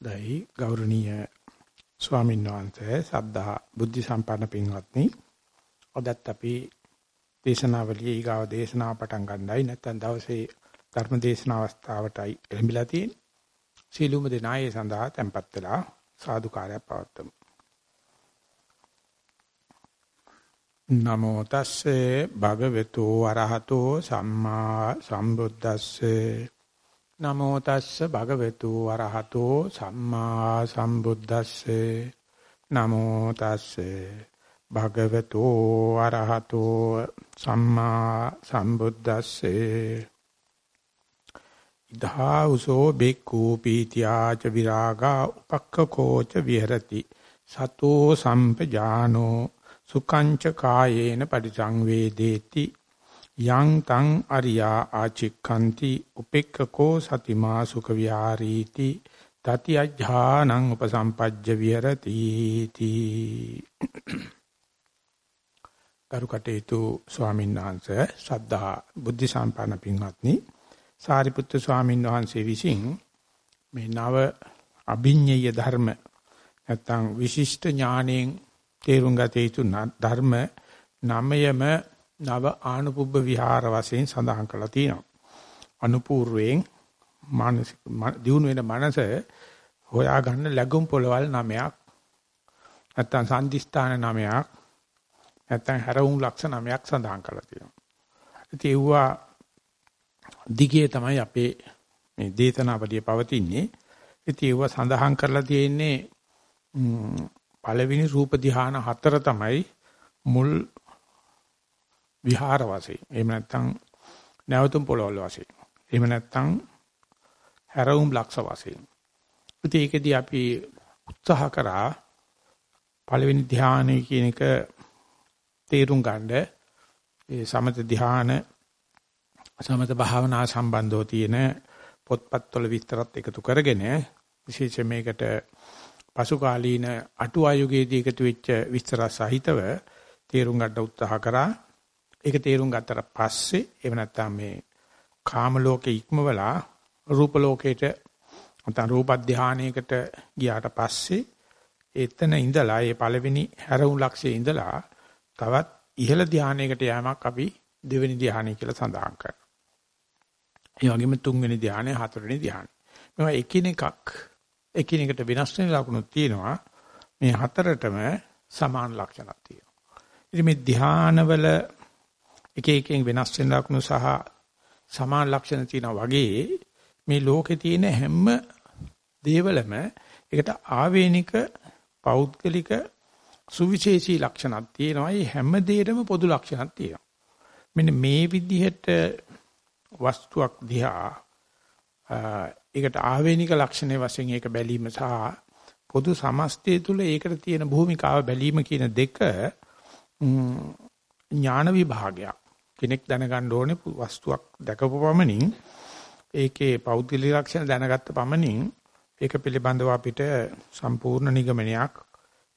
දෛ ගෞරවනීය ස්වාමීන් වහන්සේ සද්ධා බුද්ධ සම්පන්න පින්වත්නි අදත් අපි දේශනාවලියේ ඊගාව දේශනාව පටන් ගන්නයි නැත්නම් දවසේ ධර්ම දේශනා අවස්ථාවටයි එළඹිලා තියෙන්නේ. සීලුම දෙනායේ සඳහා tempත් වෙලා සාදුකාරයක් පවත්වමු. නමෝ තස්සේ භගවතු වරහතෝ සම්මා සම්බුද්දස්සේ නමෝ තස්ස භගවතු වරහතෝ සම්මා සම්බුද්දස්සේ. නමෝ තස්සේ භගවතු වරහතෝ සම්මා සම්බුද්දස්සේ. ධාවසෝ බෙක්ඛු පීතියාච විරාගා උපක්ඛකෝච විහෙරති. සතෝ සම්පජානෝ. සුකංච කායේන පරිසංවේදේති. යං තං අරියා ආචික්ඛන්ති උපෙක්ඛකෝ සතිමා සුඛ විහාරීති තති අඥානං උපසම්පජ්ජ විහෙරති තී. කරුකටේතු ස්වාමීන් වහන්සේ ශ්‍රද්ධා බුද්ධ සම්පන්න පින්වත්නි සාරිපුත්‍ර ස්වාමීන් වහන්සේ විසින් මේ නව අභිඤ්ඤය ධර්ම නැත්නම් විශිෂ්ට ඥාණයෙන් තේරුම් ගත යුතු ධර්ම නමයම නව ආනුපුබ්බ විහාර වශයෙන් සඳහන් කරලා තියෙනවා. අනුපූර්වයෙන් මානසික දියුණු වෙන මනස හොයා ගන්න ලැබුම් පොළවල් නමයක් නැත්නම් සම්දිස්ථාන නමයක් නැත්නම් හැරවුම් ලක්ෂ නමයක් සඳහන් කරලා තියෙනවා. ඉතින් ඒවා දිගේ තමයි අපේ මේ දේතනාවලිය පවතින්නේ. ඉතින් ඒව සඳහන් කරලා තියෙන්නේ පළවෙනි රූප ධ්‍යාන හතර තමයි මුල් විහාර වාසී. එහෙම නැත්නම් නැවතුම් පොළවල් වාසී. එහෙම නැත්නම් හැරවුම් ලක්ෂ වාසී. ඉතින් ඒකෙදී අපි උත්සාහ කරා පළවෙනි ධ්‍යානය කියන එක තේරුම් ගන්න ඒ සමත ධ්‍යාන සමත භාවනා සම්බන්ධව තියෙන පොත්පත්වල විස්තරත් එකතු කරගෙන විශේෂයෙන් මේකට පසු කාලීන අටුවා යුගයේදී එකතු වෙච්ච විස්තර සහිතව තේරුම් ගන්න උත්සාහ කරා. ඒක තේරුම් ගත්තට පස්සේ එහෙම නැත්නම් මේ කාම ලෝකේ ඉක්මවලා රූප ලෝකයට නැත්නම් රූප ධානයකට ගියාට පස්සේ එතන ඉඳලා ඒ පළවෙනි හැරවුම් ලක්ෂයේ ඉඳලා තවත් ඉහළ ධානයකට යෑමක් අපි දෙවෙනි ධානය කියලා සඳහන් කරනවා. ඒ වගේම තුන්වෙනි ධානය හතරවෙනි ධානය. මේවා එකිනෙකක් එකිනෙකට වෙනස් වෙන ලක්ෂණ තියෙනවා. මේ හතරටම සමාන ලක්ෂණක් තියෙනවා. ඉතින් මේ ධානවල එක එකෙන් වෙනස් වෙන ලක්ෂණ සහ සමාන ලක්ෂණ තියෙනවා වගේ මේ ලෝකේ තියෙන හැම දේවලම ඒකට ආවේනික පෞද්ගලික සුවිශේෂී ලක්ෂණක් තියෙනවා. මේ හැම දෙයකම පොදු ලක්ෂණක් තියෙනවා. මෙන්න මේ විදිහට වස්තුවක් දිහා ඒකට ආවේනික ලක්ෂණය වශයෙන් ඒක බැලීම සහ පොදු සමස්තය තුළ ඒකට තියෙන භූමිකාව බැලීම කියන දෙක ඥාන විභාගයක්. කෙනෙක් දැනගන්න ඕනේ වස්තුවක් දැකපු පමණින් ඒකේ පෞද්ගලික ලක්ෂණ දැනගත්ත පමණින් ඒක පිළිබඳව අපිට සම්පූර්ණ නිගමනයක්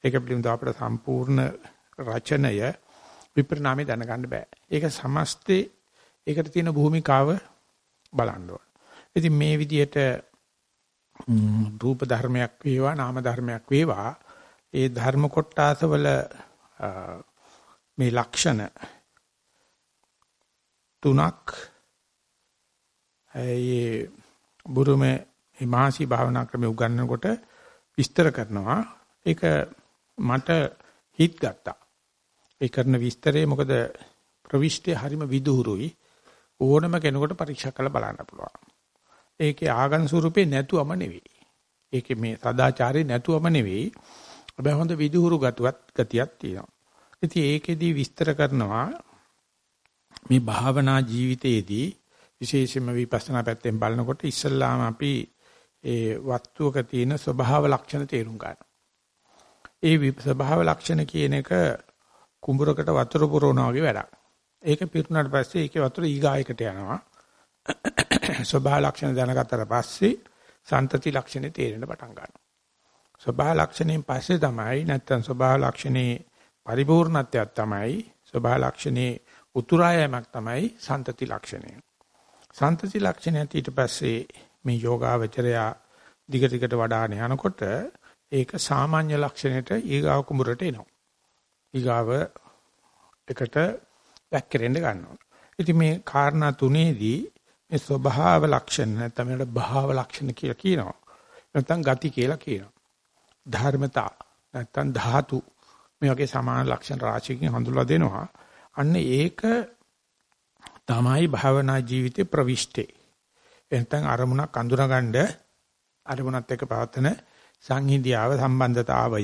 ඒක පිළිබඳව අපිට සම්පූර්ණ රචනය විපරිණාමය දැනගන්න බෑ. ඒක සමස්තේ ඒකට තියෙන භූමිකාව බලන්න ඕන. ඉතින් මේ විදිහට රූප ධර්මයක් වේවා නාම ධර්මයක් වේවා ඒ ධර්ම කොටාසවල මේ ලක්ෂණ තුනක් ඒ බුරුමේ හිමාසි භාවනා ක්‍රමයේ උගන්වනකොට විස්තර කරනවා ඒක මට හිත් ගත්තා ඒ කරන විස්තරේ මොකද ප්‍රවිෂ්ටි හරිම විදුහුරුයි ඕනම කෙනෙකුට පරීක්ෂා කරලා බලන්න පුළුවන්. ඒකේ ආගන් ස්වරූපේ නැතුවම නෙවෙයි. ඒකේ මේ සදාචාරේ නැතුවම නෙවෙයි. හැබැයි හොඳ විදුහුරු ගතුවත් ගතියක් තියෙනවා. ඉතින් ඒකෙදී විස්තර කරනවා මේ භාවනා ජීවිතයේදී විශේෂයෙන්ම විපස්සනා පැත්තෙන් බලනකොට ඉස්සල්ලාම අපි ඒ වස්තුවක තියෙන ස්වභාව ලක්ෂණ තේරුම් ගන්නවා. ඒ ස්වභාව ලක්ෂණ කියන එක කුඹරකට වතුර පුරවනවා වගේ වැඩක්. ඒක පිරුණාට පස්සේ ඒකේ වතුර ඊගායකට යනවා. ස්වභාව ලක්ෂණ දැනගත්තට පස්සේ සන්තති ලක්ෂණේ තේරෙන්න පටන් ගන්නවා. ස්වභාව ලක්ෂණයෙන් පස්සේ තමයි නැත්තම් ස්වභාව ලක්ෂණේ පරිපූර්ණත්වයක් තමයි ස්වභාව ලක්ෂණේ උතුරායමක් තමයි සන්තති ලක්ෂණය. සන්තති ලක්ෂණයත් ඊට පස්සේ මේ යෝගාවචරයා දිග ටිකට වඩාන යනකොට ඒක සාමාන්‍ය ලක්ෂණයට ඊගාව කුඹරට එනවා. ඊගාව එකට වැක්කිරෙන්න ගන්නවා. ඉතින් මේ කාරණා තුනේදී මේ ස්වභාව ලක්ෂණ නැත්නම් මේකට භාව ලක්ෂණ කියලා කියනවා. නැත්නම් ගති කියලා කියනවා. ධර්මතා නැත්නම් ධාතු මේ වගේ සමාන ලක්ෂණ රාශියකින් හඳුල්ලා දෙනවා. අන්න ඒක තමයි භාවනා ජීවිතේ ප්‍රවිෂ්ඨේ. එතෙන් අරමුණක් අඳුනගන්න අරමුණත් එක්ක පවත්වන සංහිඳියාව සම්බන්ධතාවය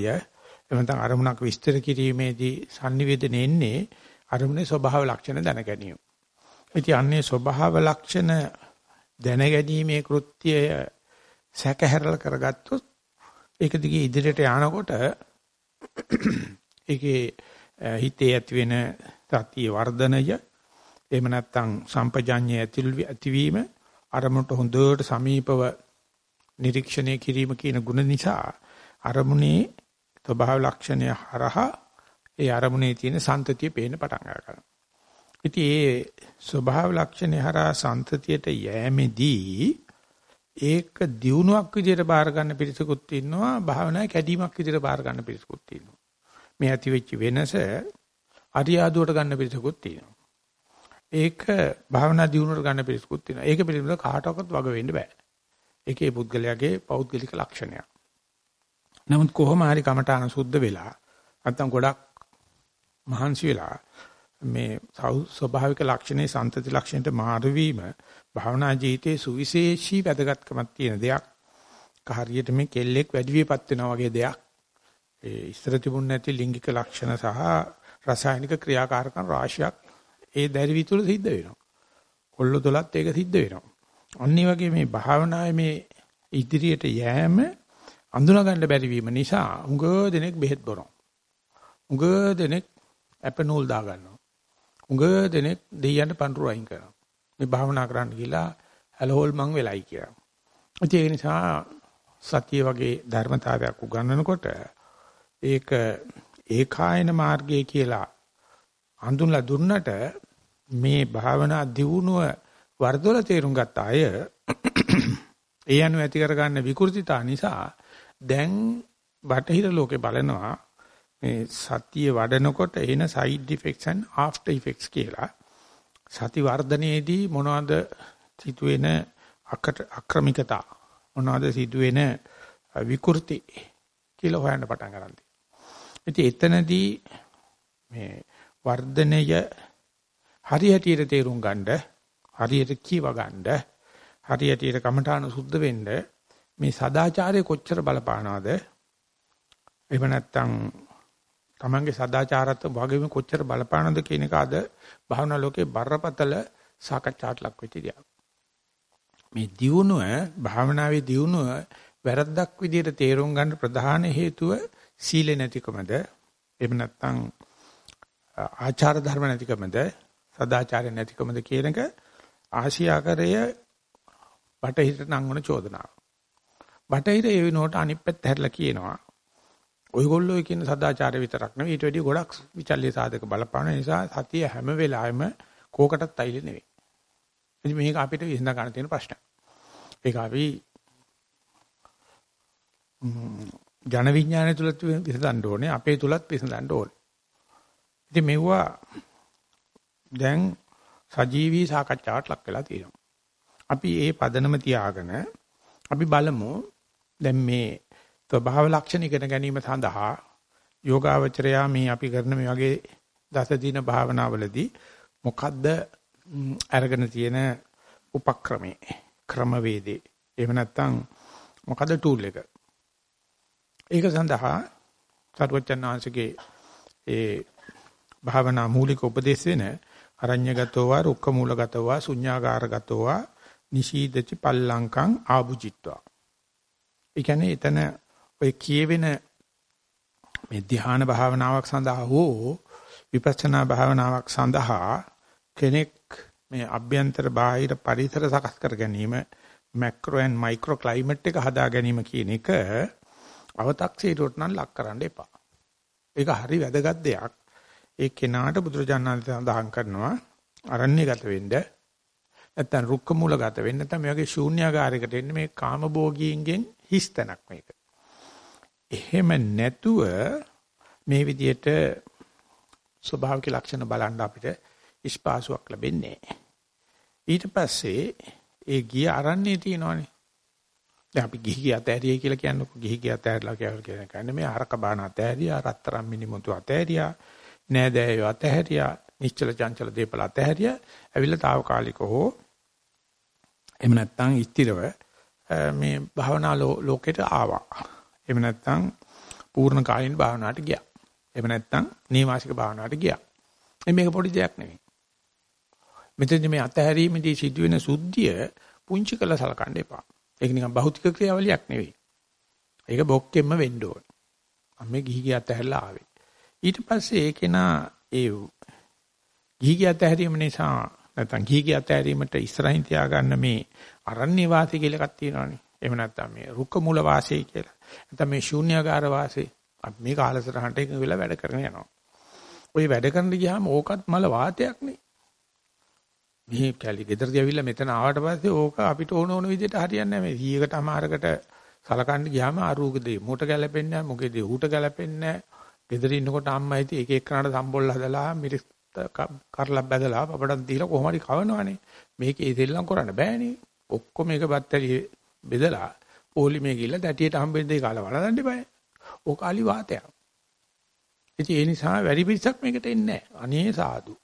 එතෙන් අරමුණක් විස්තර කිරීමේදී sannivedana එන්නේ අරමුණේ ස්වභාව ලක්ෂණ දැන ගැනීම. ඉතින් අන්නේ ස්වභාව ලක්ෂණ දැන ගැනීමේ කෘත්‍යය සැකහැරල කරගත්තොත් ඒක දිගේ ඉදිරියට යනකොට ඒකේ හිතේ ඇති වෙන සතිය වර්ධනය එහෙම නැත්නම් සම්පජාඤ්ඤය ඇතිවීම අරමුණට හොඳට සමීපව නිරීක්ෂණය කිරීම කියන ගුණ නිසා අරමුණේ ස්වභාව ලක්ෂණය හරහා ඒ අරමුණේ තියෙන සන්තතිය පේන්න පටන් ගන්නවා. ඉතින් ඒ ස්වභාව ලක්ෂණය හරහා සන්තතියට යෑමේදී ඒක දියුණුවක් විදිහට බාර ගන්න පිරිසකුත් ඉන්නවා භාවනාවේ කැඩීමක් විදිහට බාර ගන්න පිරිසකුත් ඉන්නවා. මේ ඇති වෙච්ච වෙනස අරියාදුවට ගන්න පිරිසකුත් තියෙනවා. ඒක භාවනා දියුණුවට ගන්න පිරිසකුත් තියෙනවා. ඒක පිළිබඳව කාටවත් වග වෙන්න බෑ. ඒකේ පුද්ගලයාගේ පෞද්ගලික ලක්ෂණයක්. නමුත් කොහොම හරි කමඨාන සුද්ධ වෙලා නැත්තම් ගොඩක් මහන්සි වෙලා මේ ස්වභාවික ලක්ෂණේ සන්තති ලක්ෂණයට මාරු වීම භාවනා ජීවිතයේ සුවිශේෂී වැදගත්කමක් තියෙන දෙයක්. හරියට මේ කෙල්ලෙක් වැඩි වියපත් වෙනවා වගේ දෙයක්. ඒ ඉස්තර තිබුණ නැති ලිංගික ලක්ෂණ සහ රසායනික ක්‍රියාකාරකම් රාශියක් ඒ දැරිවි තුල සිද්ධ වෙනවා. කොල්ල දොලත් ඒක සිද්ධ වෙනවා. අනිත් වගේ මේ භාවනාවේ මේ ඉදිරියට යෑම අඳුනා ගන්න බැරි වීම නිසා උඟ දෙනෙක් බෙහෙත් බොනවා. උඟ දෙනෙක් ඇපනූල් දා ගන්නවා. උඟ දෙනෙක් දෙයියන්ට පඳුරු අයින් කරනවා. මේ භාවනා කරන්න ගිහලා ඇලහොල් මං වෙලයි කියලා. ඒ නිසා සතිය වගේ ධර්මතාවයක් උගන්වනකොට ඒක ඒකායන මාර්ගය කියලා හඳුන්ලා දුන්නට මේ භාවනා දියුණුව වර්ධවල තේරුම් ගත්ත අය ඒ අනුව ඇති කරගන්න විකෘතිතා නිසා දැන් බටහිර ලෝකේ බලනවා මේ සතිය වඩනකොට එන side effects and after effects කියලා සති වර්ධනයේදී මොනවද සිදුවෙන අක්‍රමිකතා මොනවද සිදුවෙන විකෘති කියලා හොයන්න පටන් ගන්නවා. ඉතින් එතනදී මේ වර්ධනය හරියටියට තේරුම් ගන්න හරියට කියව ගන්න හරියටියට කමඨාන සුද්ධ වෙන්න මේ සදාචාරය කොච්චර බලපානවද එහෙම නැත්නම් තමන්ගේ සදාචාරත්ව වගේම කොච්චර බලපානවද කියන එක අද භාවනා ලෝකේ බරපතල සාකච්ඡාට ලක් වෙච්ච දෙයක්. මේ දියුණුව භාවනාවේ දියුණුව වැරද්දක් විදිහට තේරුම් ගන්න ප්‍රධාන හේතුව සීල නැතිකමද එහෙම නැත්නම් ආචාර ධර්ම නැතිකමද සදාචාරය නැතිකමද කියන එක ආසියාකරය බටහිරට නංවන චෝදනාව. බටහිර ඒ වෙනකොට අනිත් පැත්ත හැරලා කියනවා ඔයගොල්ලෝ කියන සදාචාරය විතරක් නෙවෙයි ඊට වැඩිය ගොඩක් විචල්්‍ය සාධක බලපාන නිසා සතිය හැම වෙලාවෙම කෝකටත් අයිල නෙවෙයි. ඉතින් මේක අපිට විසඳ ගන්න තියෙන ප්‍රශ්නයක්. ඒක අපි ජන විඥානය තුලත් විසඳන්න ඕනේ අපේ තුලත් විසඳන්න ඕනේ. ඉතින් මෙවුවා දැන් සජීවී සාකච්ඡාවට ලක් වෙලා තියෙනවා. අපි ඒ පදනම තියාගෙන අපි බලමු දැන් මේ ස්වභාව ලක්ෂණ ඉගෙන ගැනීම සඳහා යෝගාවචරයා මේ අපි කරන මේ වගේ දස දින භාවනාවලදී මොකද්ද අරගෙන තියෙන උපක්‍රමේ ක්‍රමවේදේ එහෙම නැත්නම් මොකද්ද ටූල් එක ඒක සඳහා සර්වචන්නාංශගේ ඒ භාවනා මූලික උපදේශ වෙන අරඤ්‍යගතෝවා රුක්කමූලගතෝවා ශුඤ්ඤාගාරගතෝවා නිශීදති පල්ලංකං ආභුජිත්වා. ඒ කියන්නේ එතන ඔය කියවෙන මේ ධ්‍යාන භාවනාවක් සඳහා හෝ විපස්සනා භාවනාවක් සඳහා කෙනෙක් මේ අභ්‍යන්තර බාහිර පරිසර සකස් කර ගැනීම මැක්‍රෝ ඇන් මයික්‍රෝ ක්ලයිමේට් එක හදා ගැනීම කියන එක අව탁සීරුවට නම් ලක් කරන්න එපා. ඒක හරි වැදගත් දෙයක්. ඒ කෙනාට බුදුරජාණන් සඳහන් කරනවා අරණ්‍යගත වෙන්න නැත්නම් රුක්ක මූලගත වෙන්න නැත්නම් මේ වගේ ශූන්‍යාකාරයකට එන්න මේ කාමභෝගීන්ගෙන් හිස් තැනක් මේක. එහෙම නැතුව මේ විදියට ස්වභාවික ලක්ෂණ බලන්න අපිට ඉස්පාසුවක් ලැබෙන්නේ ඊට පස්සේ ඒ ගිය අරන්නේ තියෙනවනේ. දැන් අපි ගිහි ගිය අතෑරියයි කියලා කියන්නකො ගිහි ගිය අතෑරලා කියලා කියන්නේ මේ අරක බාන අතෑරියා රත්තරන් මිනිමුතු අතෑරියා නෑදෑයෝ අතෑරියා නිශ්චල චංචල දීපල අතෑරියා ඇවිල්ලා తాවකාලිකව එහෙම නැත්නම් ස්ථිරව මේ භවනා ලෝකෙට ආවා. එහෙම නැත්නම් පූර්ණ කාලීන භාවනාවට ගියා. එහෙම නැත්නම් නීවාසික භාවනාවට ගියා. මේක පොඩි දෙයක් නෙවෙයි. මෙතෙන්දි මේ අතහැරීමේදී සිදුවෙන සුද්ධිය පුංචි කළ සලකන්න එපා. ඒක නිකන් භෞතික ක්‍රියාවලියක් නෙවෙයි. ඒක බොක්කෙම්ම වෙන්න ඕන. අම්මේ ගිහි ගිය අතහැරලා ආවේ. ඊට පස්සේ ඒකේනා ඒ ගිහි ගිය අතහැරීම නිසා නැත්නම් ගිහි ගිය අතහැරීමට ඉස්සරහින් තියාගන්න මේ අරණ්‍ය වාසය කියලා එකක් තියෙනවානේ. එහෙම නැත්නම් මේ රුක්ක මූල වාසය කියලා. නැත්නම් මේ ශූන්‍යාකාර වාසය. අපි මේ කාලසටහනට එක වෙලා වැඩ කරගෙන යනවා. ওই වැඩ කරන්න ගියාම ඕකත් මල වාතයක් නේ. මේ කැලි ගෙදරදී ඇවිල්ලා මෙතන ආවට පස්සේ ඕක අපිට ඕන ඕන විදිහට හරියන්නේ නැහැ. මේ 100කට අමාරකට සලකන්න ගියාම අරුගදී මුට ගැලපෙන්නේ නැහැ. මොකේදී ඌට ගැලපෙන්නේ නැහැ. ගෙදර ඉන්නකොට අම්මා හිටි එක එකනට සම්බොල් හදලා මිරිස් කරලා බැදලා පපඩක් දීලා කොහොම හරි කවනවනේ. මේකේ දෙල්ලම් කරන්න බෑනේ. ඔක්කොම මේක බත්තරිය බෙදලා පොලිමේ ගිහලා දැටියට හම්බෙන්න දෙයි කාලා වළඳන්න බෑ. ඕක අලි වාතයක්. ඉතින් ඒ නිසා වැඩි පිරිසක් මේකට එන්නේ නැහැ. අනේ සාදු.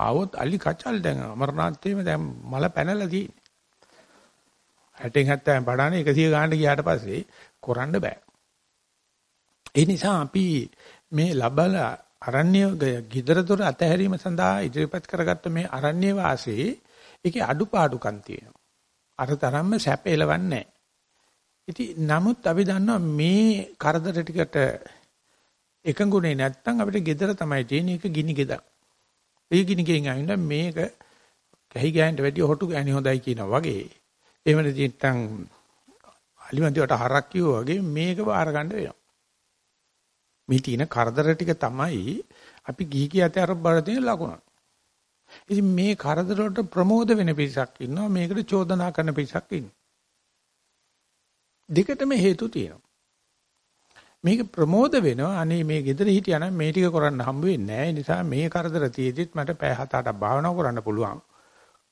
ආවොත් අලි කචල් දැන් අමරනාන්තේම දැන් මල පැනලා තියෙන්නේ. 60 70 බඩාන 100 ගානට ගියාට පස්සේ කරන්න බෑ. ඒ නිසා අපි මේ ලබලා අරණ්‍ය ගිදරදොර අතහැරීම සඳහා ඉදිරිපත් කරගත්ත මේ අරණ්‍ය වාසයේ ඒකේ අඩුපාඩුකම් තියෙනවා. අර තරම්ම සැප එලවන්නේ නැහැ. ඉතින් නමුත් අපි දන්නවා මේ කරදර ටිකට එකඟුනේ නැත්තම් අපිට gedara තමයි තියෙන්නේ ඒක ගිනි ගෙදර. ඒ ගිනි ගෙන් අයින්ද මේක කැහි ගෑනට වැඩිය හොටු ගෑණි හොඳයි කියනවා වගේ. එහෙම නැත්නම් අලිමන්තිවට හරක් කිව්වා වගේ මේක බාර ගන්න වෙනවා. මේ තියෙන කරදර ටික තමයි අපි ගිහි කිය ඇත අර බර තියෙන ලකුණ. ඉතින් මේ කරදර වලට ප්‍රමෝද වෙන පිරිසක් ඉන්නවා මේකට චෝදනා කරන පිරිසක් ඉන්නවා. දෙකටම හේතු තියෙනවා. මේක ප්‍රමෝද වෙනවා අනේ මේ ගෙදර හිටියානම් මේ ටික කරන්න හම්බ වෙන්නේ නැහැ. ඒ නිසා මේ කරදර තියෙද්දිත් මට පැය හත අටක් භාවනා කරන්න පුළුවන්.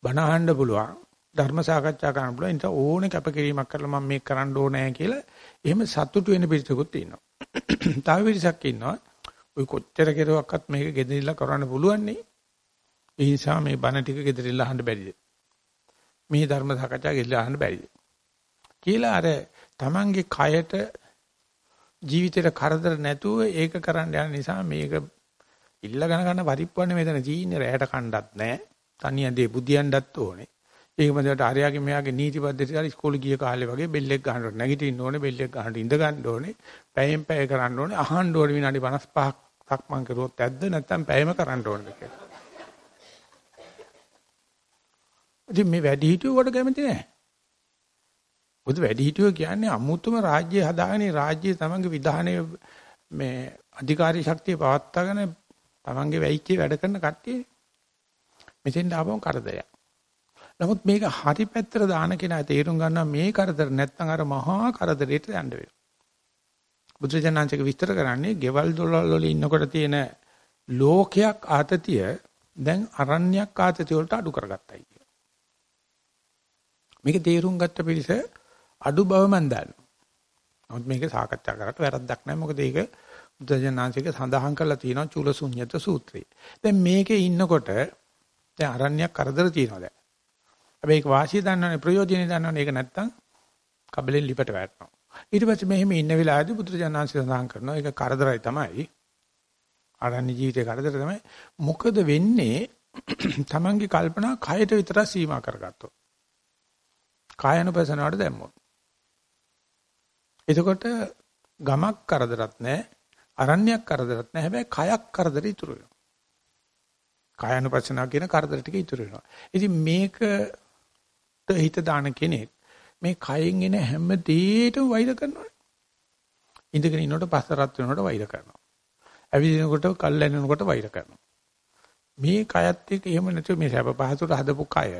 බණ අහන්න පුළුවන්. ධර්ම සාකච්ඡා කරන්න පුළුවන්. ඒ නිසා ඕනේ කැපකිරීමක් කරලා මම මේක කරන්න ඕනේ කියලා එහෙම සතුටු වෙන පිරිසකුත් ඉන්නවා. තව පිරිසක් ඉන්නවා. ඔය කොච්චර කෙරුවක්වත් මේක ගෙදරිලා කරන්න පුළුවන් නේ. ඒ නිසා මේ බණ ටික ගෙදරිලා අහන්න බැරිද? මේ ධර්ම සාකච්ඡා ගෙදරිලා අහන්න බැරිද? කියලා අර Tamange කයට ජීවිතේට කරදර නැතුව ඒක කරන්න යන නිසා මේක ඉල්ලගෙන ගන්න පරිප්පුවන්නේ මෙතන තියෙන්නේ රැයට කණ්ඩත් නැහැ. තනියදී බුදියන්නත් ඕනේ. ඒක මතට ආර්යයාගේ මෙයාගේ නීති පද්ධතිය හරි ඉස්කෝලේ ගිය කාලේ වගේ බෙල්ලෙක් ගහන්න ඕනේ. නැගිටින්න ඕනේ, බෙල්ලෙක් ගහන්න ඉඳ ගන්න ඕනේ. පැයෙන් පැය කරන්න ඕනේ. අහන්න ඕනේ විනාඩි 55ක් සක්මන් කරුවොත් ඇද්ද නැත්නම් පැයම කරන්න ඕනද කියලා. ඉතින් මේ වැඩි හිටියෝකට කැමති නැහැ. මොකද වැඩි හිටියෝ කියන්නේ අමුතුම රාජ්‍ය හදාගෙන රාජ්‍ය තමන්ගේ විධානයේ මේ අධිකාරී ශක්තිය පවත්වාගෙන තමන්ගේ වෙයිච්චේ වැඩ කරන කට්ටිය. මෙතෙන් ආවම කරදරයක්. නමුත් මේක හරි පැත්තට දාන කෙනා තේරුම් ගන්නවා මේ කරදර නැත්නම් අර මහා කරදරයට යන්න වෙනවා. බුදුජානනාංශක විස්තර කරන්නේ ගෙවල් දොරවල් වල ඉන්නකොට තියෙන ලෝකයක් ආතතිය දැන් අරණ්‍යයක් ආතතිය වලට අඩු කරගත්තයි කිය. මේක තේරුම් ගත්ත පිළිස අඩු බව මන් දන්නවා. නමුත් මේක සාකච්ඡා කරලා වැරද්දක් නැහැ. මොකද ඒක බුදුජානනාංශික සඳහන් කරලා තියෙනවා චූලසුඤ්ඤත සූත්‍රයේ. දැන් මේකේ ඉන්නකොට දැන් අරණ්‍යයක් කරදර තියෙනවා දැන්. හැබැයි ඒක වාසිය දන්නවනේ ප්‍රයෝජනෙ දන්නවනේ ඒක නැත්තම් කබලෙන් ලිපට වැටෙනවා. ඊට පස්සේ මෙහෙම ඉන්න වෙලාවේදී බුදුරජාණන්සේ සඳහන් කරනවා ඒක කරදරයි තමයි. ආරණ්‍ය ජීවිතේ කරදර තමයි. මොකද වෙන්නේ තමන්ගේ කල්පනා කයට විතර සීමා කරගත්තොත්. කායනුපසනාවට දැම්මොත්. එතකොට ගමක් කරදරත් නැහැ, අරණ්‍යයක් කරදරත් නැහැ. හැබැයි කයක් කරදර ඉතුරු වෙනවා. කායනුපසනාව කියන කරදර ටික ඉතුරු වෙනවා. ඉතින් මේක හිත දාන කෙනෙක් මේ කයෙන් එන හැම දෙයකටම වෛර කරනවා. ඉඳගෙන ඉන්නකොට පස්ස රත් වෙනකොට වෛර කරනවා. ඇවිදිනකොට කල් ඇනෙනකොට වෛර කරනවා. මේ කයත් එක්ක එහෙම නැතුව මේ සැප පහසුට හදපු කය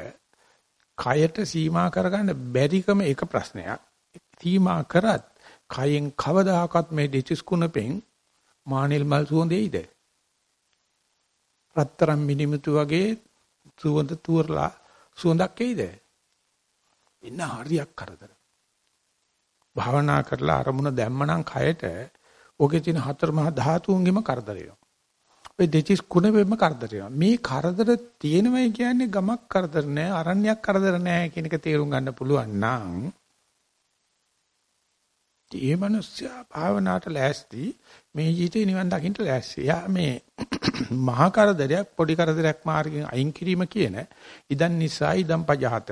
කයට සීමා කරගන්න බැරිකම එක ප්‍රශ්නයක්. තීමා කරත් කයෙන් කවදාකවත් මේ දෙතිස් කුණපෙන් මානෙල් මල් සුවඳ එයිද? රත්තරන් මිනිමුතු වගේ සුවඳ තුරලා සුවඳක් එයිද? ඉන්න හරියක් කරදර. භාවනා කරලා අරමුණ දැම්මනම් කයට ඔකේ තියෙන හතර මහා ධාතුන්ගෙම කරදර වෙනවා. ඔය දෙතිස් කුණෙම කරදර වෙනවා. මේ කරදර තියෙනවයි කියන්නේ ගමක් කරදර නෑ, අරණ්‍යයක් කරදර නෑ කියන එක තේරුම් ගන්න පුළුවන් නම් ඒ මනුස්සයා භාවනාවට ලෑස්ති මේ ජීවිතේ නිවන් දකින්න ලෑස්ති. යා මේ මහා කරදරයක් පොඩි කරදරයක් මාර්ගෙන් අයින් කිරීම කියන ඉදන් නිසා ඉදන් පජහත.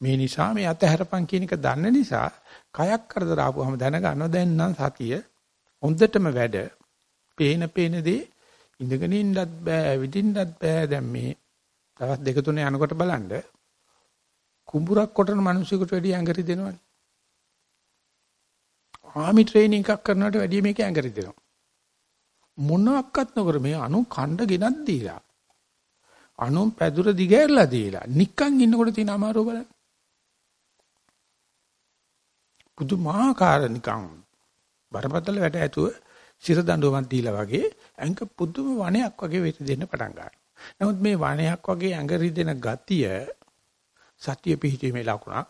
මේ නිසා මේ අතහැරපන් කියන එක දන්න නිසා කයක් කරදර ආපුවම දැනගන්නවා දැන් නම් සතිය හොඳටම වැඩ. පේන පේන දේ ඉඳගෙන ඉන්නත් බෑ, විදින්නත් බෑ දැන් මේ දවස් දෙක තුන යනකොට බලන්න කුඹුරක් කොටන මිනිසෙකුට වැඩි ඇඟරි දෙනවනේ. ආමි ට්‍රේනින් එකක් කරනවට වැඩිය මේක ඇඟරි දෙනවා. මොනක්වත් නොකර මේ අනු කණ්ඩ ගෙනත් දීලා. අනු පැදුර දිගෑරලා දීලා. නික්කන් ඉන්නකොට තියෙන අමාරුව බලන්න. පුදුමාකාර නිකන් බරපතල වැඩ ඇතුව සිර දඬුවමක් දීලා වගේ ඇඟ පුදුම වණයක් වගේ වෙට දෙන්න පටන් ගන්නවා. නමුත් මේ වණයක් වගේ ඇඟ රිදෙන ගතිය සත්‍ය පිහිටීමේ ලකුණක්.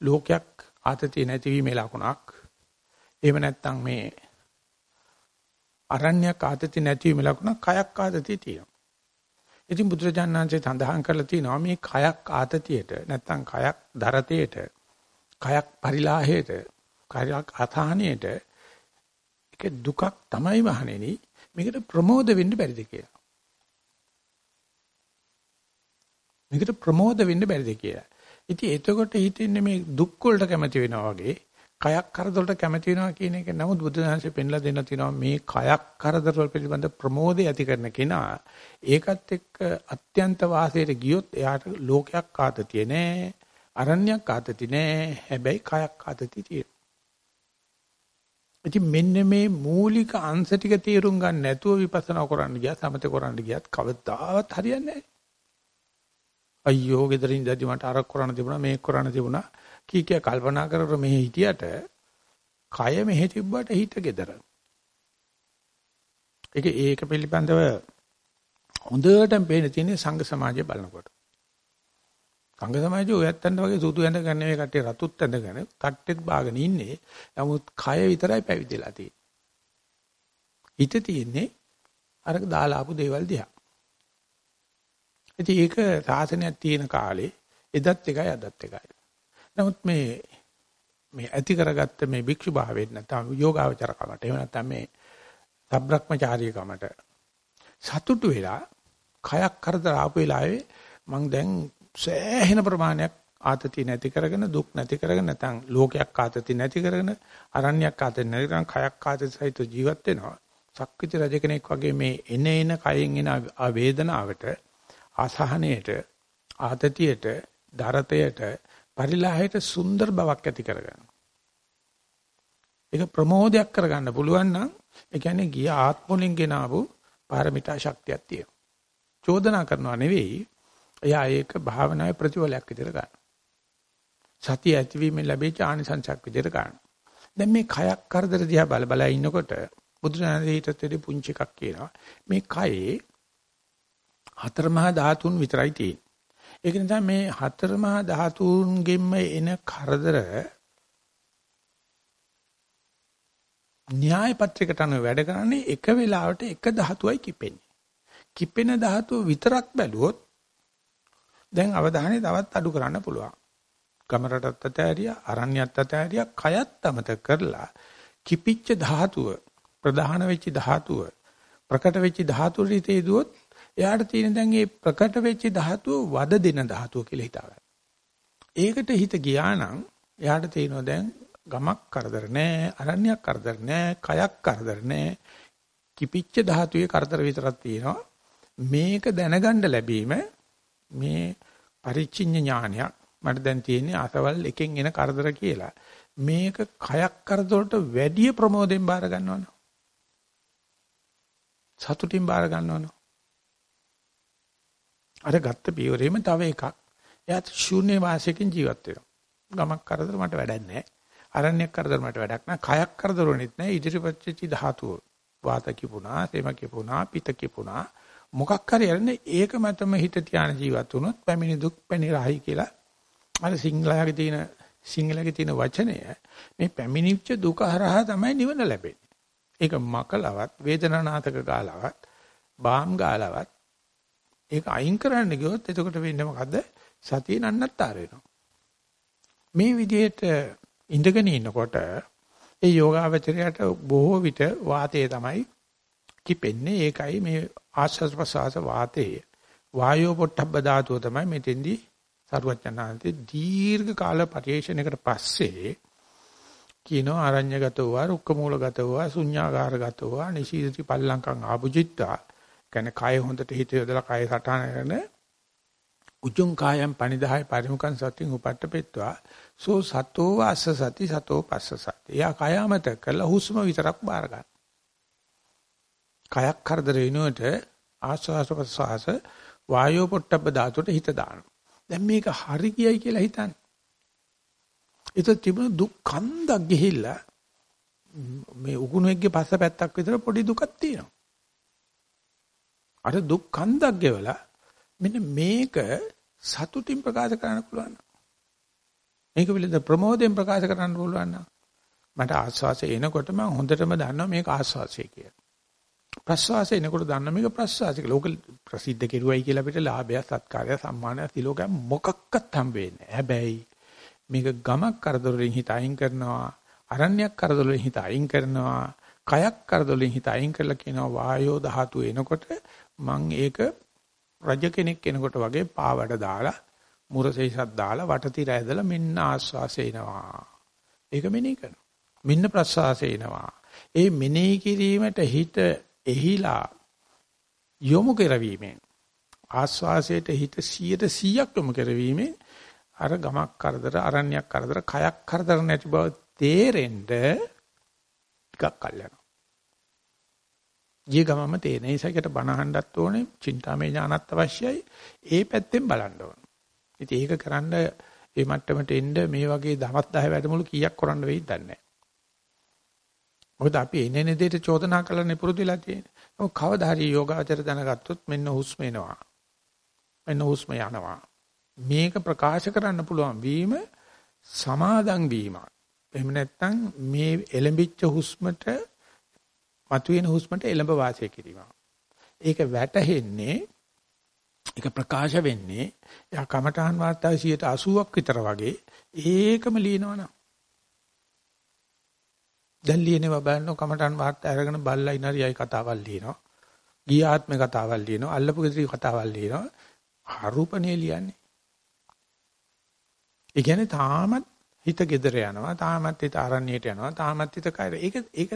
ලෝකයක් ආතතිය නැතිවීමේ ලකුණක්. එහෙම නැත්නම් මේ අරණ්‍යක ආතති නැතිවීම ලකුණ කයක් ආතතිය තියෙනවා. ඉතින් බුදුරජාණන්සේ සඳහන් කරලා තියෙනවා මේ කයක් ආතතියට නැත්නම් කයක් දරතේට කයක් පරිලාහයට කයක් අසහනයට ඒක දුකක් තමයි වහණෙනි මේකට ප්‍රමෝද වෙන්න බැරිද කියලා. මේකට ප්‍රමෝද වෙන්න බැරිද කියලා. ඉතින් එතකොට හිතෙන්නේ මේ දුක් වලට කැමති වෙනවා වගේ කයක් කරදරවලට කැමති වෙනවා කියන එක. නමුත් බුදුදහමේ පෙන්ලා දෙන්න තියෙනවා මේ කයක් කරදරවල පිළිබඳ ප්‍රමෝදය ඇති කරන කෙනා ඒකත් එක්ක අත්‍යන්ත වාසයට ගියොත් එයාට ලෝකයක් ආතතිය නෑ අරණ්‍යයක් ආතති නෑ. හැබැයි කයක් ආතති තියෙනවා. ඉතින් මෙන්න මේ මූලික අංශ ටික තේරුම් ගන්න නැතුව විපස්සනා කරන්න ගියත් සමත කරන්න ගියත් කවදාවත් හරියන්නේ නැහැ අයියෝ ගෙදරින් ඉඳි මට අර කරන්න තිබුණා මේක කරන්න තිබුණා. කී කිය කල්පනා කර මෙහි හිටියට කය මෙහි තිබ්බට හිත gedara. ඒක ඒක පිළිබඳව හොඳටම පේන තියෙන සංඝ සමාජය බලනකොට. සංඝ සමාජය ඔයත්තන්ට වගේ සුදු ඇඳ ගන්න මේ කට්ටිය රතුත් ඇඳගෙන කට්ටෙත් බාගෙන ඉන්නේ. නමුත් කය විතරයි පැවිදිලා තියෙන්නේ. හිත තියෙන්නේ අරක දාලා ආපු දේවල් දිහා. ඉතින් ඒක සාසනයක් තියෙන කාලේ එදත් එකයි අදත් එකයි. නමුත් මේ මේ ඇති කරගත්ත මේ භික්ෂු භාවයෙන් නැත්නම් යෝගාවචර කමට එහෙම නැත්නම් මේ සබ්‍රක්‍මචාරී කමට සතුටු වෙලා කයක් කරදර ආපු වෙලාවේ මං දැන් සෑහෙන ප්‍රමාණයක් ආතති නැති කරගෙන දුක් නැති කරගෙන නැත්නම් ලෝකයක් ආතති නැති කරගෙන අරණ්‍යයක් ආතති නැති කරගෙන කයක් ආතති සහිත ජීවත් වෙනවා. සක්විති රජ කෙනෙක් වගේ මේ එන එන කයෙන් එන වේදනාවට අසහනයට ආතතියට දරතයට පරිලාහයට සුන්දර බවක් ඇති කරගන්න. ඒක ප්‍රමෝදයක් කරගන්න පුළුවන් නම් ඒ කියන්නේ ගිය ආත්මෝලින් ගෙනාවු පාරමිතා ශක්තියක් තියෙනවා. චෝදනා කරනවා නෙවෙයි එයා ඒක භාවනාවේ ප්‍රතිඵලයක් විදිහට ගන්න. සතිය ඇතිවීමෙන් ලැබෙච්ච ආනිසංසයක් විදිහට ගන්න. දැන් මේ කයක් කරදර දිහා බල බල ඉන්නකොට බුදුරජාණන් හිතත්තේදී පුංචි එකක් කියනවා. මේ කයේ හතර මහා ධාතුන් විතරයි තියෙන්නේ. ඒක නිසා මේ හතර මහා ධාතුන්ගෙන්ම එන කරදර න්‍යාය පත්‍රිකට අනුව වැඩ කරන්නේ එක වෙලාවට එක ධාතුවයි කිපෙන්නේ. කිපෙන ධාතුව විතරක් බැලුවොත් දැන් අවධානය තවත් අඩු කරන්න පුළුවන්. කමරටත් අතෑරියා, අරණ්‍යත් අතෑරියා, කයත් අමතක කරලා කිපිච්ච ධාතුව, ප්‍රධාන වෙච්ච ධාතුව, ප්‍රකට වෙච්ච ධාතුව රීතේ දුවොත් එයාට තියෙන දැන් මේ ප්‍රකට වෙච්ච ධාතුව වද දෙන ධාතුව කියලා හිතාගන්න. ඒකට හිත ගියා නම් එයාට තියෙනවා දැන් ගමක් කරදර නැහැ, අරණ්‍යයක් කරදර නැහැ, කයක් කරදර නැහැ. කිපිච්ච ධාතුවේ කරදර විතරක් තියෙනවා. මේක දැනගන්න ලැබීම මේ පරිච්ඡින්න ඥානයක්. මට දැන් තියෙන්නේ අසවල් එකෙන් එන කරදර කියලා. මේක කයක් කරදරට වැඩි ප්‍රමෝදයෙන් බාර ගන්නවනේ. සතුටින් බාර ගන්නවනේ. අර ගත්ත පියවරේම තව එකක්. එයාත් ශූන්‍ය වාසයකින් ජීවත් වෙනවා. ගමක් කරදර මට වැඩක් නැහැ. අරණ්‍යයක් කරදර මට වැඩක් නැහැ. කයක් කරදර වෙන්නේ නැහැ. ඉදිරිපත් වෙච්ච ධාතුව. වාත කිපුණා, තෙම කිපුණා, පිත කිපුණා. මොකක් හරි යන්නේ ඒක මතම හිත තියාන ජීවත් වුණොත් පැමිණි දුක් පැනිරහයි කියලා අර සිංහලයේ තියෙන සිංහලයේ තියෙන වචනය මේ පැමිණිච්ච දුක හරහා තමයි නිවන ලැබෙන්නේ. ඒක මකලවත් වේදනානාථක ගාලවත් බාම් ගාලවත් ඒක අයින් කරන්න ගියොත් එතකොට වෙන්නේ මොකද්ද? සතිය නන්නත්තර වෙනවා. මේ විදිහට ඉඳගෙන ඉන්නකොට ඒ යෝගාවචරයට බොහෝ විට වාතය තමයි කිපෙන්නේ. ඒකයි මේ ආශ්වාස ප්‍රශ්වාස වාතයේ වායෝ පොට්ටබ්බ ධාතුව තමයි මෙතෙන්දී සරුවචනාන්තේ දීර්ඝ කාල පරිශ්‍රණයකට පස්සේ කියනවා අරඤ්‍යගතව රුක්කමූලගතව ශුඤ්ඤාගාරගතව නිශීදති පල්ලංකං ආභුජිත්තා කියන්නේ කය හොඳට හිත යොදලා කය සටහන කරන උජුං කායම් පනිදාය පරිමුඛං සතින් උපට්ඨපෙත්වා සෝ සතෝ වාස සති සතෝ පස්ස සති. යා කයමත කළ හුස්ම විතරක් බාර ගන්න. කයක් කරදර වෙනුවට ආස්වාස ප්‍රසවාස වායෝ පොට්ටබ්බ ධාතුවට හිත දානවා. දැන් මේක හරි කියයි කියලා හිතන්නේ. ඒක තිබුණ දුක් කන්දක් ගිහිල්ලා මේ උගුණෙක්ගේ පස්ස පැත්තක් විතර පොඩි දුකක් තියෙනවා. අර දුක් කන්දක් ගෙවලා මෙන්න මේක සතුටින් ප්‍රකාශ කරන්න පුළුවන්. මේක පිළිබඳ ප්‍රමෝදයෙන් ප්‍රකාශ කරන්න පුළුවන් නම් මට ආස්වාසය එනකොට මම හොඳටම දන්නවා මේක ආස්වාසය කියලා. ප්‍රස්වාසය එනකොට දන්න මේක ප්‍රස්වාසය කියලා. ඕක ප්‍රසිද්ධ කෙරුවයි කියලා අපිට ලාභය, සත්කාරය, සම්මානය, තිලෝකය මොකක්වත් හම්බෙන්නේ හැබැයි මේක ගමක් කරදරවලින් හිත අයින් කරනවා, අරණ්‍යයක් කරදරවලින් හිත අයින් කරනවා, කයක් කරදරවලින් හිත අයින් කරලා කියනවා වායෝ ධාතු එනකොට මං ඒක රජ කෙනෙක් කෙනකොට වගේ පාවඩ දාලා මුරසෙයිසක් දාලා වටතිර ඇදලා මෙන්න ආස්වාසය එනවා. ඒක මෙනෙහි කරනවා. මෙන්න ප්‍රස්වාසය එනවා. ඒ මෙනෙහි කිරීමට හිත එහිලා යොමු කරවීමෙන් ආස්වාසයට හිත 100%ක් යොමු කරවීමෙන් අර ගමක් කරදර අරණ්‍යයක් කරදර කයක් කරදර නැති බව තේරෙන්න ටිකක් කල් යනවා. ගිය ගමම තේරෙන ඒසයකට බණ අහන්නත් ඕනේ, චින්තාමය ඥානත් අවශ්‍යයි. ඒ පැත්තෙන් බලන්න ඕනේ. ඉතින් ඒක කරන්න මේ මට්ටමට එන්න මේ වගේ දවස් 10 වැඩමුළු කීයක් කරන්න වෙයිද දන්නේ නැහැ. මොකද අපි එනේන දෙයට චෝදනා කරන්න පුරුදු වෙලා තියෙන්නේ. ඔව් කවදා හරි යෝගාචර දැනගත්තොත් මෙන්න හුස්ම එනවා. මෙන්න හුස්ම යනවා. මේක ප්‍රකාශ කරන්න පුළුවන් වීම සමාදන් වීමක්. එහෙම නැත්නම් මේ එලඹිච්ච හුස්මට මතුවෙන හුස්මට එළඹ වාසය කිරීම. ඒක වැටහෙන්නේ ඒක ප්‍රකාශ වෙන්නේ යා කමඨාන් වාර්තාවේ 80ක් විතර වගේ ඒකම ලියනවනම්. දැන් ලියනවා බලන්න කමඨාන් වාර්තා අරගෙන බල්ලා ඉනරියයි කතාවල් ලියනවා. ගිය ආත්මේ කතාවල් ලියනවා. අල්ලපු ගෙදරි කතාවල් ලියනවා. ආරූපණේ ලියන්නේ. ඒ කියන්නේ තාමත් හිත gedere යනවා. තාමත් හිත ආරණ්‍යයට යනවා. තාමත් හිත කයර. ඒක ඒක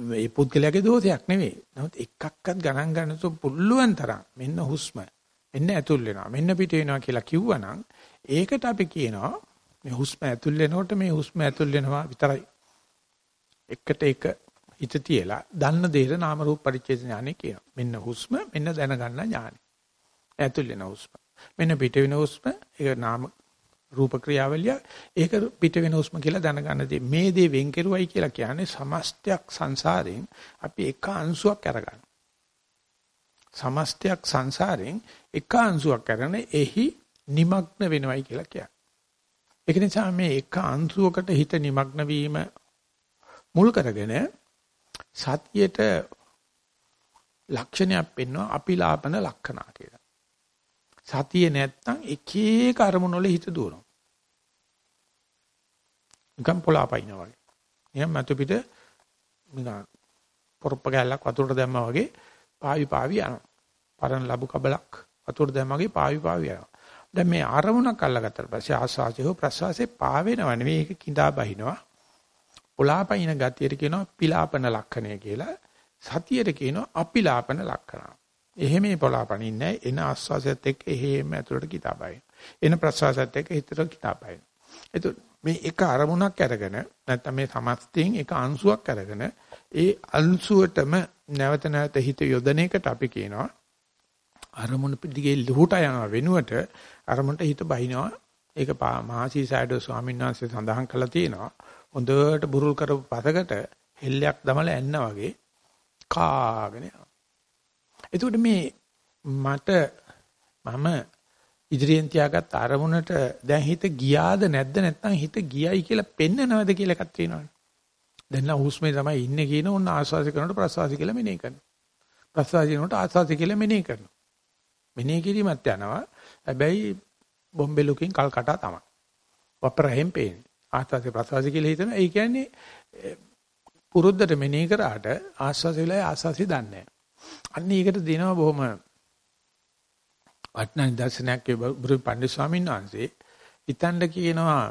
මේ පුද්ගලයාගේ දෝෂයක් නෙවෙයි. නමුත් එකක්වත් ගණන් ගන්න තු පුළුවන් තරම් මෙන්න හුස්ම මෙන්න ඇතුල් වෙනවා මෙන්න පිට වෙනවා කියලා කිව්වනම් ඒකට අපි කියනවා මේ හුස්ම ඇතුල් වෙනකොට මේ හුස්ම ඇතුල් වෙනවා විතරයි. එකට එක හිත තියලා දන්න දේට නාම රූප පරිච්ඡේද ඥානෙ කියනවා. මෙන්න හුස්ම මෙන්න දැනගන්න ඥානෙ. ඇතුල් වෙන හුස්ම. මෙන්න පිට වෙන හුස්ම ඒක නාම රූප ක්‍රියාවලිය ඒක පිට වෙන හුස්ම කියලා දැනගන්න දේ මේ දේ වෙන් කෙරුවයි කියලා කියන්නේ සමස්තයක් සංසාරයෙන් අපි එක අංශුවක් අරගන්න. සමස්තයක් සංසාරයෙන් එක අංශුවක් අරගෙන එහි নিমগ্ন වෙනවයි කියලා කියන්නේ. ඒක නිසා මේ එක අංශුවකට හිත নিমগ্ন වීම මුල් කරගෙන සතියට ලක්ෂණයක් පෙන්වනවා අපිලාපන ලක්ෂණා කියලා. සතිය නැත්තම් එක එක අරමුණු වල හිත දුවනවා. නිකන් පොළාපයින්නා වගේ. එහෙනම් මතු පිට නිකන් පොරොප්ප ගැලක් වතුරට දැම්මා වගේ පාවි පාවි යනවා. පරණ ලැබු කබලක් වතුරට දැම්මා වගේ පාවි පාවි යනවා. දැන් මේ අරමුණක් අල්ලගත්තට පස්සේ ආස්වාසය හෝ ප්‍රසවාසයේ පාවෙනව නෙවෙයි ඒක කිඳා බහිනවා. පොළාපයින් ගතියට කියනවා පිලාපන ලක්ෂණය කියලා. සතියට කියනවා අපිලාපන ලක්ෂණ. එහෙම පොළාපනින්නේ එන ආස්වාසයත් එක්ක එහෙම ඇතුළට කිතාබයි. එන ප්‍රසවාසයත් එක්ක හිතට කිතාබයි. එතකොට මේ එක අරමුණක් අරගෙන නැත්නම් මේ සමස්තයෙන් එක අංශුවක් අරගෙන ඒ අංශුවටම නැවත නැවත හිත යොදන එකට අපි කියනවා අරමුණ දිගේ ලුහුට යනවා වෙනුවට අරමුණට හිත බහිනවා ඒක මහසී සයඩෝ ස්වාමීන් වහන්සේ සඳහන් කළා තියෙනවා. හොඳට බුරුල් කරපු පතකට හෙල්ලයක් දමලා ඇන්න වගේ කාගෙන යනවා. එතකොට මේ මට මම ඉදිරියෙන් තියාගත් අරමුණට දැන් හිත ගියාද නැද්ද නැත්නම් හිත ගියයි කියලා පෙන්නනවද කියලා එකක් තියෙනවනේ. දැන් නම් හුස්මේ තමයි ඉන්නේ කියන ඕන ආස්වාසි කරනකොට ප්‍රසවාසි කියලා මෙනෙහි කරනවා. ප්‍රසවාසි කරනකොට ආස්වාසි කියලා මෙනෙහි කරනවා. මෙනෙහි කිරීමත් යනවා. හැබැයි බොම්බෙලුකින් කල් කටා තමයි. වපරහෙන් පේන්නේ. ආස්වාසි ප්‍රසවාසි කියලා හිතන ඒ කියන්නේ පුරුද්දට මෙනෙහි කරාට ආස්වාසි වෙලාවේ ආස්වාසි දන්නේ නැහැ. අන්න ඒකට දෙනවා බොහොම වටනා දර්ශනයක් බුදු පණ්ඩිත ස්වාමීන් වහන්සේ. ඉතණ්ඩ කියනවා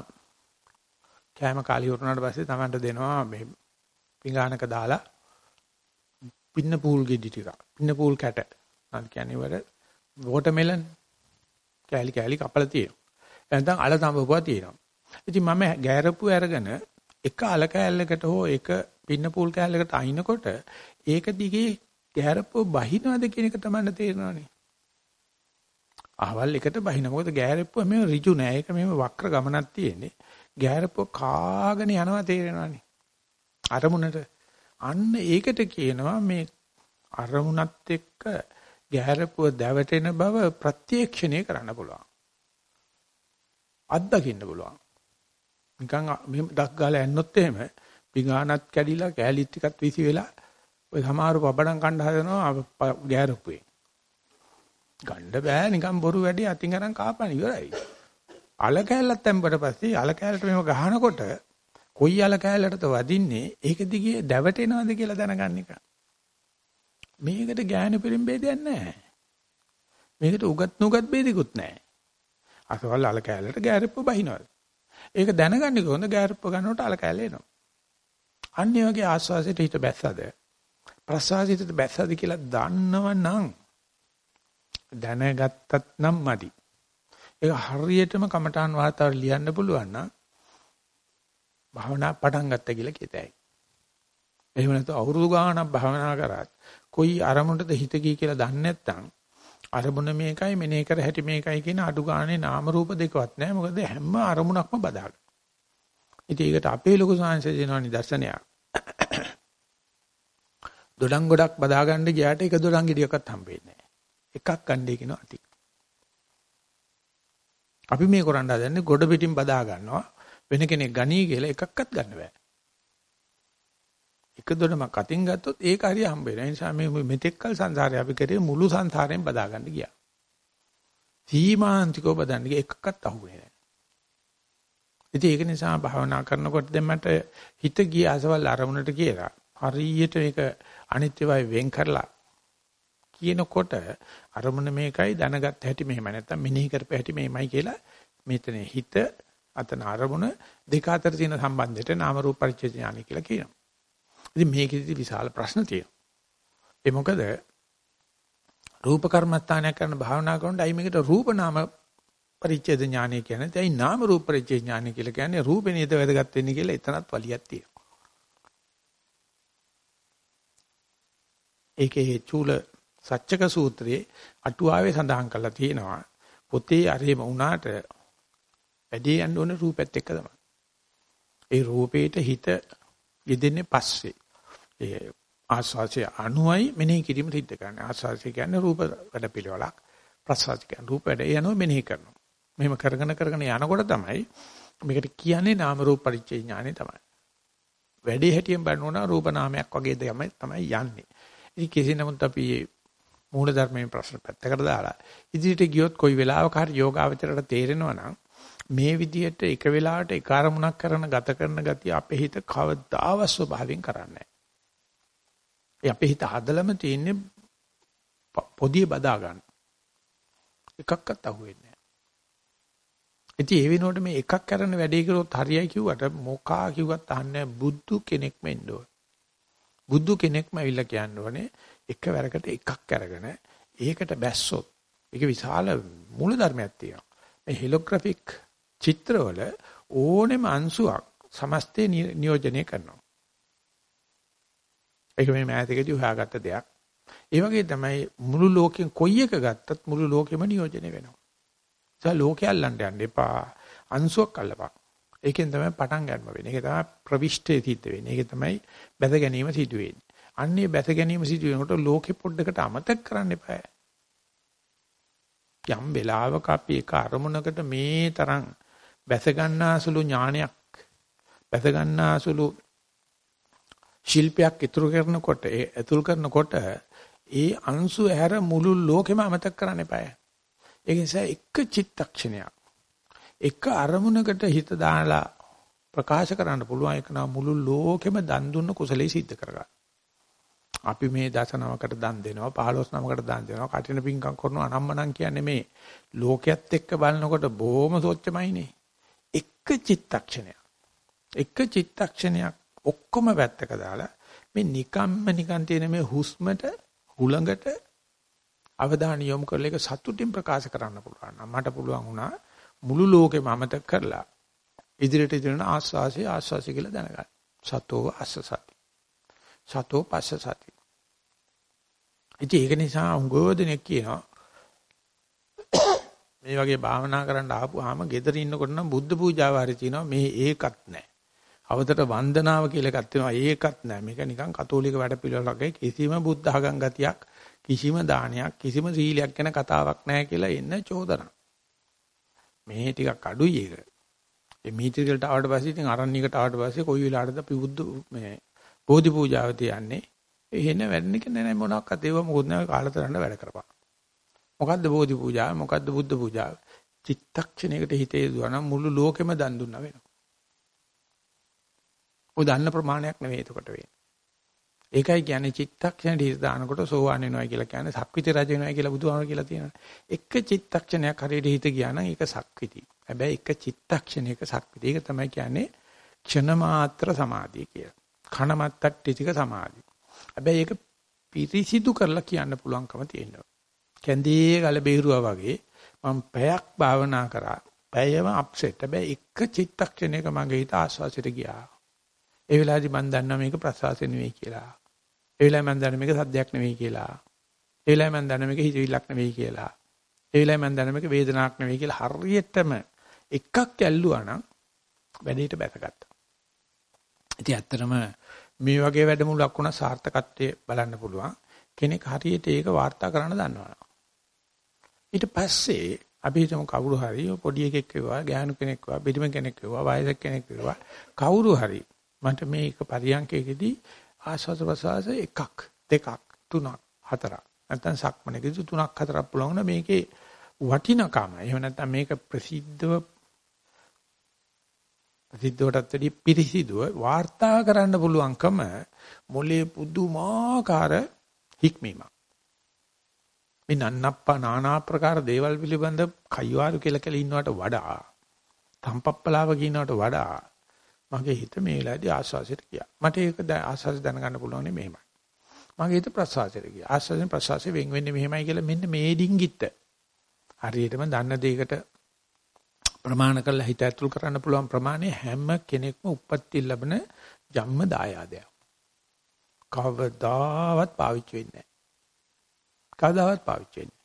කෑම කාලි වුණාට පස්සේ Tamanට දෙනවා මේ පිඟානක දාලා පින්න පූල් ගෙඩි ටික පින්න පූල් කැට. අර කියන්නේ වල වෝටර්මෙලන් කෑලි කෑලි කපලා තියෙනවා. නැත්නම් අල තඹපුවා තියෙනවා. ඉතින් මම ගෑරප්පු අරගෙන එක අල කෑල්ලකට හෝ එක පින්න පූල් කෑල්ලකට අයින්කොට ඒක දිගේ ගෑරප්පුව බහිනවද කියන එක තමයි තේරෙනවනේ අහවල් එකට බහින. මොකද ගෑරෙප්පුව මේ ඍජු නෑ. ඒක මෙහෙම වක්‍ර ගමනක් තියෙන්නේ. ගෑරෙප්පුව කාගෙන යනවා තේරෙනවානේ. අරමුණට. අන්න ඒකට කියනවා මේ අරමුණත් එක්ක ගෑරෙප්පුව දැවටෙන බව ප්‍රත්‍යක්ෂණය කරන්න පුළුවන්. අත්දකින්න පුළුවන්. නිකන් මෙහෙම ඩක් ගාලා යන්නොත් එහෙම පිඟානත් කැඩිලා කෑලිත් ටිකත් විසි වෙලා ඔය සමහර පබඩම් කණ්ඩ හදනවා ගෑරෙප්පුවේ. ගන්න බෑ නිකන් බොරු වැඩි අතින් අරන් කාපන ඉවරයි. අල කෑල්ලක් තැම්බට පස්සේ අල කෑල්ලට මෙහෙම ගහනකොට කොයි අල කෑල්ලටද වදින්නේ ඒක දිගේ දැවටෙනවද කියලා දැනගන්න එක. මේකට ඥාන පරිම්බේදයක් නැහැ. මේකට උගත් නුගත් බේදිකුත් නැහැ. අසවල් අල කෑල්ලට ගෑරප්ප බහිනවද? ඒක දැනගන්නේ කොහොමද ගෑරප්ප ගන්නකොට අල කෑල්ල එනවා. අන්නේ වගේ ආස්වාසයට හිත බැස්සද ප්‍රසවාසයට බැස්සද කියලා දන්නවනම් දැනගත්තත් නම් මදි. ඒක හරියටම කමඨාන් වාතාවර ලියන්න පුළුවන් නම් භාවනා පටන් ගත්ත කියලා කියතයි. එහෙම නැත්නම් අවුරුදු ගාණක් භාවනා කරත් කොයි අරමුණටද හිත ගිය කියලා දන්නේ නැත්නම් අරමුණ මේකයි මෙනේ කර හැටි මේකයි කියන අඩු ගානේ නාම රූප දෙකවත් නැහැ. මොකද හැම අරමුණක්ම බදාගන්න. ඉතින් ඒකට අපේ ලොකු සංසය දෙනවා නිදර්ශනයක්. දොඩම් ගොඩක් බදාගන්න ගියාට එක දොඩම් ගෙඩියක්වත් හම්බෙන්නේ නැහැ. එකක් ගන්නයි කියන අති. අපි මේ කරන්න හදන්නේ ගොඩ පිටින් බදා ගන්නවා වෙන කෙනෙක් ගනී කියලා එකක්වත් ගන්න බෑ. එක දොඩමක් අතින් ගත්තොත් ඒක හරිය හම්බ වෙනවා. ඒ නිසා මේ මෙතෙක්කල් සංසාරේ අපි කරේ මුළු සංසාරයෙන් බදා ගන්න ගියා. සීමාන්තිකව බදන්න ගිය එකක්වත් අහුවේ නැහැ. ඉතින් ඒක නිසා භාවනා කරනකොට දැන් මට හිත ගිය අසවල් අරමුණට කියලා හරියට මේක අනිත්‍යවයි වෙන් කරලා කියනකොට අරමුණ මේකයි දැනගත් හැටි මෙහෙම නැත්තම් මෙනෙහි කරපු හැටි මෙහෙමයි කියලා මෙතන හිත අතන අරමුණ දෙක අතර තියෙන සම්බන්ධයට නාම රූප පරිච්ඡේද ඥානයි කියලා කියනවා. ඉතින් මේකෙදි විශාල ප්‍රශ්න තියෙනවා. ඒ මොකද රූප කර්මස්ථානයක් කරන භාවනා කරනකොට අයි මේකට රූප නාම පරිච්ඡේද ඥානය කියන්නේ. ඒයි නාම රූප පරිච්ඡේද ඥානය කියලා කියන්නේ රූපේ නේද වැදගත් වෙන්නේ කියලා එතනත් වලියක් තියෙනවා. ඒකේ චූල සච්චක සූත්‍රයේ අටුවාවේ සඳහන් කරලා තියෙනවා පොතේ අරේම වුණාට වැඩේ යන්න ඕනේ රූපෙත් එක්ක තමයි. ඒ රූපේට හිත යෙදෙන්නේ පස්සේ. ඒ ආස්වාසිය අනුයි මෙනෙහි කිරීම සිද්ධ කරන්නේ. ආස්වාසිය කියන්නේ රූප වැඩ පිළිවෙලක්. ප්‍රසවාස කියන්නේ රූප වැඩ යනවා මෙනෙහි කරනවා. මෙහෙම කරගෙන කරගෙන යනකොට තමයි මේකට කියන්නේ නාම රූප පරිච්ඡේ ඥානෙ තමයි. වැඩි හැටියෙන් බලනවා රූප නාමයක් වගේ දෙයක් තමයි යන්නේ. ඉතින් කෙසේ නමුත් අපි මූල ධර්මයේ ප්‍රශ්න පැත්තකට දාලා ඉදිරියට ගියොත් කොයි වෙලාවක හරි යෝගාවචරයට තේරෙනවා නම් මේ විදිහට එක වෙලාවට එක අරමුණක් කරන ගත කරන ගතිය අපේ හිත කවදාව ස්වභාවයෙන් කරන්නේ නැහැ. අපේ හිත හදලම තියෙන්නේ පොදිය බදා ගන්න. එකක්වත් අහුවෙන්නේ නැහැ. ඉතින් ඒ වෙනුවට මේ එකක් කරන වැඩේ කරොත් හරියයි කිව්වට මොකා කිව්වත් අහන්නේ බුදු කෙනෙක්ම එන්න ඕන. බුදු කෙනෙක්ම ඇවිල්ලා කියන්න ඕනේ එකවරකට එකක් අරගෙන ඒකට බැස්සොත් ඒක විශාල මූල ධර්මයක් තියෙනවා. මේ හෙලෝග්‍රැෆික් චිත්‍රවල ඕනෙම අංශුවක් සමස්තේ නියෝජනය කරනවා. ඒක මේ මෑතකදී හොයාගත්ත දෙයක්. ඒ වගේ තමයි මුළු ලෝකෙන් කොයි එක ගත්තත් මුළු ලෝකෙම නියෝජනය වෙනවා. ඒ ලෝකය අල්ලන්න යන්න එපා. අංශුවක් අල්ලපන්. ඒකෙන් තමයි පටන් ගන්න වෙන්නේ. ඒක තමයි ප්‍රවිෂ්ඨේ සිද්ධ වෙන්නේ. ඒක තමයි බැස ගැනීම සිදු වෙන්නේ. අන්නේ බැස ගැනීම සිදු වෙනකොට ලෝකෙ පොඩ්ඩකට අමතක කරන්න එපා. යම් වෙලාවක අපි එක අරමුණකට මේ තරම් බැස ගන්නාසුළු ඥානයක් බැස ගන්නාසුළු ශිල්පයක් ඉතුරු කරනකොට ඒ ඇතුල් කරනකොට ඒ අංශු ඇර මුළු ලෝකෙම අමතක කරන්න එපා. ඒ නිසා එක චිත්තක්ෂණයක් එක අරමුණකට හිත දාලා ප්‍රකාශ කරන්න පුළුවන් එක නම් මුළු ලෝකෙම දන් දුන්න කුසලයේ සිද්ධ කරගන්න. අපි මේ දසනමකට දන් දෙනවා 15 නමකට දන් දෙනවා කටින පිංකම් කරනවා අනම්මනම් කියන්නේ මේ ලෝකයේත් එක්ක බලනකොට බොහොම සොච්චමයිනේ. එක චිත්තක්ෂණයක්. එක චිත්තක්ෂණයක් ඔක්කොම වැත්තක දාලා මේ නිකම්ම නිකන් තියෙන මේ හුස්මට හුළඟට අවධානය යොමු කරලා ඒක සතුටින් ප්‍රකාශ කරන්න පුළුවන්. මට පුළුවන් වුණා මුළු ලෝකෙම අමතක කරලා ඉදිරියට ඉදිරියට ආස්වාසිය ආස්වාසිය කියලා දැනගන්න. සතෝ අස්ස සති. සතෝ පස්ස සති. ඉතින් ඒක නිසා උගෝදෙනෙක් කියනවා මේ වගේ භාවනා කරන්න ආපුවාම gedara ඉන්නකොට නම් බුද්ධ පූජාව හරි තියෙනවා මේ ඒකත් නැහැ. අවතර වන්දනාව කියලා එකක් තියෙනවා ඒකත් නැහැ. මේක නිකන් කතෝලික වැඩපිළිවෙලක් කිසිම බුද්ධ ආගම් ගතියක් කිසිම දානයක් කිසිම සීලයක් ගැන කතාවක් නැහැ කියලා එන්න චෝදනා. මේ ටිකක් අඩුයි ඒක. මේ මීටරයකට ආවට පස්සේ ඉතින් අරණ්‍යයකට ආවට පස්සේ කොයි වෙලාවටද අපි බුද්ධ මේ බෝධි පූජාව තියන්නේ. එහෙන වැඩනික නෑ මොනවාක්වත් ඒව මොකොත් නෑ කාලතරන්න වැඩ කරපන්. මොකද්ද බෝධි පූජාව මොකද්ද බුද්ධ පූජාව? චිත්තක්ෂණයකට හිතේ දුවනම් මුළු ලෝකෙම දන් දුන්නා වෙනවා. ඔය දන්න ප්‍රමාණයක් නෙවෙයි එතකොට වෙන්නේ. ඒකයි කියන්නේ චිත්තක්ෂණ දිහා දානකොට සෝවාන් වෙනවා කියලා කියන්නේ සක්විති රජ වෙනවා කියලා බුදුහාමර කියලා තියෙනවා. එක චිත්තක්ෂණයක් හරියට හිත ගියා නම් ඒක සක්විති. හැබැයි එක චිත්තක්ෂණයක සක්විති. ඒක තමයි කියන්නේ ක්ෂණ මාත්‍ර සමාධිය කියලා. කණමත්තට්ටි ටික සමාධිය. හැබැයි ඒක පිරිසිදු කරලා කියන්න පුළුවන්කම තියෙනවා. කැන්දී ගල බේරුවා වගේ මම පැයක් භාවනා කරා. පැයම අප්සෙට්. හැබැයි එක චිත්තක්ෂණයක මගේ හිත ආස්වාසිත ගියා. ඒ වෙලාවේදී මම දන්නවා මේක ප්‍රසවාසය නෙවෙයි කියලා. ඒ වෙලාවේ මම දන්නවා මේක සද්දයක් නෙවෙයි කියලා. ඒ වෙලාවේ මම දන්නවා මේක හිතවිල්ලක් නෙවෙයි කියලා. ඒ වෙලාවේ මම දන්නවා මේක වේදනාවක් නෙවෙයි කියලා හරියටම එකක් ඇල්ලුවා නම් වැඩේට බැසගත්තා. ඉතින් ඇත්තටම මේ වගේ වැඩමුළුවක් වුණා සාර්ථකත්වයේ බලන්න පුළුවන්. කෙනෙක් හරියට ඒක වාර්තා කරන්න දන්නවනේ. ඊට පස්සේ අපි හිතමු කවුරු හරි පොඩි එකෙක් වේවා, ගෑනු කෙනෙක් වේවා, පිටිම කෙනෙක් වේවා, වයසක කෙනෙක් වේවා, කවුරු හරි මට මේක පරියන්කේකදී ආස්වාද ප්‍රසවාස එකක් දෙකක් තුනක් හතරක්. නැත්නම් සක්මණේකදී තුනක් හතරක් පුළුවන් මේකේ වටිනකම එහෙම නැත්නම් මේක ප්‍රසිද්ධව ප්‍රසිද්ධවටත් වැඩි පිරිසිදුව වාර්තා කරන්න පුළුවන්කම මොලේ පුදුමාකාර හික්මීමක්. මේ නන්නප්පා নানা ආකාර දේවල් පිළිබඳ කයිවාරු කියලා කියලා ඉන්නවට වඩා තම්පප්පලාව කියනවට වඩා මගේ හිත මේ වෙලාවේදී ආස්වාසයට ගියා. මට ඒක ආස්වාසය දැනගන්න පුළුවන් මෙහෙමයි. මගේ හිත ප්‍රසවාසයට ගියා. ආස්වාසයෙන් ප්‍රසවාසයෙන් වෙන් වෙන්නේ මෙහෙමයි කියලා මෙන්න මේ ඩිංගිත්ත. හරියටම දන්න දෙයකට ප්‍රමාණ කරලා හිත ඇතුල් කරන්න පුළුවන් ප්‍රමාණය හැම කෙනෙක්ම උප්පත්ති ලැබෙන ජම්ම දායාදයක්. කවදාවත් පාවිච්චි වෙන්නේ නැහැ. කවදාවත් පාවිච්චි වෙන්නේ.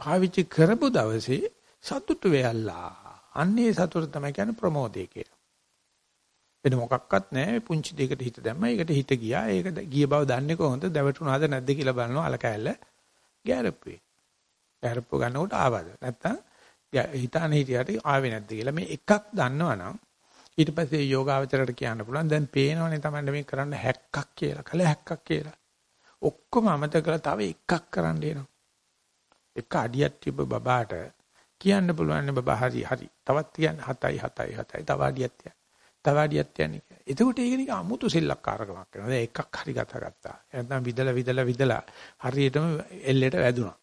පාවිච්චි කරපු දවසේ සතුටු වෙයල්ලා. අන්නේ සතුට තමයි කියන්නේ ප්‍රමෝදය කියලා. වෙන මොකක්වත් නැහැ පුංචි දෙයකට හිත දැම්මා. ඒකට හිත ගියා. ඒක ගිය බව දන්නේ කොහොමද? දැවටුණාද නැද්ද කියලා බලනවා අලකැල්ල ගෑරප්පුවේ. ගෑරප්පුව ගන්නකොට ආවද? නැත්තම් හිතාන හිටියට ආවේ නැද්ද කියලා මේ එකක් දන්නවනම් ඊට පස්සේ යෝගාවචරයට කියන්න පුළුවන්. දැන් පේනවනේ Tamande මේ කරන්න හැක්කක් කියලා කල හැක්කක් කියලා. ඔක්කොම අමතක කරලා තව එකක් කරන්න එනවා. එක අඩියක් තිබ්බ බබාට කියන්න පුළුවන් බබා හරි හරි. තවත් කියන්න 7යි 7යි 7යි තව අඩියක් තියන්න. තව අඩියක් තියන්නේ කියලා. එතකොට ඒක නිකන් අමුතු සෙල්ලක්කාරකමක් වෙනවා. දැන් එකක් හරි ගත ගත්තා. නැත්නම් විදලා විදලා විදලා හරියටම එල්ලේට වැදුනා.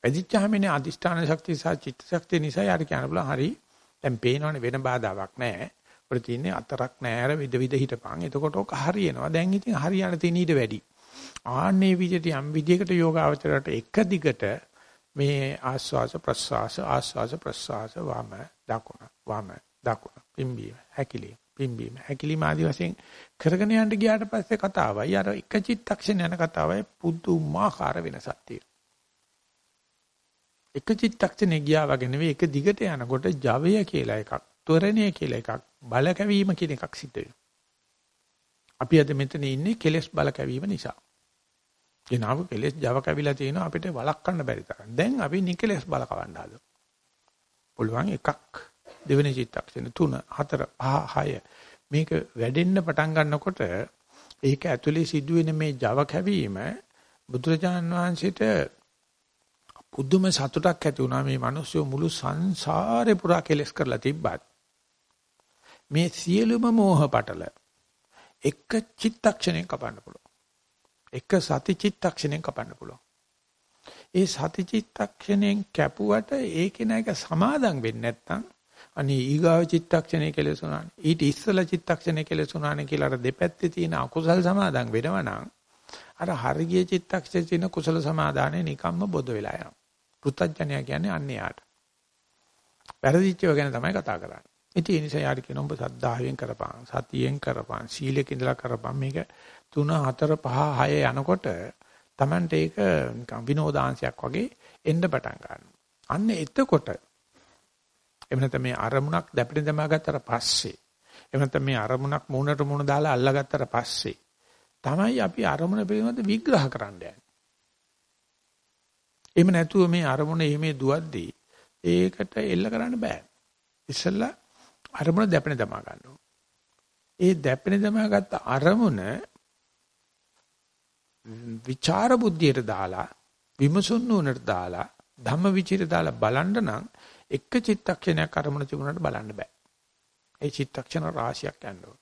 වැදිච්චාම ඉන්නේ අදිෂ්ඨාන ශක්තිය සහ චිත්ත ශක්තිය නිසා යාර කියන්න පුළුවන් හරි දැන් පේනවනේ වෙන බාධාවක් නැහැ. උඩ තියෙන්නේ අතරක් නැහැ. අර විද විද හිටපන්. එතකොට ඔක හරියනවා. දැන් ඉතින් හරියන තියෙන ඊට වැඩි. ආන්නේ විදිහට යම් විදිහකට යෝගාවචරයට එක දිගට මේ ආස්වාස ප්‍රස්වාස ආස්වාස ප්‍රස්වාස වම දකුණ වම දකුණ පිම්බීම හැකිලිම පිම්බීම හැකිලිම ආදි වශයෙන් කරගෙන යන්න ගියාට පස්සේ කතාවයි අර එක චිත්තක්ෂණ යන කතාවයි පුදුමාකාර වෙනසක් තියෙනවා. එක චිත්තක්ෂණේ ගියා වගේ නෙවෙයි එක දිගට යනකොට ජවය කියලා එකක්, ත්වරණය කියලා එකක්, බල කැවීම කියන එකක් සිද්ධ වෙනවා. අපි අද මෙතන ඉන්නේ කෙලස් බල කැවීම නිසා. එනාව කෙලස් Java කැවිලා තියෙනවා අපිට වළක්වන්න බැරි තරම්. දැන් අපි නිකලස් බල කවන්න හදමු. පුළුවන් එකක් දෙවෙනි චිත්තක්ෂණ 3 4 5 6 මේක වැඩෙන්න පටන් ගන්නකොට ඒක ඇතුලේ සිදුවෙන මේ Java කැවීම බුදුරජාණන් වහන්සේට පුදුම සතුටක් ඇති වුණා මේ මිනිස්සු මුළු සංසාරේ පුරා කෙලස් කරලා තිබ්බත් මේ සියලුම මෝහ පටල එක චිත්තක්ෂණයෙන් කපන්න පුළුවන්. එක සති චිත්තක්ෂණයෙන් කපන්න පුළුවන්. ඒ සති චිත්තක්ෂණයෙන් කැපුවට ඒකේ නැක සමාදම් වෙන්නේ නැත්නම් අනේ ඊගාව චිත්තක්ෂණය කෙලෙසුණානේ ඊට ඉස්සලා චිත්තක්ෂණය කෙලෙසුණානේ කියලා අර දෙපැත්තේ තියෙන අකුසල් සමාදම් වෙනවා නම් අර හරිය චිත්තක්ෂණයේ තියෙන කුසල සමාදානය නිකම්ම බොද වෙලා යනවා. පෘථජ්ජනය කියන්නේ අන්නේ යාට. වැරදිච්චව ගැන තමයි කතා කරන්නේ. ඉතින් ඒ නිසා යාර කියන ඔබ සද්ධායෙන් කරපන්, සතියෙන් කරපන්, සීලෙක ඉඳලා කරපන් මේක 3 4 5 6 යනකොට Tamante ඒක නිකන් විනෝදාංශයක් වගේ එන්න පටන් ගන්නවා. අන්න එතකොට එහෙම නැත්නම් මේ අරමුණක් දැපෙන දමා ගත්තට පස්සේ එහෙම නැත්නම් මේ අරමුණක් මූණට මූණ දාලා අල්ලගත්තට පස්සේ තමයි අපි අරමුණ පිළිබඳ විග්‍රහ කරන්න යන්නේ. එහෙම නැතුව මේ අරමුණ එහෙම දුවද්දී ඒකට එල්ල කරන්න බෑ. ඉස්සෙල්ලා අරමුණ දැපෙන දමා ගන්නවා. ඒ දැපෙන දමා ගත්ත අරමුණ විචාර බුද්ධියට දාලා විමසුන් නුනට දාලා ධම්ම විචිත දාලා බලන්න නම් එක චිත්තක්ෂණයක් අරමුණ තිබුණාට බලන්න බෑ. ඒ චිත්තක්ෂණ රාශියක් යනවා.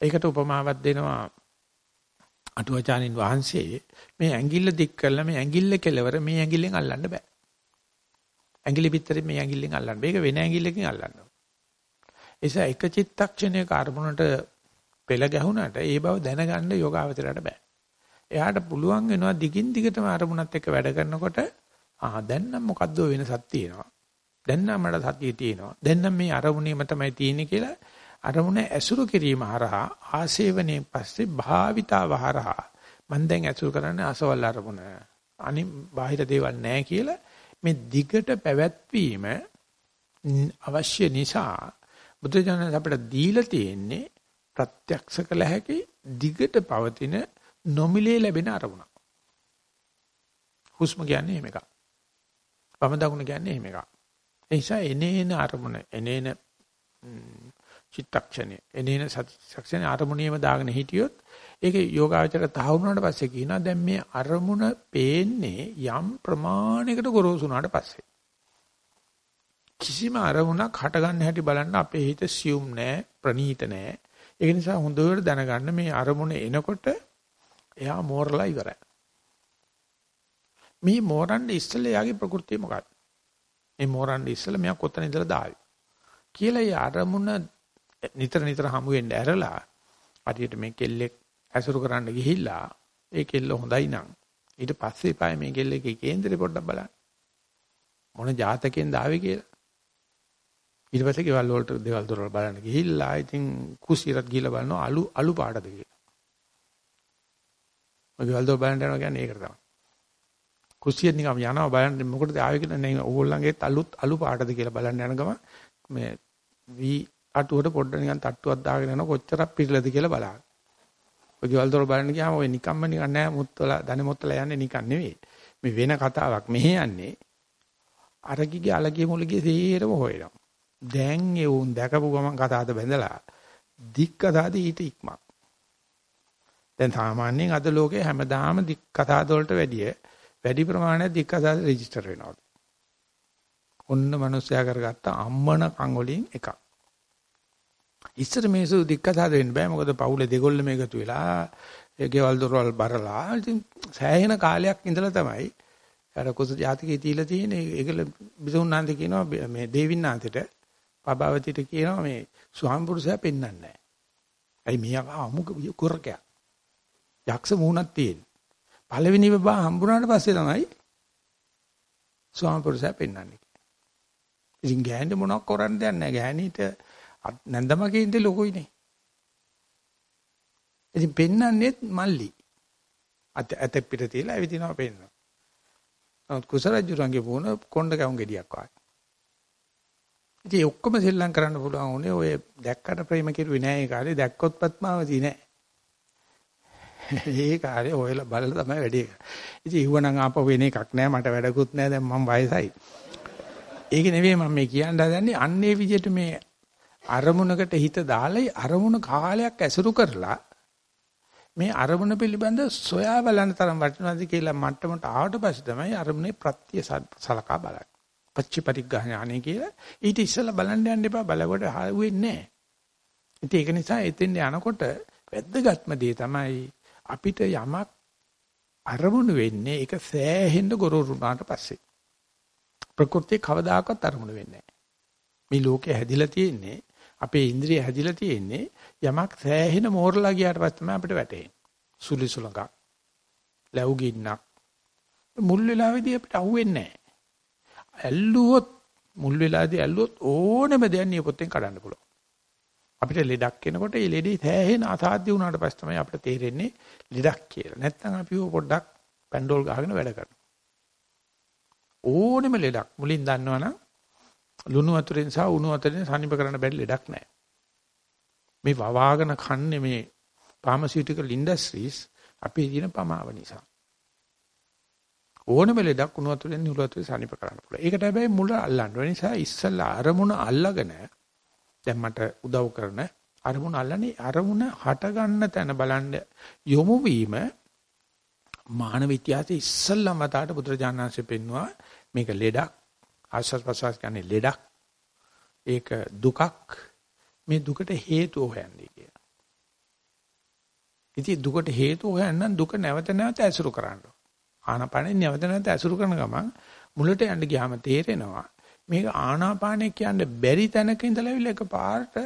ඒකට උපමාවක් දෙනවා අටුවචානින් වහන්සේ මේ ඇඟිල්ල දික් කරලා මේ ඇඟිල්ල කෙලවර මේ ඇඟිල්ලෙන් අල්ලන්න බෑ. ඇඟිලි පිටරේ මේ ඇඟිල්ලෙන් අල්ලන්න. මේක වෙන ඇඟිල්ලකින් අල්ලන්න. එසා එක චිත්තක්ෂණයක අරමුණට පෙළ ගැහුණාට ඒ බව දැනගන්න යෝගාවචරයට බෑ. එයාට පුළුවන් වෙනවා දිගින් දිගටම අරමුණත් එක්ක වැඩ කරනකොට ආ දැන් නම් මොකද්ද වෙනසක් තියෙනවා. දැන් නම් මට සතිය තියෙනවා. දැන් නම් මේ අරමුණේම තමයි තියෙන්නේ කියලා අරමුණ ඇසුරු කිරීම හරහා ආසේවණයෙන් පස්සේ භාවිතාව හරහා මම දැන් ඇසුරු කරන්නේ අසවල් අරමුණ. අනි බාහිර දේවල් නැහැ කියලා මේ දිගට පැවැත්වීම අවශ්‍ය නිසා බුදුජානක අපිට දීලා තියෙන්නේ ප්‍රත්‍යක්ෂ කළ හැකි දිගට පවතින නොමිලේ ලැබෙන අරමුණ. හුස්ම කියන්නේ එහෙම එකක්. වම දකුණ කියන්නේ එහෙම එකක්. ඒ නිසා එනේන අරමුණ එනේන චිත්තක්ෂණය එනේන සතික්ෂණය අරමුණේම දාගෙන හිටියොත් ඒකේ යෝගාචර තහවුරුනාට පස්සේ කියනවා දැන් මේ අරමුණ පේන්නේ යම් ප්‍රමාණයකට ගොරෝසු වුණාට පස්සේ. කිසිම අරමුණක් හට ගන්න හැටි බලන්න අපේ හිත සියුම් නෑ ප්‍රනීත නෑ. ඒක නිසා හොඳට දැනගන්න මේ අරමුණ එනකොට එයා මෝරලා ඉවරයි. මේ මෝරන්න ඉස්සෙල්ලා යාගේ ප්‍රകൃතිය මොකක්ද? මේ මෝරන්න ඉස්සෙල්ලා මෙයා කොතන ඉඳලා දාවි කියලා ඒ අරමුණ නිතර නිතර හමු වෙන්න ඇරලා හරියට මේ කෙල්ලෙක් ඇසුරු කරන්න ගිහිල්ලා ඒ කෙල්ල හොඳයි නම් ඊට පස්සේ පාය මේ කෙල්ලගේ කේන්දරේ පොඩ්ඩක් බලන්න මොන ජාතකෙන්ද ආවේ කියලා ඊට පස්සේ ගෙවල් වලට දේවල් දොරවල් බලන්න ගිහිල්ලා ඉතින් කුසිරත් ගිහිල්ලා බලනවා අලු අලු පාටද කියලා. ඔය ගෙවල් දොර බලන්න යනවා කියන්නේ ඒකට තමයි. කුසියෙත් නිකම් යනවා බලන්න මොකටද ආවේ කියලා නේ ඕගොල්ලන්ගේත් අලුත් අලු පාටද කියලා බලන්න යන ගම මේ වී අටුවට පොඩ්ඩ නිකන් තට්ටුවක් දාගෙන යනවා කොච්චරක් පිරලද කියලා බලන්න. ඔය ගෙවල් දොර බලන්න ගියාම ඔය නිකම්ම නිකන් නෑ මුත්තල දන මුත්තල යන්නේ නිකන් නෙවෙයි. මේ වෙන කතාවක් මෙහෙ යන්නේ අරකිගේ අලගේ මුලගේ සේරම හොයනවා. දැන් ඒ උන් දැකපු ගමන් කතාවද බැඳලා දික් කතාවද ඊට ඉක්මක්. දැන් සාමාන්‍යයෙන් අද ලෝකේ හැමදාම දික් කතාවද වලට වැඩිය වැඩි ප්‍රමාණයක් දික් කතාවද රෙජිස්ටර් වෙනවා. ඔන්න මිනිස්සයා කරගත්ත අම්මන කන් වලින් එකක්. ඉස්සර මේසු දික්කතාද වෙන්න බෑ මොකද පවුලේ දෙගොල්ලම එකතු වෙලා ඒ ගෙවල් දොරවල් බරලා ඉතින් සෑහෙන කාලයක් ඉඳලා තමයි අර කුස ජාතිකේ තියලා තියෙන ඒකල බිසුණාන්ත කියනවා මේ දේවින්නාන්තට පබාවතිට කියනවා මේ ස්වාම පුරුෂයා පෙන්වන්නේ නැහැ. ඇයි මියා අමුක කුරකයක්. යක්ෂ මූණක් තියෙන. පළවෙනි බබා හම්බුනාට පස්සේ තමයි ස්වාම පුරුෂයා පෙන්වන්නේ. ඉතින් ගෑනට මොනවක් කරන්න දෙයක් නැහැ. ගෑණීට නැන්දමගේ ඉඳ ලොකුයිනේ. ඉතින් පෙන්වන්නේත් මල්ලි. අත ඇත පිට තියලා ඇවිදිනවා පෙන්වනවා. නමුත් කුසරජුරන්ගේ පුණ කොණ්ඩ කැවුම් ගෙඩියක් වගේ. ඉතින් ඔක්කොම සෙල්ලම් කරන්න පුළුවන් උනේ ඔය දැක්කට ප්‍රේම කෙරුවේ නෑ ඒ කාලේ දැක්කොත් පත්මාවදී නෑ. ඒ කාලේ ඔයලා බලලා තමයි වැඩේ කරන්නේ. ඉතින් ඉවුවනම් ආපහු වෙන එකක් නෑ මට වැඩකුත් නෑ දැන් මම වයසයි. ඒක නෙවෙයි මම මේ කියන්න හදන්නේ අන්නේ විදිහට මේ අරමුණකට හිත දාලා අරමුණ කාලයක් ඇසුරු කරලා මේ අරමුණ පිළිබඳ සොයා බලන තරම් වටිනවද කියලා මට්ටමට ආවට පස්සේ තමයි අරමුණේ ප්‍රත්‍ය සලකා බලන්නේ. පච්චි පරිග්‍රහණය කියලා ඊට ඉස්සෙල්ලා බලන්න යන්න එපා බලවට හාවෙන්නේ නැහැ. ඒක නිසා එතෙන් යනකොට වැද්දගත්ම දේ තමයි අපිට යමක් අරමුණු වෙන්නේ ඒක සෑහෙන්න ගොරෝරුනාට පස්සේ. ප්‍රകൃතිය කවදාකවත් අරමුණු වෙන්නේ නැහැ. මේ ලෝකේ හැදිලා තියෙන්නේ අපේ ඉන්ද්‍රිය හැදිලා තියෙන්නේ යමක් සෑහෙන මෝරලා ගියාට පස්සේ තමයි අපිට වැටෙන්නේ. සුලි සුලඟක්. ලැබු ගින්නක්. මුල් වෙලාවේදී අපිට අහුවෙන්නේ නැහැ. ඇල්ලුවොත් මුල් වෙලාවේදී ඇල්ලුවොත් ඕනෙම දෙයක් නියපොත්තෙන් කඩන්න පුළුවන්. අපිට ලෙඩක් එනකොට ඒ ලෙඩේ සෑහෙන අසාධ්‍ය වුණාට පස්සේ තමයි අපිට තේරෙන්නේ ලෙඩක් කියලා. නැත්නම් අපි පොඩ්ඩක් පැන්ඩෝල් ගහගෙන වැඩ කරනවා. ඕනෙම ලෙඩක් මුලින් දන්නවනම් ලුණු වතුරෙන් සහ උණු වතුරෙන් සනීප කරන්න බැරි ලෙඩක් නැහැ. මේ වවාගෙන කන්නේ මේ ෆාමසිටිකල් ඉන්ඩස්ට්‍රීස් අපේ දින පමාව නිසා. ඕනම ලෙඩක් උණු වතුරෙන් උණු වතුරෙන් සනීප කරන්න පුළුවන්. ඒකට හැබැයි මුල අල්ලන්න. ඒ නිසා ඉස්සල්ලා අරමුණ අල්ලගෙන දැන් මට උදව් කරන අරමුණ අල්ලන්නේ අරමුණ හට ගන්න තැන බලන්න යොමු වීම මානව ඉතිහාසයේ ඉස්සල්ලාම වතාවට බුදුරජාණන්සේ පෙන්වුවා මේක ලෙඩක් ආශ්වාස ප්‍රශ්වාස කියන්නේ ලෙඩක්. ඒක දුකක්. මේ දුකට හේතුව හොයන්නේ කියලා. ඉතින් දුකට හේතුව හොයන්න දුක නැවත නැවත ඇසුරු කරන්න. ආනාපානෙ නැවත නැවත ඇසුරු කරන ගමන් මුලට යන්න ගියාම තේරෙනවා මේක ආනාපානෙ කියන්න බැරි තැනක ඉඳලා එක පාට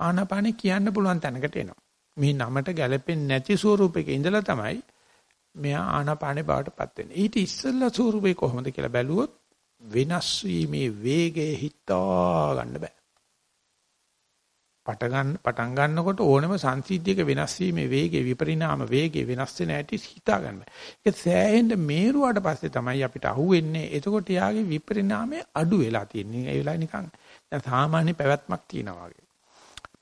ආනාපානෙ කියන්න පුළුවන් තැනකට එනවා. මේ නමට ගැලපෙන්නේ නැති ස්වරූපයක ඉඳලා තමයි මෙයා ආනාපානෙ බවටපත් වෙන්නේ. ඊට ඉස්සෙල්ලා ස්වරූපේ කොහොමද කියලා බැලුවොත් වෙනස් වීමේ වේගය හිතා ගන්න බෑ. පට ගන්න පටන් ගන්නකොට ඕනම සංසිද්ධියක වෙනස් වීමේ වේගය විපරිණාම වේගය වෙනස් වෙන හැටි හිතා ගන්න බෑ. ඒක සෑහෙන්න මේරුවාට පස්සේ තමයි අපිට අහුවෙන්නේ. එතකොට යාගේ විපරිණාමය අඩු වෙලා තියෙන්නේ. ඒ වෙලාවේ නිකන් දැන් සාමාන්‍ය පැවැත්මක් තියෙනවා වගේ.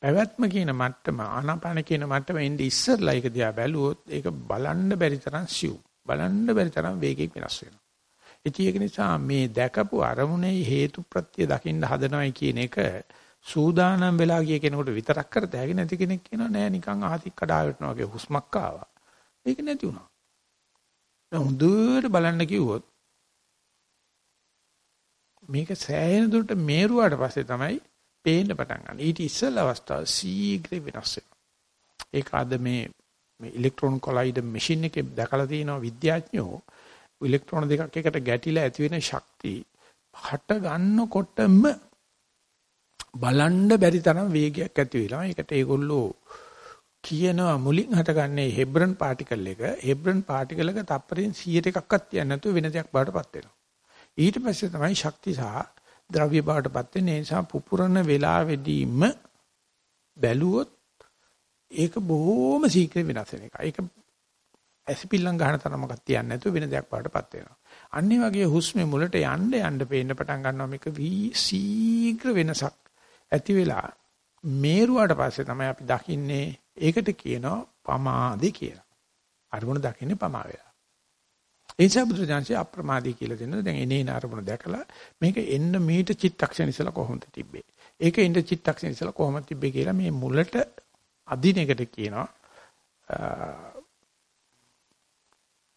පැවැත්ම කියන මට්ටම ආනාපාන කියන මට්ටම එන්නේ ඉස්සරලා ඒක දිහා බැලුවොත් ඒක බලන්න බැරි තරම් සිව්. බලන්න බැරි තරම් වේගයෙන් වෙනස් වෙනවා. ඉතින් ඒක නිසා මේ දැකපු අරමුණේ හේතු ප්‍රත්‍ය දකින්න හදනවයි කියන එක සූදානම් වෙලා ගිය කෙනෙකුට විතරක් කරත හැකි නැති කෙනෙක් කියනවා නෑ නිකන් ආතික් කඩා වැටෙනවා වගේ හුස්මක් ආවා. ඒක නැති වුණා. දැන් හොඳට බලන්න කිව්වොත් මේක සෑහෙන දුරට මේරුවාට පස්සේ තමයි පේන්න පටන් ගන්න. ඊට ඉස්සෙල් අවස්ථාව ශීඝ්‍ර වෙනස් වෙනවා. ඒක අද මේ මේ ඉලෙක්ට්‍රෝන කොලයිඩර් මැෂින් එකේ දැකලා තියෙනවා විද්‍යාඥයෝ ඉලෙක්ට්‍රෝන දෙකක් එකට ගැටිලා ඇති වෙන ශක්තිය හට ගන්නකොටම බලන්න බැරි තරම් වේගයක් ඇති වෙනවා. ඒකට ඒගොල්ලෝ කියනවා මුලින් හටගන්නේ හෙබ්‍රන් පාටිකල් එක. හෙබ්‍රන් පාටිකල් එක තප්පරෙන් 100 එකක්වත් තියන්නේ නැතුව වෙන දෙයක් බාටපත් වෙනවා. ඊට පස්සේ තමයි ශක්ති සහ ද්‍රව්‍ය බාටපත් වෙන්නේ. ඒ නිසා පුපුරන වෙලාවෙදීම බැලුවොත් ඒක බොහොම ශීඝ්‍ර වෙනස් වෙන එක. ඒක ඇසිපිල්ලම් ගන්න තරමක් තියන්නේ නැතුව වෙන දෙයක් වඩටපත් වෙනවා. අනිත් වගේ හුස්මේ මුලට යන්න යන්න පේන්න පටන් ගන්නවා මේක ශීඝ්‍ර වෙනසක් ඇති වෙලා මේරුවාට පස්සේ තමයි අපි දකින්නේ ඒකට කියනවා පමාදේ කියලා. අරමුණ දකින්නේ පමා වෙලා. ඒ නිසා බුදුරජාන්සේ අප්‍රමාදී කියලා දෙනවා. දැන් එනේන අරමුණ දැකලා මේක එන්න මීට චිත්තක්ෂණ ඉස්සලා කොහොමද තිබ්බේ? ඒක එන්න චිත්තක්ෂණ ඉස්සලා කොහොමද තිබ්බේ කියලා මේ මුලට අදින එකට කියනවා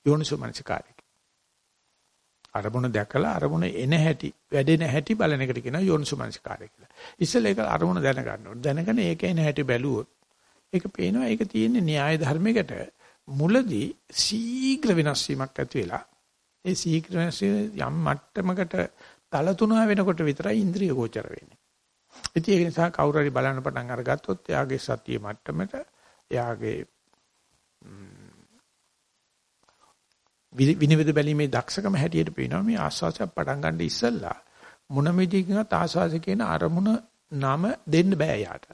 යෝනිසෝ මනසිකාරය. අරමුණ දැකලා අරමුණ එන හැටි වැඩෙන හැටි බලන එකට කියනවා යෝනිසෝ මනසිකාරය කියලා. ඉස්සෙල්ලා ඒක අරමුණ දැන ගන්න ඕනේ. දැනගෙන ඒක එන හැටි බැලුවොත් ඒක පේනවා ඒක තියෙන්නේ න්‍යාය ධර්මයකට මුලදී ශීඝ්‍ර වෙනස් වීමක් ඇති වෙලා ඒ ශීඝ්‍ර වෙනස් යම් මට්ටමකට තල තුනහ වෙනකොට විතරයි ඉන්ද්‍රිය ගෝචර වෙන්නේ. ඉතින් ඒක නිසා කවුරු හරි බලන්න පටන් අරගත්තොත් එයාගේ සතිය මට්ටමට එයාගේ විනිවිද බැලීමේ දක්ෂකම හැටියට පේනවා මේ ආස්වාසය පටන් ගන්න ඉස්සෙල්ලා මොන විදිහකින්වත් ආස්වාසය කියන අරමුණ නම දෙන්න බෑ යාට.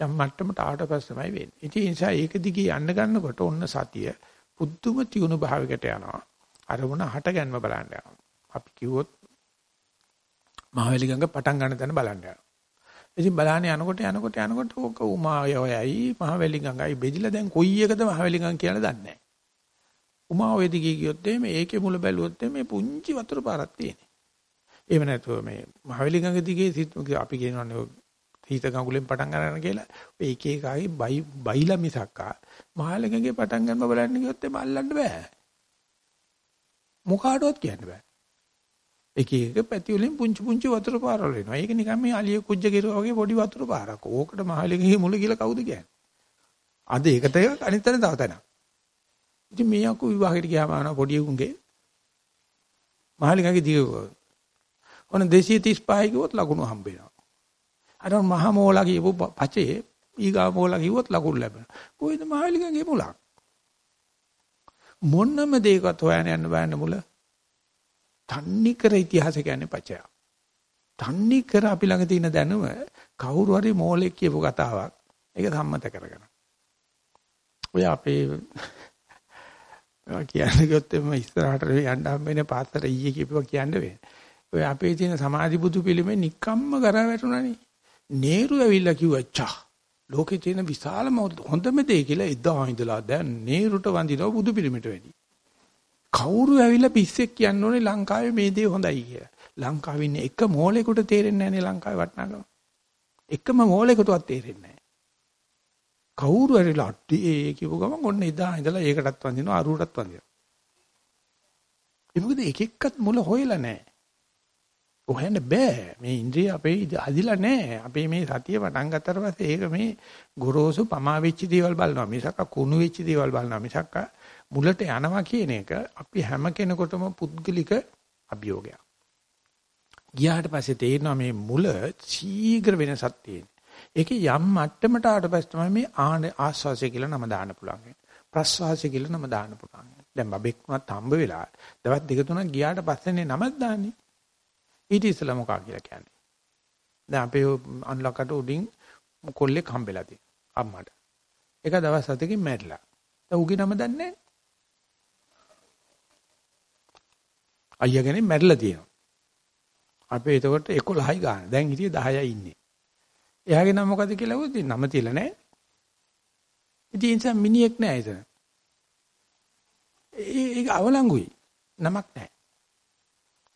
යම් මට්ටමට ආවට පස්සේ තමයි වෙන්නේ. ඉතින් ඒ නිසා ඒක දිගේ යන්න ගන්නකොට ඔන්න සතිය පුදුම තියුණු භාවයකට යනවා. අරමුණ හට ගැනීම බලන්න යනවා. අපි කිව්වොත් මහවැලි ගඟ පටන් ගන්න තැන බලන්න යනවා. ඉතින් බලන්නේ යනකොට යනකොට යනකොට ඕක උමායයයි මහවැලි ගඟයි බෙදිලා දැන් කොයි එකද මහවැලි ගඟ කියලා දන්නේ නැහැ. උමාවය දිගේ ගියොත් එimhe ඒකේ මුල බැලුවොත් මේ පුංචි වතුර පාරක් තියෙන්නේ. එහෙම නැතුව මේ මහවැලි ගඟ දිගේ අපි කියනවානේ සීත ගඟුලෙන් පටන් ගන්න කියලා. ඔය එක එකයි බයි බයිලා මිසක්කා මහවැලි ගඟේ පටන් ගන්න බලන්න ගියොත් එimhe අල්ලන්න බෑ. මොකාටවත් කියන්න බෑ. එක එක පැති වලින් පුංචි පුංචි වතුර පාරවල එනවා. ඒක නිකන් මේ අලිය කුජ්ජ කෙරුවා වගේ පොඩි වතුර පාරක්. ඕකට මහලිකගේ මුල කියලා කවුද කියන්නේ? අද ඒකට අනිත් තැන තව තැනක්. ඉතින් මේ අකු විවාහයට ගියාම ආන පොඩි උන්ගේ මහලිකගේ දිග ඔන්න 235 කිව්වොත් ලකුණු හම්බ වෙනවා. අර මහ මෝලා කියපු පචේ ඊගා මෝලා කිව්වොත් ලකුණු ලැබෙනවා. කොයිද මහලිකගේ මුලක්? මොන්නම දෙයකට හොයන්න යන්න බෑන මුල. තන්නේ කර ඉතිහාස කියන්නේ පචය. තන්නේ කර අපි ළඟ තියෙන දැනුම කවුරු හරි මෝලෙක් කියපු කතාවක්. ඒක සම්මත කරගන්න. ඔය අපේ කියන්නේ ගොත් එම ඉස්සරහට යන්න හම්බෙන්නේ පාත්තර ඊයේ කියපුවා කියන්නේ වෙන්නේ. ඔය අපේ තියෙන සමාධි බුදු පිළිමේ නික්කම්ම කරා වැටුණානේ. නේරු ඇවිල්ලා කිව්වා චා ලෝකේ තියෙන විශාලම හොඳම දේ කියලා එදා ඉඳලා දැන් නේරුට වඳිනවා බුදු පිළිමෙට වැඩි. කවුරු ඇවිල්ලා පිස්සෙක් කියන්න ඕනේ ලංකාවේ මේ දේ හොඳයි කියලා. ලංකාවේ ඉන්නේ එක මෝලෙකුට තේරෙන්නේ නැහැ නේ ලංකාවේ වටිනාකම. එකම මෝලෙකුටවත් තේරෙන්නේ නැහැ. කවුරු ඇවිල්ලා අට්ටි ඒ කියපු ගමන් ඔන්න එදා ඉඳලා ඒකටත් වඳිනවා අරුවටත් වඳිනවා. ඒ මොකද එක එක්කත් මුල හොයලා නැහැ. හොයන්න බෑ. මේ ඉන්ද්‍රිය අපේ අදිලා නැහැ. අපේ මේ සතිය පටන් ගත්තට පස්සේ ඒක මේ ගොරෝසු පමා වෙච්ච දේවල් බලනවා. මිසක් කුණු වෙච්ච දේවල් බලනවා. මිසක් මුලට යනවා කියන එක අපි හැම කෙනෙකුටම පුද්ගලික අභියෝගයක්. ගියාට පස්සේ තේරෙනවා මේ මුල ශීඝ්‍ර වෙනසක් තියෙනවා. ඒකේ යම් මට්ටමට ආවට පස්සේ තමයි මේ ආස්වාසය කියලා නම දාන්න පුළුවන්. ප්‍රස්වාසය කියලා නම දාන්න පුළුවන්. දැන් බබෙක්වත් හම්බ වෙලා දවස් දෙක තුනක් ගියාට පස්සේනේ නමක් දාන්නේ. ඊට ඉස්සෙල්ලා මොකා කියලා කියන්නේ. දැන් අපේ අන්ලකට උඩින් කොල්ලෙක් හම්බෙලා තියෙනවා අම්මට. ඒක දවස් හතකින් මැරිලා. දැන් උගේ නම දන්නේ නැහැ. අයියා කෙනෙක් මැරිලා තියෙනවා. අපි එතකොට 11යි ගන්න. දැන් හිටියේ 10යි ඉන්නේ. එයාගේ නම මොකද කියලා අහුවොත් නම තියලා නැහැ. ඉතින් ඒ නිසා මිනිහෙක් නැහැ එතන. ඒක අවලංගුයි. නමක් නැහැ.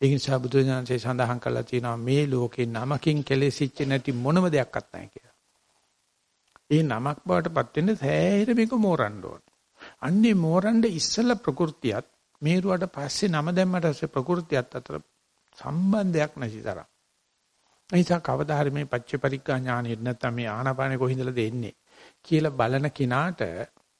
ඒ නිසා බුදුසසුනේ සඳහන් කරලා තියෙනවා මේ ලෝකේ නමකින් කෙලෙසිච්ච නැති මොනම දෙයක්වත් නැහැ කියලා. ඒ නමක් බවටපත් වෙන්න සෑහෙර මේක මෝරන්න ඕන. අන්නේ මෝරන්න ඉස්සල ප්‍රകൃතියත් මේරුවට පස්සේ නම දැම්මට පස්සේ ප්‍රകൃතියත් අතර සම්බන්ධයක් නැති තරම්. නිසා කවදා හරි මේ පච්ච පරිග්ගා ඥානෙ නැත්නම් මේ ආනාපානෙ කොහින්දලා දෙන්නේ කියලා බලන කිනාට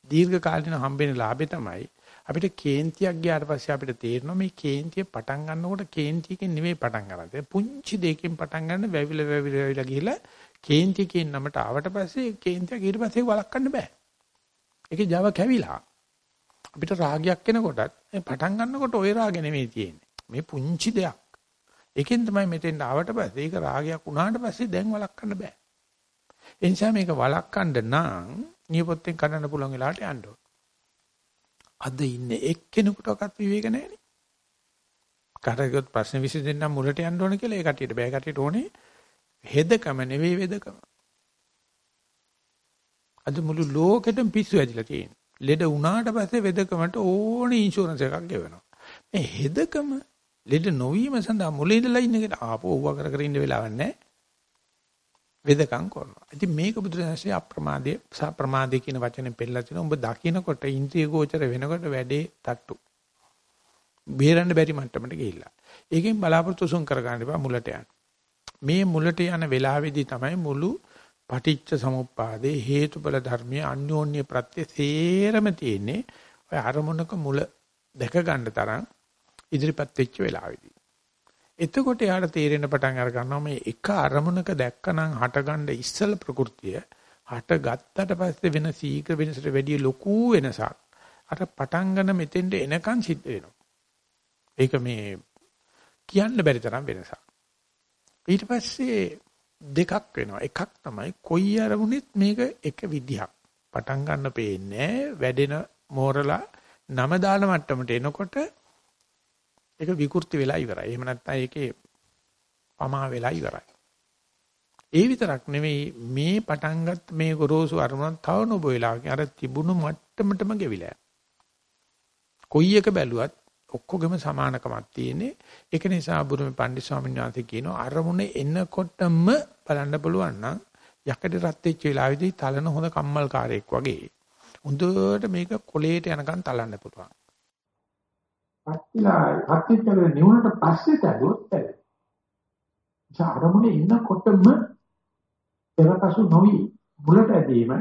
දීර්ඝ කාලින හම්බෙන ලාභේ තමයි අපිට කේන්තියක් ගියාට පස්සේ අපිට තේරෙනවා මේ කේන්තිය පටන් ගන්නකොට කේන්තියකින් නෙවෙයි පටන් ගන්නද පුංචි දෙයකින් පටන් ගන්න වැවිල වැවිල වැවිලා ගිහිලා කේන්තිය කියන නමට ආවට පස්සේ කේන්තියක් ඊට පස්සේ වළක්වන්න බෑ ඒකේ Java කැවිලා අපිට රාගයක් එනකොටත් මේ පටන් ගන්නකොට ওই රාග නෙමෙයි තියෙන්නේ. මේ පුංචි දෙයක්. ඒකෙන් තමයි මෙතෙන් ආවට පස්සේ ඒක රාගයක් වුණාට පස්සේ දැන් වළක්වන්න බෑ. ඒ නිසා මේක වළක්වන්න නම් නියපොත්තෙන් කඩන්න පුළුවන් වෙලාවට යන්න ඕන. අද ඉන්නේ එක්කෙනෙකුටවත් විවේක නැහැනේ. කාටවත් ප්‍රශ්න විසඳෙන්න මුලට යන්න ඕන කියලා ඒ කටියට බෑ කටියට ඕනේ හෙදකම නෙවෙයි වෙදකම. අද මුළු ලෝකෙටම පිස්සු ඇදිලා තියෙනවා. ලෙඩ වුණාට පස්සේ වෙදකමට ඕනේ ඉන්ෂුරන්ස් එකක් ගෙවනවා. මේ හෙදකම ලෙඩ නොවීම සඳහා මුලින් ඉඳලා ඉන්න කෙනා ආපෝ ඕවා කර කර ඉන්න වෙලාවක් නැහැ. වෙදකම් කරනවා. ඉතින් මේක බුදුරජාණන්සේ අප්‍රමාදයේ සහ ප්‍රමාදයේ කියන වචනේ පෙන්නලා තිනවා. ඔබ දකින්නකොට ඉන්ද්‍රිය ගෝචර වෙනකොට වැඩේ තට්ටු. බේරන්න බැරි මට්ටමට ගිහිල්ලා. ඒකෙන් බලාපොරොත්තු සුන් කරගන්න එපා මුලට යන්න. මේ මුලට යන වෙලාවේදී තමයි මුළු පටිච්ච සමුප්පාදේ හේතුඵල ධර්මයේ අන්‍යෝන්‍ය ප්‍රත්‍ය සේරම තියෙන්නේ ඔය අරමුණක මුල දැක ගන්න තරම් ඉදිරිපත් වෙච්ච වෙලාවෙදී. එතකොට යාට තේරෙන පටන් අර ගන්නවා මේ එක අරමුණක දැක්කනම් හටගන්න ඉස්සල ප්‍රകൃතිය හට ගත්තට පස්සේ වෙන සීඝ්‍ර වෙනසට වැඩිය ලොකු වෙනසක් අර පටන් ගන්න මෙතෙන්ට එනකන් සිද්ධ වෙනවා. ඒක මේ කියන්න බැරි තරම් වෙනසක්. ඊට පස්සේ දෙකක් වෙනවා. එකක් තමයි කොයි අරමුණෙත් මේක එක විදිහක්. පටන් ගන්න පේන්නේ වැඩෙන මෝරලා නම දාන මට්ටමට එනකොට ඒක විකෘති වෙලා ඉවරයි. එහෙම නැත්නම් ඒකේ පමා වෙලා ඉවරයි. ඒ විතරක් නෙවෙයි මේ පටන් ගත්ත මේ ගොරෝසු අරමුණ තව නොබ වෙලාවකින් අර තිබුණු මට්ටමටම ගෙවිලා කොයි එක බැලුවත් ඔක්කොගෙම සමානකමක් තියෙන්නේ. ඒක නිසා බුදුමේ පණ්ඩිත ස්වාමීන් වහන්සේ කියනවා අරමුණ එනකොටම බලන්න පුළුවන් නම් යකඩ රත් වෙච්ච වෙලාවේදී තලන හොඳ කම්මල්කාරයෙක් වගේ. හොඳට මේක කොලේට යනකම් තලන්න පුළුවන්. පස්තිලා පස්තිතර නිවුනට පස්සේ තදුවත් බැහැ. අරමුණේ ඉන්නකොටම පෙරපසු නොවි මුලට ඇදීම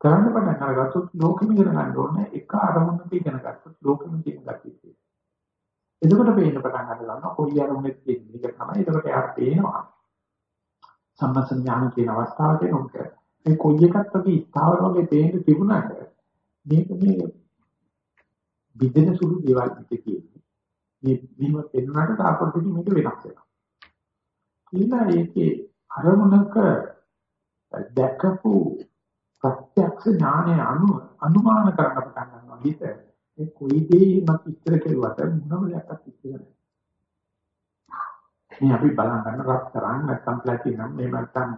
කරන්න පටන් අරගත්තොත් ලෝකෙම ඉගෙන ගන්න ඕනේ. එක අරමුණක ඉගෙන ගත්තොත් ලෝකෙම ඉගෙන ගන්න එතකොට පේන්න පටන් ගන්නවා කොයි අරමුණෙත් තියෙන එක තමයි. එතකොට එයාට පේනවා. සම්මසඥාන කියන අවස්ථාවට එනකොට මේ කොයි එකක් වගේ ස්ථාවර වගේ පේන්න තිබුණාට මේක මේ විදින සුළු දේවල් පිට කියන්නේ. මේ මෙහෙම පෙන්වන්නට තාපොත්ටි මේක වෙනස් වෙනවා. ඊළා ඒකේ අරමුණක දැකපු ප්‍රත්‍යක්ෂ ඥානය අනුව අනුමාන කරන්න පටන් ගන්නවා හිත ඒ කොයි දෙයක්වත් ඉස්තර කෙරුවට මොනම දෙයක් ඉස්තර නැහැ. මේ අපි බලන් ගන්න රත්තරන් නැත්නම් ප්ලැටිනම් මේ නැත්නම්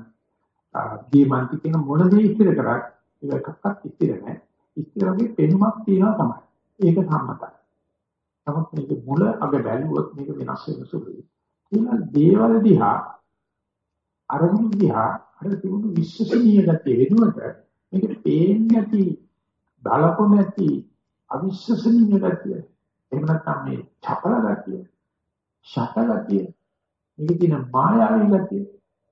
දීමන්ති කියන මොන දේ ඉස්තර කරත් ඒකක්වත් ඉස්තර නැහැ. ඉස්තරගේ පෙනුමක් තියෙනවා තමයි. ඒක සම්මතයි. නමුත් මේක මුල අග බැලුවොත් මේක වෙනස් වෙන සුළුයි. කියන දේවල් දිහා අරමුණු දිහා අර තිබුණු විශ්වසනීය ගතිය වෙනුවට මේක පේන්නේ නැති බලකො නැති අවිශ්වසනීය ගතිය එහෙම නැත්නම් මේ චපල ගතිය ශත ගතිය මේක තියෙන මායාවී ගතිය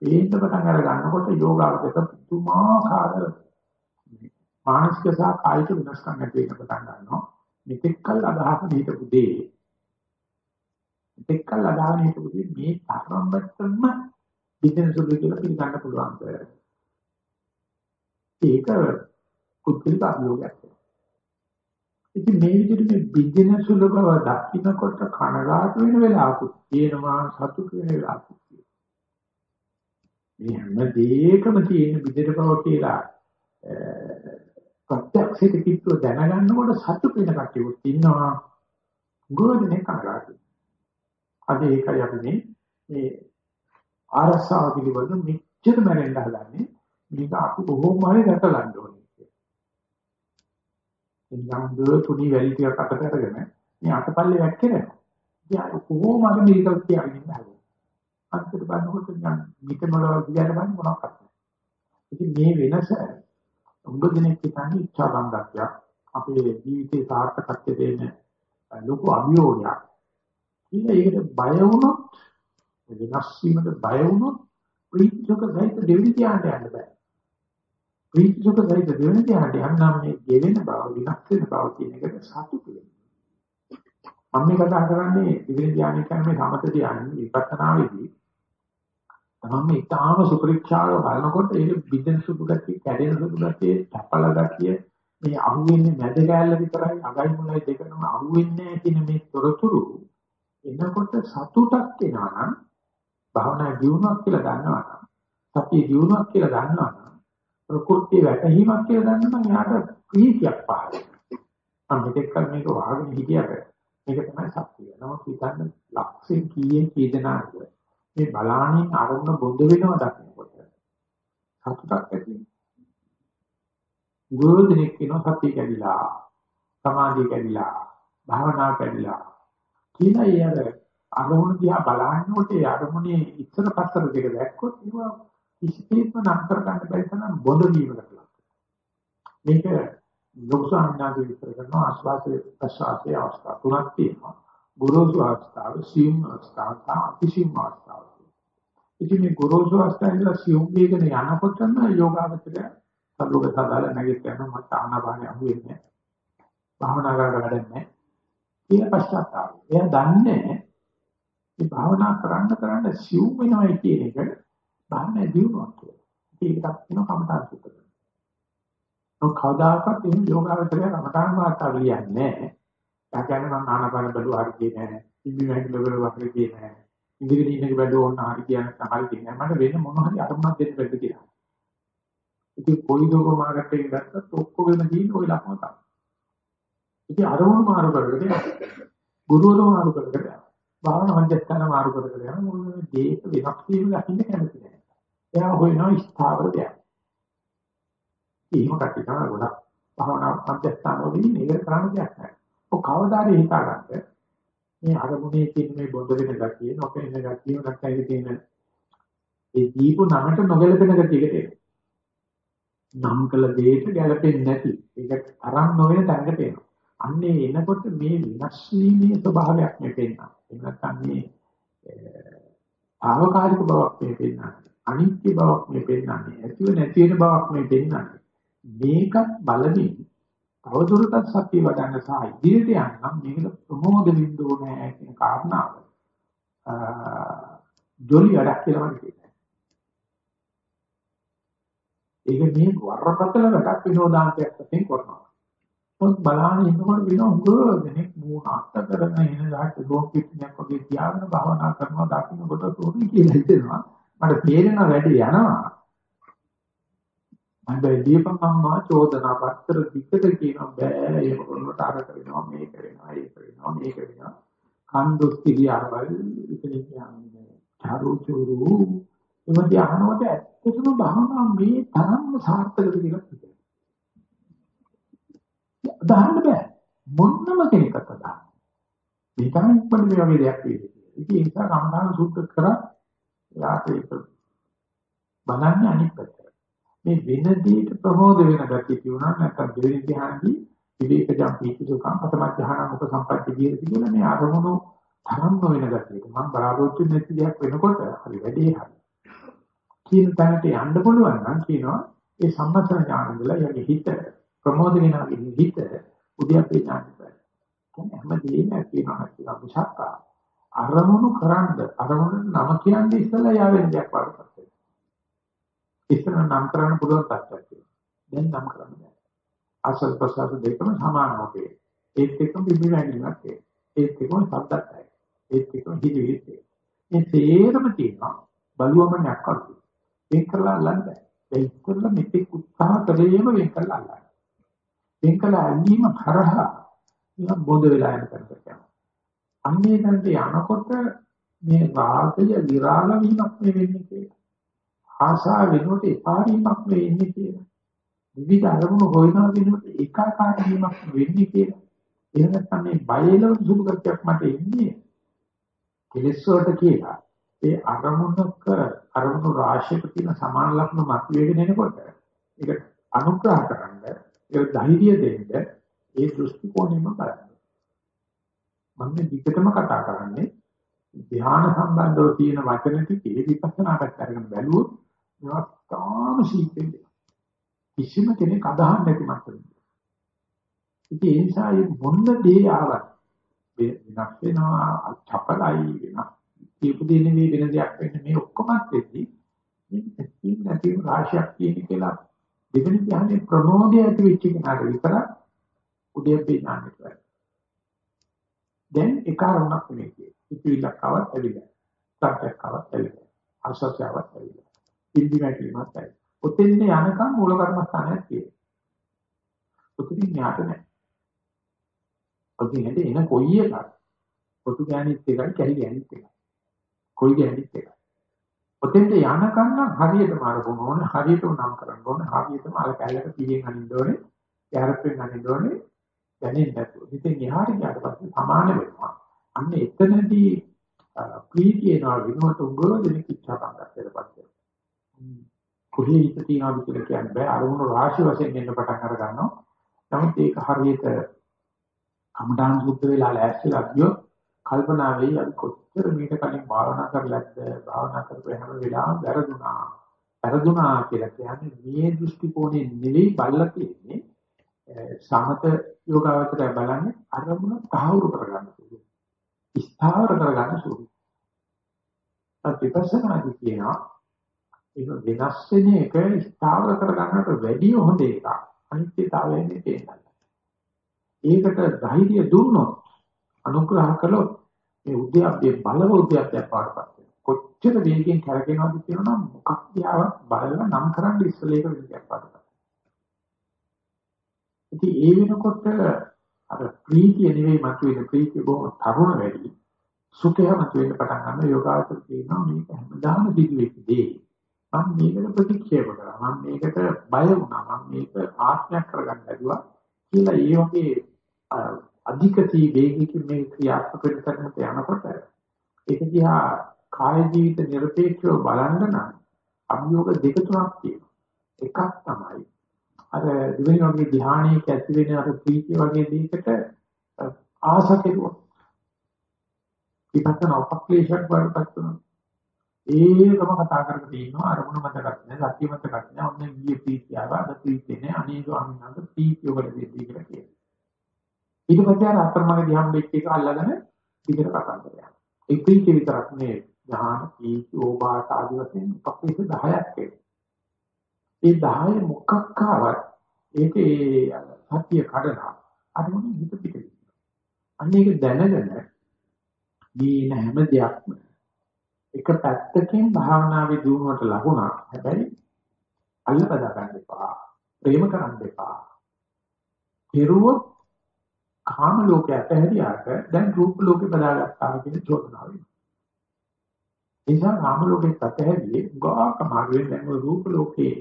පේන්න පටන් අර ගන්නකොට යෝගාවචක පුදුමාකාර මානසික සහ කායික වෙනස්කම් ඇති වෙන පටන් ගන්නවා මෙතෙක් කල් අදහස හිටපු දේ මෙතෙක් කල් අදහන හිටපු දේ මේ තරම්වටම බින්දන සුළු කියලා පිළිගන්න පුළුවන්. ඒක පුදුලික අභියෝගයක්. ඉතින් මේ විදිහට මේ බින්දන සුළු බව දකින්නකොට කනගාටු වෙන වෙලාවකුත් තියෙනවා සතුට වෙන වෙලාවකුත් මේ හැම දෙයකම තියෙන බින්දන බව කියලා ප්‍රත්‍යක්ෂිත කිත්ව දැනගන්නකොට සතුට වෙන කටියුත් ඉන්නවා. ගොඩනේ කනගාටු. අද ඒකයි අපි මේ ආරස්සාව පිළිබඳ මෙච්චර මැරෙන්න හදන්නේ මේක අපි කොහොම හරි රැකගන්න ඕනේ කියලා. එනිසා තුනි වැලි ටිකක් අතට අරගෙන මේ අතපල්ලේ වැක්කෙනවා. ඉතින් කොහොම හරි මේක තියාගෙන ඉන්න හදනවා. අන්තිමට බලනකොට නිකන් මිටමලව දිගට බලන්න මොනවක්වත් නැහැ. ඉතින් මේ වෙනස උඹ දෙනෙක් හිතන්නේ ඉච්ඡා බංගත්වයක් අපේ ජීවිතේ සාර්ථකත්වයට දෙන්න ලොකු අභියෝගයක්. ඉතින් ඒකට බය වුණොත් වෙනස් වීමට බය වුණොත් ප්‍රීතිසුඛ සහිත දෙවිලි ධ්‍යානට යන්න බෑ. ප්‍රීතිසුඛ සහිත දෙවිලි ධ්‍යානට යන්නම් මේ ගෙවෙන බව විනාශ වෙන බව කියන එකට සතුටු වෙන්න. මම මේ කතා කරන්නේ දෙවිලි ධ්‍යාන කියන්නේ සමත ධ්‍යාන විපස්සනාවේදී තමන් මේ ඊටාම සුපරික්ෂාව බලනකොට ඒක බින්දන සුදු ගැටි, කැඩෙන සුදු ගැටි, තපල ගැටි මේ අහුවෙන්නේ නැද ගැල්ල විතරයි අගයි මුලයි දෙකම අහුවෙන්නේ නැහැ කියන මේ තොරතුරු එනකොට සතුටක් එනවා නම් භාවනා දියුණුවක් කියලා දන්නවා නම් සතිය දියුණුවක් කියලා දන්නවා නම් ප්‍රകൃතිය වැටහීමක් කියලා දන්නවා නම් එයාට ප්‍රීතියක් පහළ වෙනවා. මම මෙතෙක් කල මේක වහගෙන හිටියට මේක තමයි සත්‍යය. නමුත් හිතන්න ලක්ෂෙන් කීයෙන් කී දෙනාද මේ බලානින් අරමුණ බොඳ වෙනවා දකිනකොට සතුටක් ඇති වෙනවා. ගුරුදෙනෙක් කියනවා සත්‍ය කැඩිලා සමාධිය කැඩිලා භාවනාව කැඩිලා කියලා ඒ අරමුණ දිහා බලනකොට ඒ අරමුණේ ඉස්සර පස්සර දෙක දැක්කොත් ඒවා කිසිසේත්ම නම් කර ගන්න බැරි තරම් බොඳ වීමකට ලක් මේක ලෝකසාමනාදී විතර කරන ආස්වාදයේ ප්‍රසආසයේ අවස්ථා තුනක් තියෙනවා ගුරුසු අවස්ථාව සියුම් අවස්ථාව සහ අතිසියුම් අවස්ථාව ඉතින් මේ ගුරුසු අවස්ථාවේ සියුම් වේගන යනකොටම යෝගාවචරය සල්ලෝක සදාල නැගිට යන මත ආනාපානිය අහු වෙන්නේ භාවනා කරලා වැඩක් නැහැ කියන පශ්චාත්තාපය. එයා දන්නේ මේ භාවනා කරන්න කරන්න සිව් වෙනවයි කියන එක භාවනා දියුණුවක් කියලා. ඒකක් වෙන කමඨාන් සුත්‍ර. ඔව් කවදාකවත් එහෙම යෝගාවචරය කමඨාන් වාර්තා ලියන්නේ නැහැ. ඒ කියන්නේ මම ආනාපාන බැලුවා හරි කියන්නේ නැහැ. ඉන්දි වැහිල බැලුවා හරි කියන්නේ නැහැ. ඉන්දිගෙන ඉන්නක බැලුවා ඕන හරි කියන්නේ හරි කියන්නේ මට වෙන මොන හරි අරමුණක් දෙන්න බැරිද කියලා. ඉතින් කොයි දෝක මාර්ගයට ගත්තත් ඔක්කොගෙම තියෙන ওই ලක්ෂණ තමයි. ඉතින් අරමුණු මාරු කරගෙන ගුරුවරු මාරු කර කර යනවා. භාවනා මධ්‍යස්ථාන මාරු කර කර යනවා. මොකද මේ දේශ වෙනස් වීම දකින්න කැමති නැහැ. එයා හොයනවා ස්ථාවර දෙයක්. එහෙම කටි තමයි ගොඩක් භාවනා මධ්‍යස්ථාන වලින් මේක කරන්න දෙයක් නැහැ. ඔය කවදාද හිතාගන්න මේ අරමුණේ තියෙන මේ බොඳ වෙන ගතිය, නොපෙනෙන ගතිය, නැත්නම් ඒකේ තියෙන ඒ දීපු නමට නොගැලපෙන ගතියකට එනවා. නම් කළ දෙයට ගැලපෙන්නේ නැති. ඒක තරම් නොවන තැනකට එනවා. අන්නේ එනකොට මේ විනාශ වීමේ ස්වභාවයක් මේ පෙන්නවා. එහෙම නැත්නම් මේ ආවකාලික බවක් මේ පෙන්වන්නේ. අනිත්‍ය බවක් මේ පෙන්වන්නේ. ඇතිව නැති වෙන බවක් මේ පෙන්වන්නේ. මේකත් බලමින් තවදුරටත් සත්‍ය වඩන්න සහ ඉදිරියට යන්න මේකට ප්‍රමෝද වෙන්න ඕනේ කියන කාරණාව. ජොලි වැඩක් කියලා මම කියනවා. ඒක මේ වරපතල වැඩක් විනෝදාංශයක් වශයෙන් කරනවා. මොකද බලන්න ඉන්නකොට වෙන උගෝ දෙනෙක් මූණ අත්ත කරගෙන එන දාට ලෝකිටයක් වගේ තියාගෙන භාවනා කරනවා දකින්නකොට තෝරි කියලා හිතෙනවා. මට තේරෙන වැඩි යනවා. මම දීපම්මා චෝදනා පත්‍ර දිකට කියනවා බෑ ඒක වලට අර කරනවා මේක කරනවා ඒක කරනවා මේක කරනවා. කන්දොස් කිරියාවල් ඉතින් කියන්නේ චාරුචුරු එමදී අහනකොට ඇත්තටම භාවනා මේ තරම්ම සාර්ථකද කියලා හිතෙනවා. දාන්න බෑ. මොන්නම කෙනෙක්ට දාන්න. මේ තරම් ඉක්මනට මේ වගේ දෙයක් වෙන්නේ. ඉතින් ඒ නිසා කමඨාන සූත්‍ර කරා යාට ඒක බලන්නේ අනිත් පැත්තට. මේ වෙන දෙයක ප්‍රමෝද වෙන ගැටි කියුණා නැත්නම් දෙවෙනි ධ්‍යානදී විවේකජම් පීතිසුඛම් ප්‍රථම ධ්‍යාන මුඛ සම්පatti කියන කියලා මේ අරමුණු තරම්ම වෙන ගැටියට මම බලාපොරොත්තු නැති දෙයක් වෙනකොට හරි වැඩේ හරි. කියන තැනට යන්න පුළුවන් නම් කියනවා ඒ සම්මතන ඥානවල යගේ හිත ප්‍රමෝද වෙනාගේ හිත උද්‍යප්පේ ඥානයි. කියන්නේ හැමදේම කියනවා කියලා මුසක්කා අරමුණු කරන්ද අරමුණ නම කියන්නේ ඉස්සෙල්ලා යා වෙන දෙයක් වඩපත් වෙනවා. ඉස්සෙල්ලා නම් කරන්න පුළුවන් තත්ත්වයක් තියෙනවා. දැන් නම් කරන්න බෑ. අසල් ප්‍රසාර දෙකම සමානව වේ. ඒත් එක්කම බිබි වැగిලක් වේ. ඒත් එක්කම සද්දක්යි. ඒත් එක්කම හිතවිලිත් වේ. මේ තේරම තියෙනවා බලුවම නැක්කත්. ඒක කරලා අල්ලන්න බෑ. ඒ ඉස්සෙල්ලා මෙතෙක් උත්සාහ කළේම වෙන් කරලා අල්ලන්න. වෙන් කළා අල්ලීම හරහා නිකන් බොඳ වෙලා යන තැනකට යනවා. අන්නේ තැනට යනකොට මේ රාගය විරාල වීමක් මේ වෙන්නේ කියලා. ආශා වෙනකොට එපා වීමක් මේ වෙන්නේ කියලා. විවිධ අරමුණු හොයනවා වෙනකොට ඒකාකාර වීමක් වෙන්නේ කියලා. එහෙම නැත්නම් මේ බයලව සුළු කරච්චක් මට එන්නේ කෙලස් වලට කියලා. ඒ අරමුණක අරමුණු රාශියක තියෙන සමාන ලක්ෂණ මතුවේගෙන එනකොට ඒක අනුග්‍රහ කරන්න ඒක ධෛර්යය දෙන්න ඒ දෘෂ්ටි කෝණයම බලන්න. මම මේ විකටම කතා කරන්නේ ධ්‍යාන සම්බන්ධව තියෙන වචන ටිකේ විපස්සනාට අරගෙන බැලුවොත් මේවා තාම ශීක්‍රයි. කිසිම කෙනෙක් අදහන්න නැති මට්ටමක. ඉතින් ඒ නිසා මේ මොන දේ ආවත් වෙනස් වෙනවා චපලයි වෙනස්. කියපු දේ නෙවෙයි වෙන දෙයක් වෙන්නේ මේ ඔක්කොමත් වෙද්දි මේ ඇත්තින් නැති රාශියක් කියන කියලා දෙවෙනි ධ්‍යානයේ ප්‍රමෝදය ඇති වෙච්ච කෙනාට විතර උදේපේ ඥානෙට වැඩි. දැන් එක අරමුණක් නෙමෙයි කියේ. ඉතිවිලක් ආවත් ඇවිල්ලා. සත්‍යයක් ආවත් ඇවිල්ලා. ආශාසාවක් ඇවිල්ලා. ඉන්දි වැටීමක් ඇවිල්ලා. ඔතෙන් යනකම් මූල කර්මස්ථානයක් තියෙනවා. ඔතනින් ඥාත නැහැ. ඔතෙන් එන කොයි එකක් පොතු ගෑනිත් එකයි කැහි ගෑනිත් එකයි. කොයි ගෑනිත් එකයි. ඔතෙන්ට යනකම් නම් හරියටම අරගෙන ඕනේ හරියටම නම් කරන්න ඕනේ හරියටම අර කැලලට පියෙන් අනින්න ඕනේ. යහරපෙන් අනින්න ඕනේ. දැනෙන්නේ නැතුව. ඉතින් එහාට ගියාට පස්සේ සමාන වෙනවා. අන්න එතනදී ප්‍රීතියනවා විනෝත උගව දෙන කිච්චා බංගස්සට පස්සේ. කොහේ හිත තියනවාද කියලා කියන්න බෑ. අරමුණු රාශි වශයෙන් එන්න පටන් අර ගන්නවා. නමුත් ඒක හරියට කමඩාන් සුද්ධ වෙලා ලෑස්තිලා ගියොත් කල්පනා වෙයි අපි කොච්චර මේක කලින් භාවනා කරලාද භාවනා කරපු හැම වෙලාවෙම වැරදුනා. වැරදුනා කියලා කියන්නේ මේ දෘෂ්ටි කෝණය නෙවෙයි බලලා තියෙන්නේ. සමත යෝගාවචරය බලන්නේ අරමුණ තහවුරු කරගන්න සුළු. ස්ථාවර කරගන්න සුළු. විපස්සනාදී කියනවා ඒක වෙනස් වෙන එක ස්ථාවර කරගන්නට වැඩිය හොඳ එකක්. අනිත්‍යතාවයෙන් තේරෙනවා. ඒකට ධෛර්ය දුන්නොත් අනුග්‍රහ කළොත් මේ උද්‍යප්පේ බලව උද්‍යප්පයක් පාඩපත් වෙනවා. කොච්චර වේගෙන් කරගෙනවද කියනනම් මොකක් දිහාවත් බලලා නම් කරන්න ඉස්සෙල්ලා ඒක විදියක් පාඩපත්. ඉතින් ඒ වෙනකොට අර ප්‍රීතිය නෙවෙයි මතුවෙන ප්‍රීතිය බොහොම තරුණ වැඩි. සුඛය මතුවෙන්න පටන් ගන්න යෝගාවචර කියනවා මේක හැමදාම සිදුවෙච්ච දේ. මම මේකට ප්‍රතික්ෂේප කරා. මම මේකට බය වුණා. මම මේක ආත්මයක් කරගන්න ලැබුවා කියලා ඒ වගේ අධික තී වේගිකින් මේ ක්‍රියාත්මක කරනට යනකොට ඒක දිහා කාය ජීවිත নিরপেক্ষව බලන්න නම් අභියෝග දෙක තුනක් තියෙනවා. එකක් තමයි අර දිවෙන වගේ ධානයක ඇති වෙන අර ප්‍රීතිය වගේ දෙයකට ආස කෙරුවා. විපස්සනා උපක්ලේශයක් වඩපත් වෙනවා ඒකම කතා කරගෙන තියෙනවා අරමුණ මතකත් නැහැ, සත්‍ය මතකත් නැහැ. ඔන්න ගියේ ප්‍රීතිය ආවා, අද ප්‍රීතිය නැහැ. අනේ ස්වාමීන් වහන්සේ ප්‍රීතිය වල දෙදී කියලා කියනවා. ඊට පස්සේ අර අතරමඟදී හම්බෙච්ච එක අල්ලගෙන විතර කතා කරනවා. ඒ ප්‍රීතිය විතරක් නෙවෙයි. ඥාන, ප්‍රීති, ඕබාට ආදී වශයෙන් උපක්ලේශ 10ක් තියෙනවා. ඒ 10 මොකක් ආවත් ඒකේ සත්‍ය කඩලා අරමුණ හිත පිට වෙනවා. අන්න ඒක දැනගෙන මේ හැම දෙයක්ම එක පැත්තකින් භාවනාවේ දියුණුවට ලකුණක්. හැබැයි අල්ල බදා ගන්න එපා. ප්‍රේම කරන්න එපා. පෙරුවොත් කාම ලෝකයට ඇහැරියාට දැන් රූප ලෝකේ බදාගත්තා කියන චෝදනාව වෙනවා. ඒ නිසා කාම ලෝකෙත් ඇහැරියේ ගාකමාගෙන් දැන් රූප ලෝකේ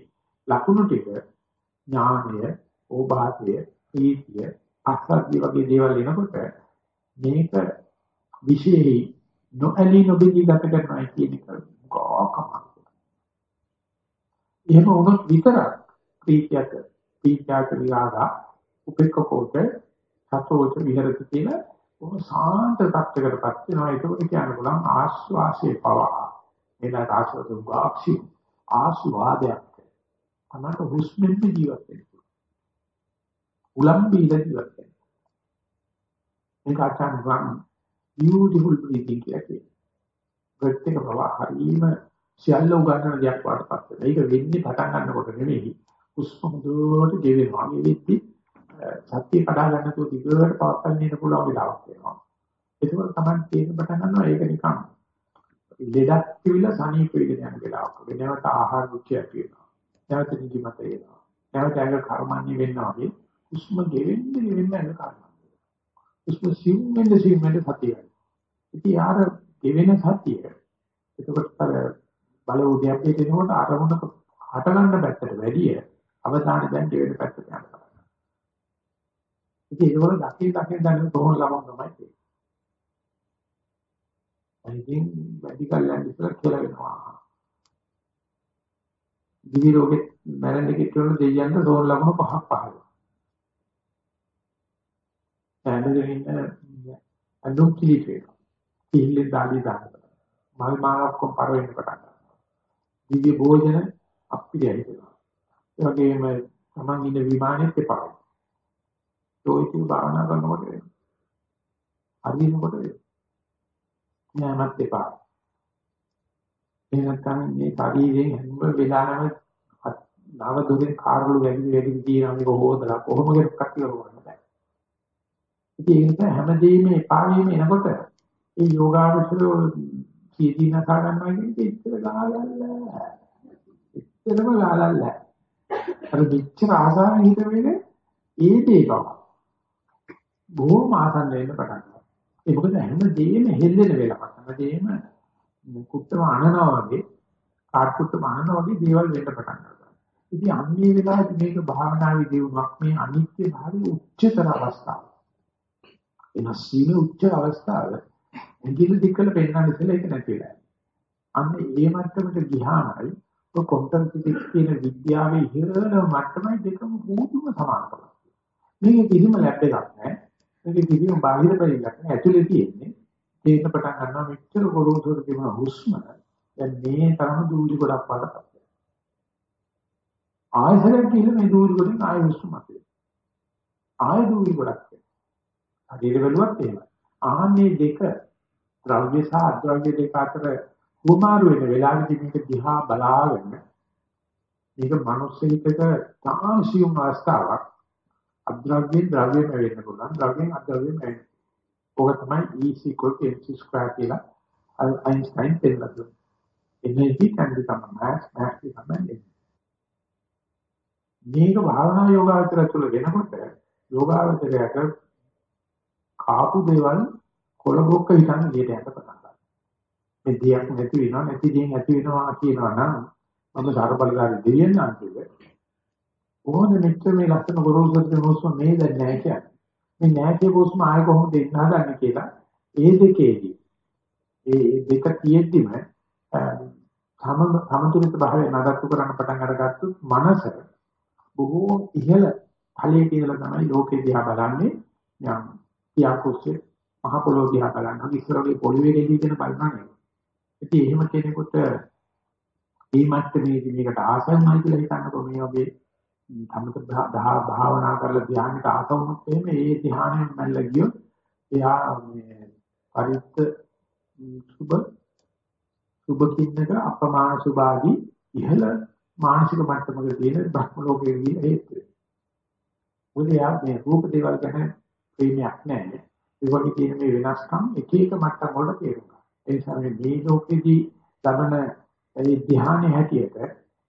ලකුණු ටික ඥානය, ඕභාසය, ප්‍රීතිය, අස්සද්ධිය වගේ දේවල් එනකොට මේක විශේෂයි නොඇලී නොබෙදී ගත කරනවා කියන එක ගාකම. එහෙම වුණොත් විතරක් ප්‍රීතියක ප්‍රීත්‍යාක විරාගා උපේක්ඛකෝත සතෝච විහෙරති කියලා ඔහොම සාන්ත තත්ත්වයකටපත් වෙනවා ඒක කියන්න පුළුවන් ආස්වාසේ පවා එන ආස්වාද උගාක්ෂි ආස්වාදයක් තමයි හුස්මෙන් ජීවත් වෙන්නේ. උලම් බීලා ජීවත් වෙන්නේ. මේක අචාන් ගන්න beautiful breathing කියලා කියනවා. ප්‍රත්‍යක ප්‍රවාහ හරීම සියල්ල උගන්නන දෙයක් වඩපත් වෙනවා. ඒක වෙන්නේ පටන් ගන්නකොට නෙමෙයි. හුස්ම හොඳට ගෙවෙනවා. මේ වෙද්දි සත්‍ය කඩා ගන්න තු දිගට පවත්වන්න ඉන්න පුළුවන් වෙලාවක් වෙනවා. ඒක තමයි තේරෙන්න පටන් ගන්නවා. ඒක නිකන් ලෙඩක් කිවිලා සනීප වෙගෙන යන වෙලාවක. වෙනවට ආහාර රුචිය ඇති වෙනවා. නැවත නිදිමත එනවා. නැවත ඇඟ කර්මන්නේ වෙනවා වගේ හුස්ම ගෙවෙන්න ගෙවෙන්න ඇඟ කර්මන්නේ. හුස්ම සිම්මෙන්ද සිම්මෙන්ද සතියයි. ඉතින් යාර ගෙවෙන සතිය. එතකොට අර බල උද්‍යප්පේ දෙනකොට අරමුණක හටගන්න පැත්තට වැඩිය අවධානය දැන් ගෙවෙන පැත්තට යනවා. ඉතින් ඒකවල දකින් දකින් දැන් කොහොම ළමම තමයි තියෙන්නේ. අයිතින් වැඩි කල්යන් ඉස්සර කියලා වෙනවා. දිවි රෝගෙත් මැරෙන්න කිට්ටුවන දෙයයන්ට සෝන් ලකුණු පහක් පහළ. ඇඳගෙන ඉන්න අඳුම් කිලිට වෙනවා. කිහිල්ලෙන් දාලි දානවා. මල් මාලක් කොම් පර වෙන්න පටන් ගන්නවා. දිව්‍ය භෝජන අප්පිරියයි වෙනවා. ඒ වගේම තමන් ඉන්න විමානෙත් එපා. ඒකේ භාවනා කරනකොට වෙනවා. හරිනකොට වෙනවා. නෑමත් එපා. එහෙනම් මේ ශරීරයෙන් හැම වෙලාවෙම නව දුරින් කාර්ලු වැඩි වැඩි කියනවා මේක හොදලා කොහොම කරක් කියලා කරන්න බෑ. ඉතින් ඒ නිසා හැමදේම එපා වීම එනකොට ඒ යෝගාවචරෝ කීදී නසා ගන්නවා කියන්නේ ඉච්ඡර ගාලල්ල. ඉච්ඡරම ගාලල්ල. අර විච්ඡර ආසාවෙන් හිතෙන්නේ ඒ දේකම. බොහොම ආසන්න වෙන්න පටන් ගන්නවා. ඒ මොකද හැමදේම හෙල්ලෙන වෙලාවක්. හැමදේම කුත්තම අනනවා වගේ කාට්කුත්තම අනනවා වගේ දේවල් වෙන්න පටන් ගන්නවා. ඉතින් අන්නේ වෙලාවේ මේක භාවනාවේ දියුණුවක් මේ අනිත්‍ය භාවයේ උච්චතර අවස්ථාව. එනසීන උච්ච අවස්ථාව ඇඟිලි දිකල පෙන්වන්න ඉතල ඒක නැති වෙලා. අන්න ඒ මට්ටමට ගියාමයි ඔය ක්වොන්ටම් ෆිසික්ස් කියන විද්‍යාවේ ඉහළම මට්ටමයි දෙකම පුදුම සමානකමක්. මේක කිසිම ලැබ් එකක් නැහැ. මේක කිසිම බාහිර පරිලක් නැහැ. ඇතුලේ තියෙන්නේ තේන්න පටන් ගන්නවා මෙච්චර ගොරෝසුර තිබුණ හුස්ම දැන් මේ තරම දූලි ගොඩක් වඩපත් ආයසරයක් කියලා මේ දූලි ගොඩෙන් ආය හුස්ම මතේ ආය දූලි ගොඩක් හදිර බැලුවත් එහෙමයි ආන්නේ දෙක ද්‍රව්‍ය සහ අද්‍රව්‍ය දෙක අතර කුමාරු වෙන වෙලාවෙදි මේක දිහා බලාගෙන මේක මනුස්ස හිතක තාංශියුම් අවස්ථාවක් අද්‍රව්‍යෙන් ද්‍රව්‍යම වෙන්න පුළුවන් ද්‍රව්‍යෙන් අද්‍රව්‍යම වෙන්න ඕක තමයි E mc2 කියලා අයින්ස්ටයින් පෙන්නලා දුන්නා. energy can become a mass, mass become an energy. මේක භාවනා යෝගාවචර තුළ වෙනකොට යෝගාවචරයට කාපු දේවල් කොළබොක්ක හිතන්න එළියට යන්න පටන් ගන්නවා. මේ දෙයක් නැති වෙනවා නැති දෙයක් ඇති වෙනවා කියනවා නම් මම සාරබලකාරී දෙවියන් නම් කිව්වේ. කොහොමද මෙච්චර මේ ලස්සන ගොරෝසුත් මොස්ම මේ දැන් නැහැ කියන්නේ. මේ නැහැ කිය මොස්ම ආයෙ කොහොමද දෙන්න හදන්නේ කියලා ඒ දෙකේදී ඒ දෙක තියෙද්දිම සම සමතුලිත භාවය නඩත්තු කරන්න පටන් අරගත්තොත් මනස බොහෝ ඉහළ ඵලයේ කියලා තමයි ලෝකේ දිහා බලන්නේ යම් පියාකුස්සේ මහ පොළොව දිහා බලනවා ඉස්සරහේ පොළවේ දෙවි කියන බලන්නේ. ඉතින් එහෙම කෙනෙකුට මේ මට්ටමේදී මේකට ආසන්නයි කියලා හිතන්නකො මේ වගේ සමත භාවනා කරලා ධ්‍යානෙට ආස වුණොත් එහෙම ඒ ධ්‍යානෙන් මැල්ල ගියොත් එයා මේ පරිත්ත සුබ සුබ කින්නක අපමාන සුභාදී ඉහළ මානසික මට්ටමක තියෙන බ්‍රහ්ම ලෝකයේ ගිය හේතුව. මොකද යා මේ රූප දේවල් ගැන ප්‍රේමයක් නැහැ. ඒ වගේ තියෙන මේ වෙනස්කම් එක එක මට්ටම් වල තේරුණා. ඒ නිසා මේ ලෝකෙදී ලබන ඒ ධ්‍යානෙ හැටියට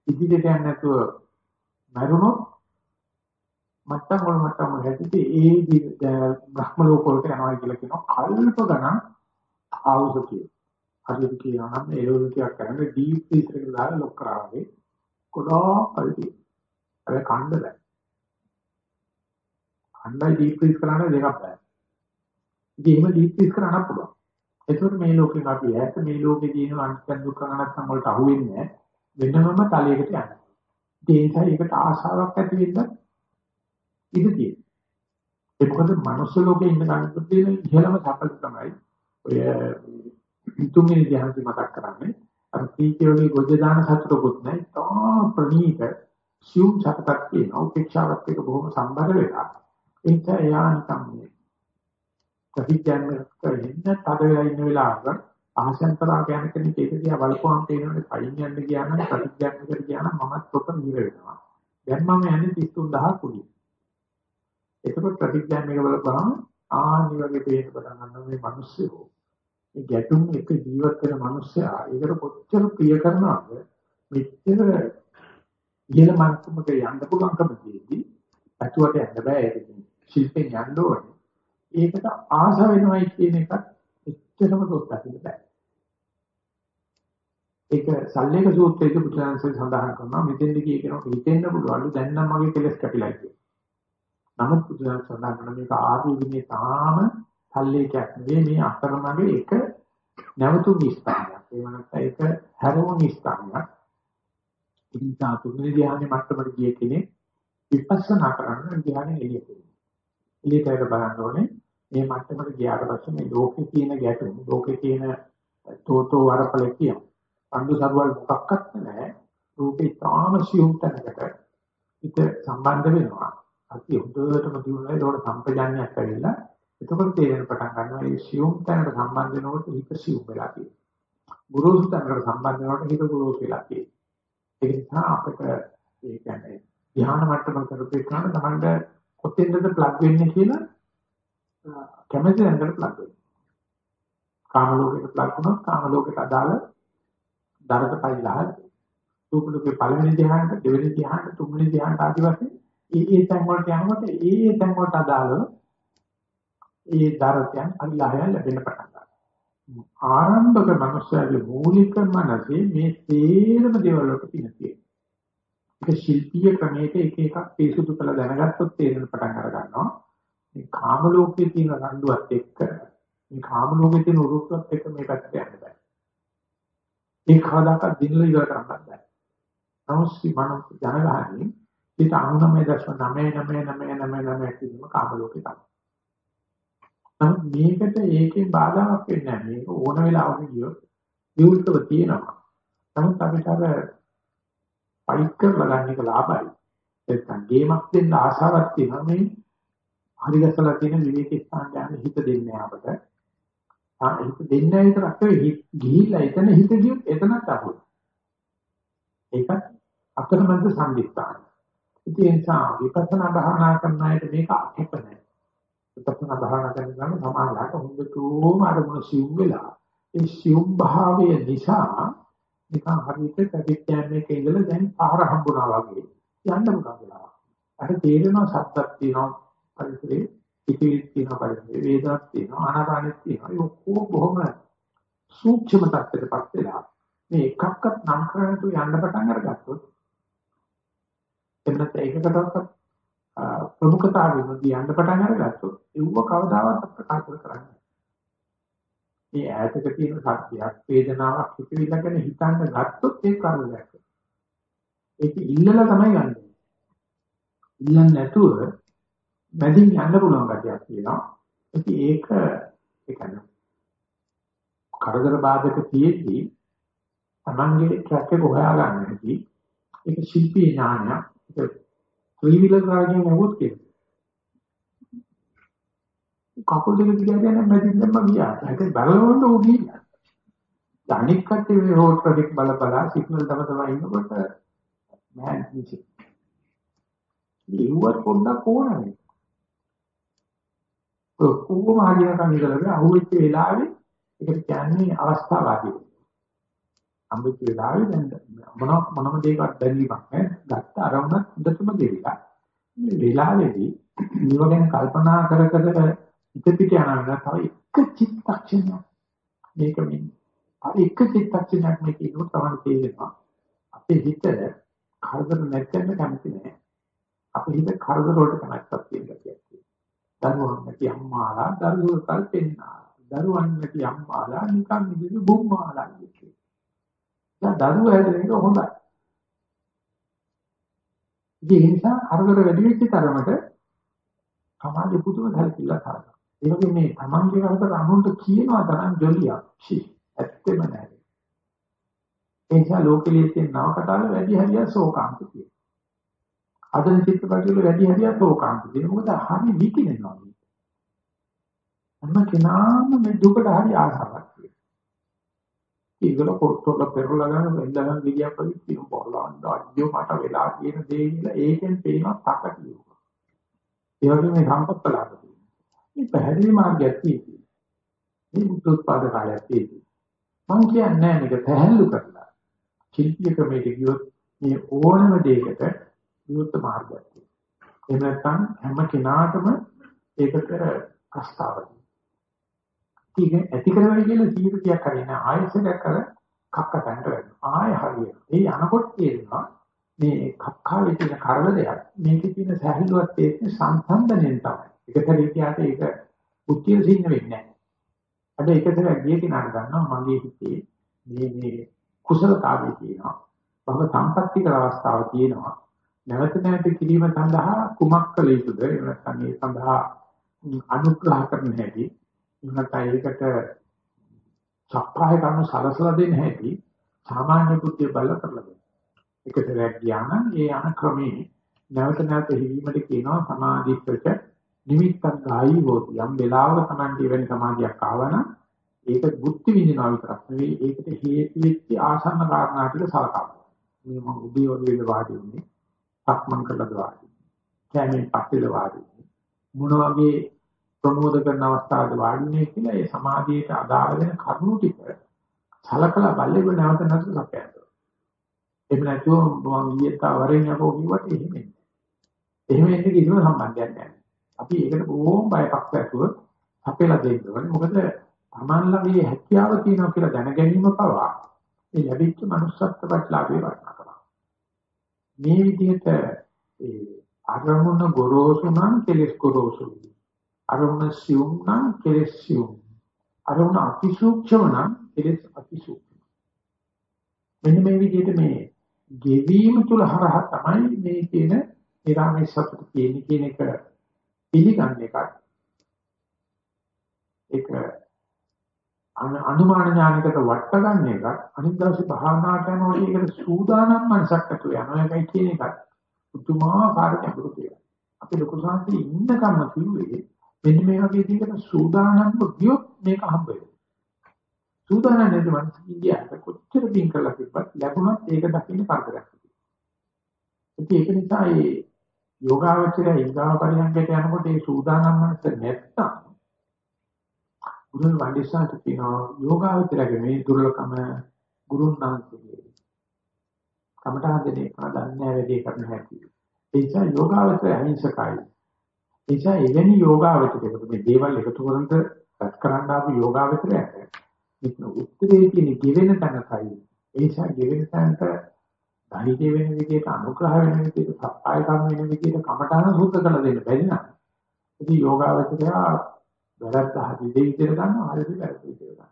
ඉදිරියට යන්න නැතුව මරුණොත් මට්ටම් වල මට්ටම් වල හැටියට ඒ බ්‍රහ්ම ලෝක වලට යනවා කියලා කියනවා කල්ප ගණන් ආවුස කියන. හරියට කියනවා නම් ඒ ලෝකයක් කරන්නේ ඩීප් ෆ්‍රීසර් එකට දාලා ලොක් කරා වගේ ගොඩාක් කල්ටි. ඒක කණ්ඩ බෑ. කණ්ඩයි ඩීප් ෆ්‍රීස් කරන්න දෙකක් බෑ. ඉතින් එහෙම ඩීප් ෆ්‍රීස් කරන්න පුළුවන්. ඒකත් මේ ලෝකේ අපි ඈත මේ ලෝකේ තියෙන අනිත්‍ය දුක්ඛ අනාත්ම වලට අහු වෙන්නේ වෙනමම තලයකට යනවා. ඒ නිසා ඒකට ආශාවක් ඇති වෙන්න ඉඩ තියෙනවා. ඒ මොකද මනුස්ස ලෝකේ ඉන්න කෙනෙකුට තියෙන ඉහළම සඵල තමයි ඔය තුන්වෙනි ධ්‍යානෙ මතක් කරන්නේ. අර පීතියෝගේ ගොජ දාන සතුටකුත් නැහැ. තා ප්‍රණීත සියුම් සතුටක් තියෙන උපේක්ෂාවත් එක්ක බොහොම සම්බර වෙලා. ඒක එයා නිකම් මේ ප්‍රතිඥාන කරගෙන තද වෙලා ඉන්න වෙලාවක ආශයන්තරාට යන කෙනෙක් ඒක දිහා බලපුවම තේරෙන්නේ පයින් යන්න ගියා නම් ප්‍රතිඥානකට ගියා නම් මමත් ඔක නිර වෙනවා. දැන් මම යන්නේ 33000 කුඩිය. එතකොට ප්‍රතිඥානයක බලපුවම ආනි වගේ පේන්න පටන් ගන්නවා මේ මිනිස්සු. මේ ගැටුම් එක ජීවත් වෙන මිනිස්සයා ඒකට කොච්චර ප්‍රිය කරනවද මෙච්චර ඉහළ මට්ටමක යන්න පුළුවන්කම තියෙදි අතුවට යන්න බෑ ඒක ශිල්පෙන් යන්න ඕනේ. ඒකට ආස වෙනවයි කියන එකත් එච්චරම දොස් දකින්න බෑ. ඒක සල්ලේක සූත්‍රයේ බුදුරජාණන්සේ සඳහන් කරනවා මෙතෙන්ද කිය කෙනෙකුට හිතෙන්න පුළුවන්ලු දැන් නම් මගේ කෙලස් කැපිලා කියලා. නමුත් බුදුරජාණන් සඳහන් කරන මේක ආදීනේ තාම සල්ලේකයක් නෙවෙයි මේ අතරමඟ එක නැවතු නිස්ථානයක්. ඒ වගේම ඒක හැරවුණු නිස්ථානයක්. ඉතින් සාතුනේ ධ්‍යානෙ මට්ටමට ගිය කෙනෙක් විපස්සනා කරන්න ධ්‍යානෙ එළියට එනවා. එළියට බලන්න ඕනේ. මේ මට්ටමට ගියාට පස්සේ මේ ලෝකේ තියෙන ගැටුම් ලෝකේ තියෙන තෝතෝ වරපල කියන අඳු සරුවල් මොකක්වත් නැහැ. රූපේ තාම සියුම් තැනකට හිත සම්බන්ධ වෙනවා. අපි හොඳටම දිනුනා ඒකට සම්පජාන්‍යයක් ඇවිල්ලා. එතකොට තේරෙන පටන් ගන්නවා මේ සියුම් තැනකට සම්බන්ධ වෙනකොට හිත සියුම් වෙලා තියෙනවා. ගුරුසු තැනකට සම්බන්ධ වෙනකොට හිත ගුරුසු වෙලා තියෙනවා. ඒ නිසා අපිට ඒ කියන්නේ ධ්‍යාන මට්ටම කරපේ කරන තමන්ට කොතෙන්ද ප්ලග් වෙන්නේ කියලා කැමති දැනකට ප්ලග් වෙනවා. කාම ලෝකෙට ප්ලග් වුණොත් කාම ලෝකෙට අදාළ දරක පරිලහ රූප ලෝකේ පළවෙනි ධ්‍යානට දෙවෙනි ධ්‍යානට තුන්වෙනි ධ්‍යානට ආදි වශයෙන් ඒ ඒ තැන් වලට යනකොට ඒ ඒ තැන් වලට අදාළව ඒ දරකයන් පරිලහයන් ලැබෙන්න පටන් ගන්නවා. ආරම්භක මනුස්සයාගේ මූලික මනසේ මේ තේරම දේවල් වලට පින තියෙනවා. ඒක ශිල්පීය ක්‍රමයක එක එකක් පිරිසුදු කළ දැනගත්තොත් තේරෙන පටන් අර ගන්නවා. මේ කාම ලෝකයේ තියෙන රණ්ඩුවත් එක්ක මේ කාම ලෝකයේ තියෙන උරුස්සත් එක්ක මේ පැත්තට යන්න බෑ. ඒ කවදාකවත් දිනල ඉවර කරන්න බෑ. නමුත් මන ජනගහන්නේ ඒක 99.99999 කියනම කාම ලෝකේ තමයි. නමුත් මේකට ඒකේ බාධාවක් වෙන්නේ නැහැ. මේක ඕන වෙලාවක ගියොත් විවෘතව තියෙනවා. නමුත් අපිට අර ෆයිට් කරලා ගන්න එක ලාභයි. නැත්නම් ගේමක් දෙන්න ආසාවක් තියෙනවා මේ හරි ගැසලා තියෙන විවේක ස්ථාන යන හිත දෙන්නේ අපට. ආ හිත දෙන්නේ විතරක් නෙවෙයි ගිහිල්ලා එතන හිත ගියොත් එතනත් අහුව. ඒකත් අතරමැද සම්දිස්ථාන. ඉතින් ඒ නිසා විපස්සනා භාවනා කරන අයට මේක අකප නැහැ. විපස්සනා භාවනා කරන ගමන් සමානලාට හොඳටම අරමුණ සිව් වෙලා ඒ සිව් භාවය නිසා නිකන් හරියට පැටිච්චෑමේක ඉඳලා දැන් ආහාර හම්බුනා වගේ. යන්න පුළුවන් වෙනවා. අර තේරෙනවා සත්‍යක් තියෙනවා. පරිසරේ පිටිවිත් තියෙනවා පරිදි වේදනාවක් තියෙනවා ආනාපානෙත් තියෙනවා. ඒ ඔක්කොම බොහොම සූක්ෂම තත්ත්වයකටපත් වෙලා මේ එකක්වත් නම් කරන්න තු යන්න පටන් අරගත්තොත් එන්නත් ඒකකටවත් ප්‍රමුඛතාවෙම යන්න පටන් අරගත්තොත් ඒව කවදාවත් අපිට කල්පනා කරන්නේ මේ ඈතක තියෙන සත්‍යයක් වේදනාවක් හිතවිල්ල ගැන හිතන්න ගත්තොත් ඒක කරදරයක්. ඒක ඉල්ලලා තමයි ගන්න. ඉල්ලන්නේ නැතුව මැදින් යන්න පුළුවන් ගැටියක් තියෙනවා. ඉතින් ඒක ඒ කියන්නේ කරදර බාධක තියෙද්දි Tamange track එක හොයා ගන්න හැටි ඒක ශිල්පී ඥානයක්. ඒක ත්‍රිවිධ රාජ්‍යයෙන් නමුත් කියන්නේ. කකුල් දෙක දිගට යන මැදින් දැම්ම ගියා. ඒක බලවන්න උ ගියා. අනික් කට්ටිය මේ රෝඩ් ට්‍රැෆික් බල බල සිග්නල් තම තම ඉන්නකොට මෑන් කිසි. ඉවුවත් පොඩ්ඩක් ඕනනේ. කොහොම හරියටම ඉඳලා අහුවෙච්ච වෙලාවේ ඒකට කියන්නේ අවස්ථාවාදී. අම්බෙච්ච වෙලාවේ දැන් මොන මොනම දෙයකට බැඳීමක් නැහැ. ගත්ත අරමුණක් හොඳටම දෙවිලා. මේ වෙලාවේදී මේව ගැන කල්පනා කර කර හිත පිට යනවා තව එක චිත්තක්ෂණයක් මේක මේ අර එක චිත්තක්ෂණයක් මේක ඉන්නකොට තමයි තේරෙනවා. අපේ හිත කරදර නැත්නම් කැමති නෑ. අපේ හිත කරදර වලට කැමැත්තක් තියෙනවා. දරුවන් නැති අම්මාලා දරුවෝ කල්පෙන්නා දරුවන් නැති අම්මාලා නිකන් නිදි බුම්මාලා කියන්නේ දැන් දරුවෝ හැදෙන එක හොඳයි. ඒ නිසා කරදර වැඩි වෙච්ච තරමට සමාජ පුදුම සැලකිල්ලක් හරනවා ඒ වගේ මේ තමන්ගේ කරදර අනුන්ට කියනවා තරම් ජොලියක්. ෂි ඇත්තෙම නැහැ. ඒ නිසා ලෝකෙලේ තියෙන නව කතාවල වැඩි හරියක් ශෝකාන්ත තියෙනවා. අදන චිත්‍රපටවල වැඩි හරියක් ශෝකාන්ත තියෙනවා. මොකද හරි විකිනෙනවා. හැම කෙනාම මේ දුකට හරි ආසාවක් තියෙනවා. ඒගොල්ලෝ පොට්ටොල පෙරලා ගන්න වෙන්දනම් ගියක් වගේ කියන බොරලන්න අයියෝ මට වෙලා කියන දේ කියලා ඒකෙන් පේනවා තක කියනවා. ඒ වගේ මේ සම්පත් කලාව මේ පැහැදිලි මාර්ගයක් තියෙනවා. මේ බුද්ධ උත්පාද කාලයක් තියෙනවා. මම කියන්නේ මේක පැහැදිලි කරලා. ශිල්පීය ක්‍රමයට ගියොත් මේ ඕනම දෙයකට විරුද්ධ මාර්ගයක් තියෙනවා. එහෙම නැත්නම් හැම කෙනාටම ඒකට ප්‍රස්තාවයි. ඒක ඇති කරවයි කියලා 100ක් හරින ආයෙසයක් කර කක්ක තැන්ට වෙනවා. ආයෙ හරියට. ඒ යනකොට තේරෙනවා මේ කක්කාවේ තියෙන කරදරයක් මේකේ තියෙන සැහැල්ලුවත් තියෙන සංසන්දනයෙන් තමයි. එක සැරේකියාට ඒක උත්තිය සින්න වෙන්නේ නැහැ. අද එක සැරයක් ගිය කෙනාට ගන්නවා මගේ හිතේ මේ මේ කුසලතාවය තියෙනවා. බව සම්පත්‍ති කර අවස්ථාව තියෙනවා. නැවත නැවත කිරීම සඳහා කුමක් කළ යුතුද? එහෙම නැත්නම් ඒ සඳහා අනුග්‍රහ කරන හැටි එහෙනම් ඒකට සප්පාය කරන සලසලා දෙන්න හැටි සාමාන්‍ය බුද්ධිය බල කරලා දෙන්න. එක සැරයක් ගියා නම් ඒ යන ක්‍රමේ නැවත නැවත හිවීමට කියනවා සමාධිත්වයට නිමිත්තක් ගායි හොති යම් වෙලාවක Tamante වෙන සමාධියක් ආවනම් ඒක බුද්ධි විඳිනවා විතරක් නෙවෙයි ඒකට හේතු වෙච්ච ආසන්න කාරණා ටික සලකනවා මේ මම උදේ වගේ වාඩි වෙන්නේ සක්මන් කළද වාඩි කැමෙන් පස්සෙද වාඩි මොන වගේ ප්‍රමෝද කරන අවස්ථාවද වාඩිනේ කියලා ඒ සමාධියට අදාළ වෙන කරුණු ටික සලකලා බලලේ නැවත නැවත ලපයනවා එහෙම නැතුව මම ඊට වරෙන් යකෝ කිව්වට එහෙම එන්නේ. එහෙම එන්නේ කිසිම සම්බන්ධයක් නැහැ. අපි ඒකට බොහොම බයපක් ඇතුව අපේලා දෙන්න ඕනේ. මොකද තමන්ලගේ හැකියාව තියෙනවා කියලා දැන ගැනීම පවා මේ ලැබිච්ච manussත්ව ප්‍රතිලාභේ වටනවා කරා. මේ විදිහට ඒ අරමුණ ගොරෝසු නම් කෙලස් ගොරෝසුයි. අරමුණ සියුම් නම් කෙලස් සියුම්. අරමුණ අතිසූක්ෂම නම් කෙලස් අතිසූක්ෂම. මෙන්න මේ විදිහට මේ ගෙවීම තුල හරහා තමයි මේ කියන නිරාමයේ සතුට තියෙන කියන එක පිළිගන්න එකක් ඒක අනුමාන ඥානයකට වට ගන්න එකක් අනිත් දවසේ භාවනාවට යනකොට ඒකට සූදානම් මනසක් ඇතුව යනවා එකයි කියන එකත් පුදුමාකාර ගැඹුරු දෙයක්. අපි ලොකු සාහිත්‍යයේ ඉන්නකම කිව්වේ මෙන්න මේ වගේ දෙයකට සූදානම්ව ගියොත් මේක හම්බ වෙනවා. සූදානම් නැති මනස කියන්නේ කොච්චර දින් කරලා තිබ්බත් ලැබුණත් ඒක දකින්න කරදරයක්. ඒක නිසා මේ යෝගාවචරය ඊගාව පරිහංගයට යනකොට ඒ සූදානම් මනස නැත්තම් බුදුන් වහන්සේට කියනවා යෝගාවචරයේ මේ දුර්ලභම ගුරුනාන්සේගේ කමඨාන් දෙනේ කන දන්නේ වැඩි කරන හැටි. ඒ නිසා යෝගාවචරය අහිංසකයි. ඒ නිසා එවැනි යෝගාවචරයකට මේ දේවල් එකතු කරන්ට රැස් කරන්න ආපු යෝගාවචරයට මෙතන උත්තරේ තියෙන ගෙවෙන තැනයි. ඒ නිසා ගෙවෙන තැනට ධෛර්ය වෙන විදිහට අනුග්‍රහ වෙන විදිහට සප්පාය කම් වෙන විදිහට කමඨාන සූත්‍ර කළ දෙන්න බැරි නම් ඉතින් යෝගාවචරය වැරද්ද හරි දෙවිදට ගන්නවා හරි වැරද්ද විදිහට ගන්නවා.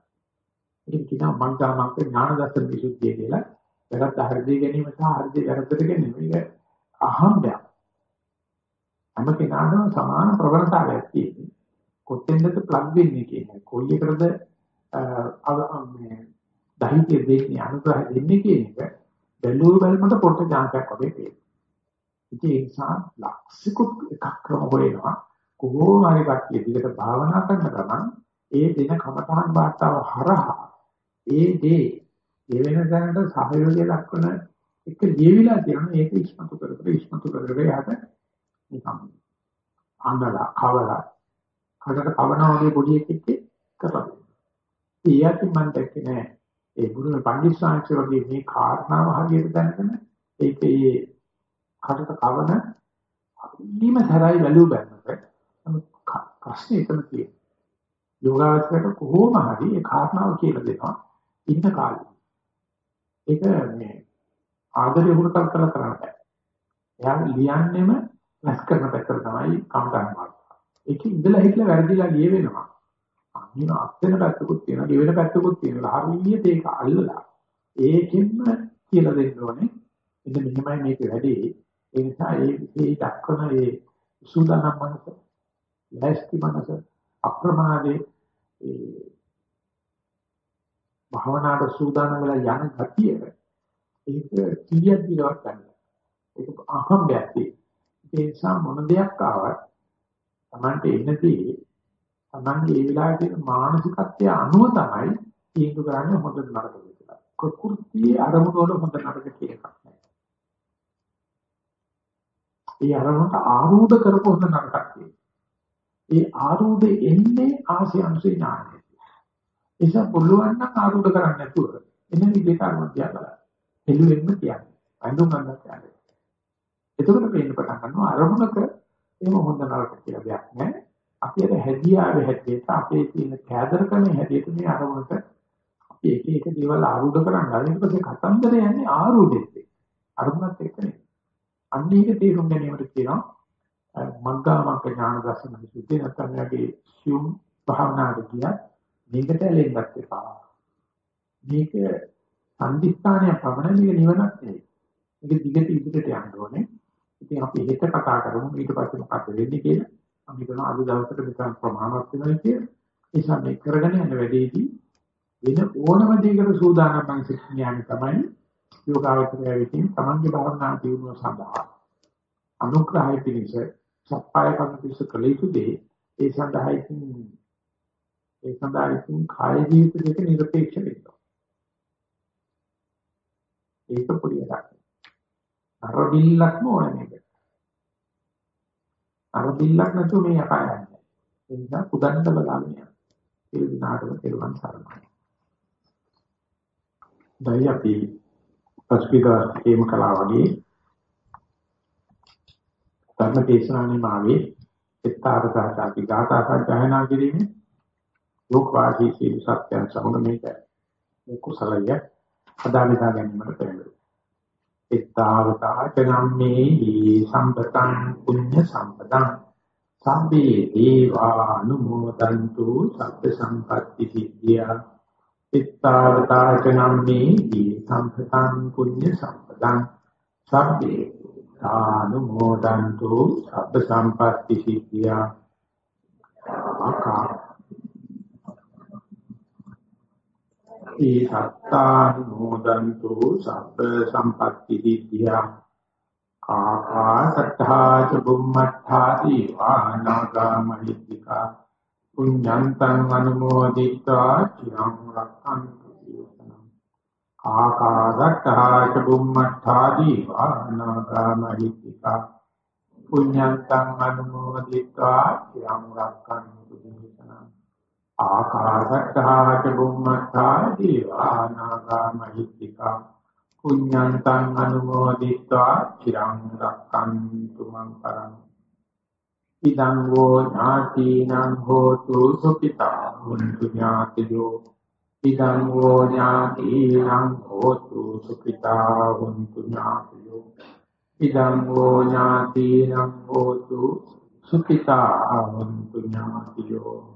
ඒක කියනවා මංගාමංග ඥාන දර්ශන විසුද්ධිය කියලා. වැරද්ද හරි දෙ ගැනීම සහ හරි දෙ වැරද්දට ගැනීම. මේක අහම්බයක්. හැම කෙනාටම සමාන ප්‍රවණතාවයක් තියෙනවා. කොතෙන්ද ප්ලග් වෙන්නේ කියන්නේ කොයි එකටද මේ ධෛර්යය දෙන්නේ අනුග්‍රහ දෙන්නේ කියන එක බැලුව බැලමට පොට්ට ඥානයක් වගේ පේනවා. ඉතින් ඒ නිසා ලක්ෂිකුත් එකක් ක්‍රම හොයනවා. කොහොම හරි කට්ටිය දිගට භාවනා කරන ගමන් ඒ දෙන කමඨහන් වාර්තාව හරහා ඒ දේ දෙවෙන දැනට සහයෝගය දක්වන එක ජීවිලා තියෙනවා ඒක ඉස්මතු කර කර ඉස්මතු කර කර යාට නිකම් අඬලා කවලා කඩට කවනා වගේ පොඩි එකෙක් කරලා. ඊයත් මම දැක්කේ නෑ ඒ බුදුම පණ්ඩිත සාංශ වගේ මේ කාරණාව හරියට දැනගෙන ඒකේ කඩට කවන අනිම තරයි වැලු බැලනකොට ප්‍රශ්නේ එතන තියෙනවා. යෝගාවචරයට කොහොම හරි ඒ කාරණාව කියලා දෙනවා ඉන්න කාලේ. ඒක මේ ආදරය හුරුකල් කරලා කරන්න බෑ. එයා ලියන්නෙම රැස් කරන පැත්තට තමයි කම් කරනවා. ඒක ඉඳලා හිටලා වැරදිලා ගිය වෙනවා. අනින අත්වෙන පැත්තකුත් තියෙනවා, ගෙවෙන පැත්තකුත් තියෙනවා. හරියට ඒක අල්ලලා ඒකෙන්ම කියලා දෙන්න ඕනේ. ඉතින් මෙහෙමයි මේක වැඩේ. ඒ නිසා ඒ ඒ දක්වන ඒ සූදානම් මනස, ලැස්ති මනස, අප්‍රමාදේ ඒ භාවනාවට සූදානම් වෙලා යන ගතිය ඒක කීයක් දිනවත් ගන්න. ඒක අහම්බයක් තියෙනවා. ඒ නිසා මොන දෙයක් ආවත් Tamante එන්නදී Tamante ඒ වෙලාවේ තියෙන මානසිකත්වය අනුව තමයි තීන්දුව කරන්නේ හොඳ නරක කියලා. ප්‍රകൃතියේ අරමුණ වල හොඳ නරක කියලා එකක් නැහැ. ඒ අරමුණට ආරූඪ කරපො හොඳ නරකක් තියෙනවා. ඒ ආරූඪ එන්නේ ආසි අනුසේ ඥානය. නිසා පුළුවන් නම් ආරූඪ කරන්නේ නැතුව එන විදිහට අරමුණ තියා බලන්න. එළුවෙන්න තියන්න. අඳුම් ගන්න තියන්න. එතකොට පේන්න පටන් ගන්නවා අරමුණක එහෙම හොඳ නරක කියලා දෙයක් නැහැ. අපි අර හැදියාවේ හැටියට අපේ තියෙන කෑදරකමේ හැටියට මේ අරමුණට අපි එක එක දේවල් ආරූඪ කරනවා. ඊට පස්සේ කතන්දර යන්නේ ආරූඪෙත් එක්ක. අරමුණත් එක්ක නෙවෙයි. අන්න ඒක තේරුම් ගැනීමට කියනවා මග්ගාමග්ග ඥාන දර්ශන විසුද්ධිය නැත්නම් යගේ සියුම් භාවනාවට කියත් මේකට ඇලෙන්නත් එපා. මේක සම්දිස්ථානය පමණයි නිවනක් නෙවෙයි. මේක දිගට ඉදිරියට යන්න ඕනේ. ඉතින් අපි හෙට කතා කරමු ඊට පස්සේ මොකද වෙන්නේ කියලා. අපි කරන අද දවසට මෙතන ප්‍රමාණවත් වෙනවා කියලා. ඒ නිසා මේ කරගෙන යන වැඩේදී වෙන ඕනම දෙයකට සූදානම් නම් සිටින්නේ තමයි යෝගාවචරය විසින් තමන්ගේ භාවනා දියුණුව සඳහා අනුග්‍රහය පිණිස සප්පාය කරන පිණිස කළ යුතු දේ ඒ සඳහා ඉතින් ඒ සඳහා ඉතින් කාය ජීවිත දෙක නිර්පේක්ෂ වෙනවා. ඒක පොඩි එකක්. අර බිල්ලක්ම ඕනේ මේක. අර බිල්ලක් නැතුව මේ යකා යන්නේ. ඒ නිසා පුදන්න බලාගෙන යන්න. ඒ දිනාටම කෙරුවන් සරණයි. දැන් අපි පස්විදා හේම කලා වගේ ධර්ම දේශනාවේ මාවේ එත්තාරසාචාති ගාථා සජ්ජායනා කිරීමේ ලෝකවාදී සීල සත්‍යයන් සමග මේක මේ කුසලය අදාළදා ගැනීමට පෙරළු. එත්තාවතාචනම්මේ සම්පතං පුඤ්ඤ සම්පතං. සම්බේ දේවානුමෝදන්තු සබ්බ සම්පත්ති සිද්ධියා. එත්තාවතාචනම්මේ සම්පතං පුඤ්ඤ සම්පතං. සබ්බේ ආනුමෝදන්තු සබ්බ සම්පත්ති සිද්ධියා. ආකා සත්ති සත්තානුමෝදන්තු සබ්බ සම්පත්ති දිට්ඨියා ආකාශත්තා චුම්මත්තා දීවානාගාමහිත්‍තිකා පුඤ්ඤන්තං අනුමෝදිත්වා චිරං රක්ඛන්තු දේශනම් ආකාශත්තා චුම්මත්තා දීවානාගාමහිත්‍තිකා පුඤ්ඤන්තං අනුමෝදිත්වා චිරං රක්ඛන්තු දේශනං ආකාශත්තා ච බුම්මත්තා දීවානාගා මහිත්‍තිකා පුඤ්ඤන්තං අනුමෝදිत्वा චිරං රක්ඛන්තු මං පරං ඉදං වූ ඥාතිනං හෝතු සුඛිතා හොන්තු ඥාතියෝ. ඉදං වූ ඥාතිනං හෝතු සුඛිතා හොන්තු ඥාතියෝ. ඉදං වූ ඥාතිනං හෝතු සුඛිතා හොන්තු ඥාතියෝ.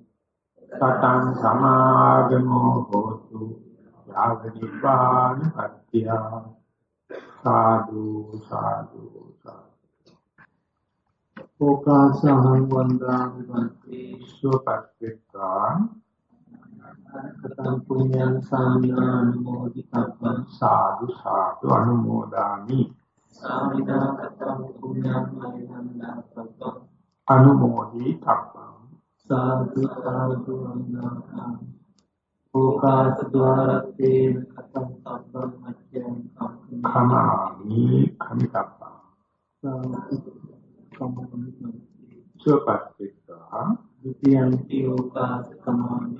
සතං සමාගමෝ හෝතු යාව නිපාන පත්‍ය සාදු සාදු ඕකාසහං වන්දාමි වන්ති සුපත්ත්වා කතං පුඤ්ඤං සාමිනානුමෝදිතබ්බං සාදු සාදු අනුමෝදාමි සාමිනා කතං පුඤ්ඤං මහිනන්දප්පං අනුමෝදිතබ්බං साधु साधु ඕකාසද්වාරත්තේන කතං සබ්බං මච්ඡං කම්මාමි කමිතප්ප. සෝපත්තිකා ဒ ුතියන්ති ඕකාස කමාමි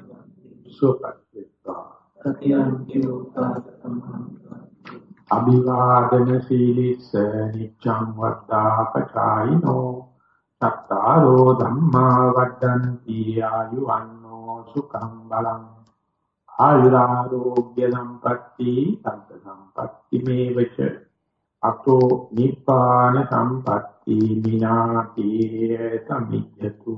සෝපත්තිකා තතියන්ති ඕකාස කමාමි අභිවාදන සීලිස නිච්ඡං වද්දාපචායිනෝ සත්තාරෝ ධම්මා වද්දන්ති ආයුවන්නෝ සුඛං බලං. ආයුරාෝග්‍ය සම්පatti සම්ප සම්පatti මේවච. අතෝ නිපාන සම්පatti විනාති සමිජ්ජතු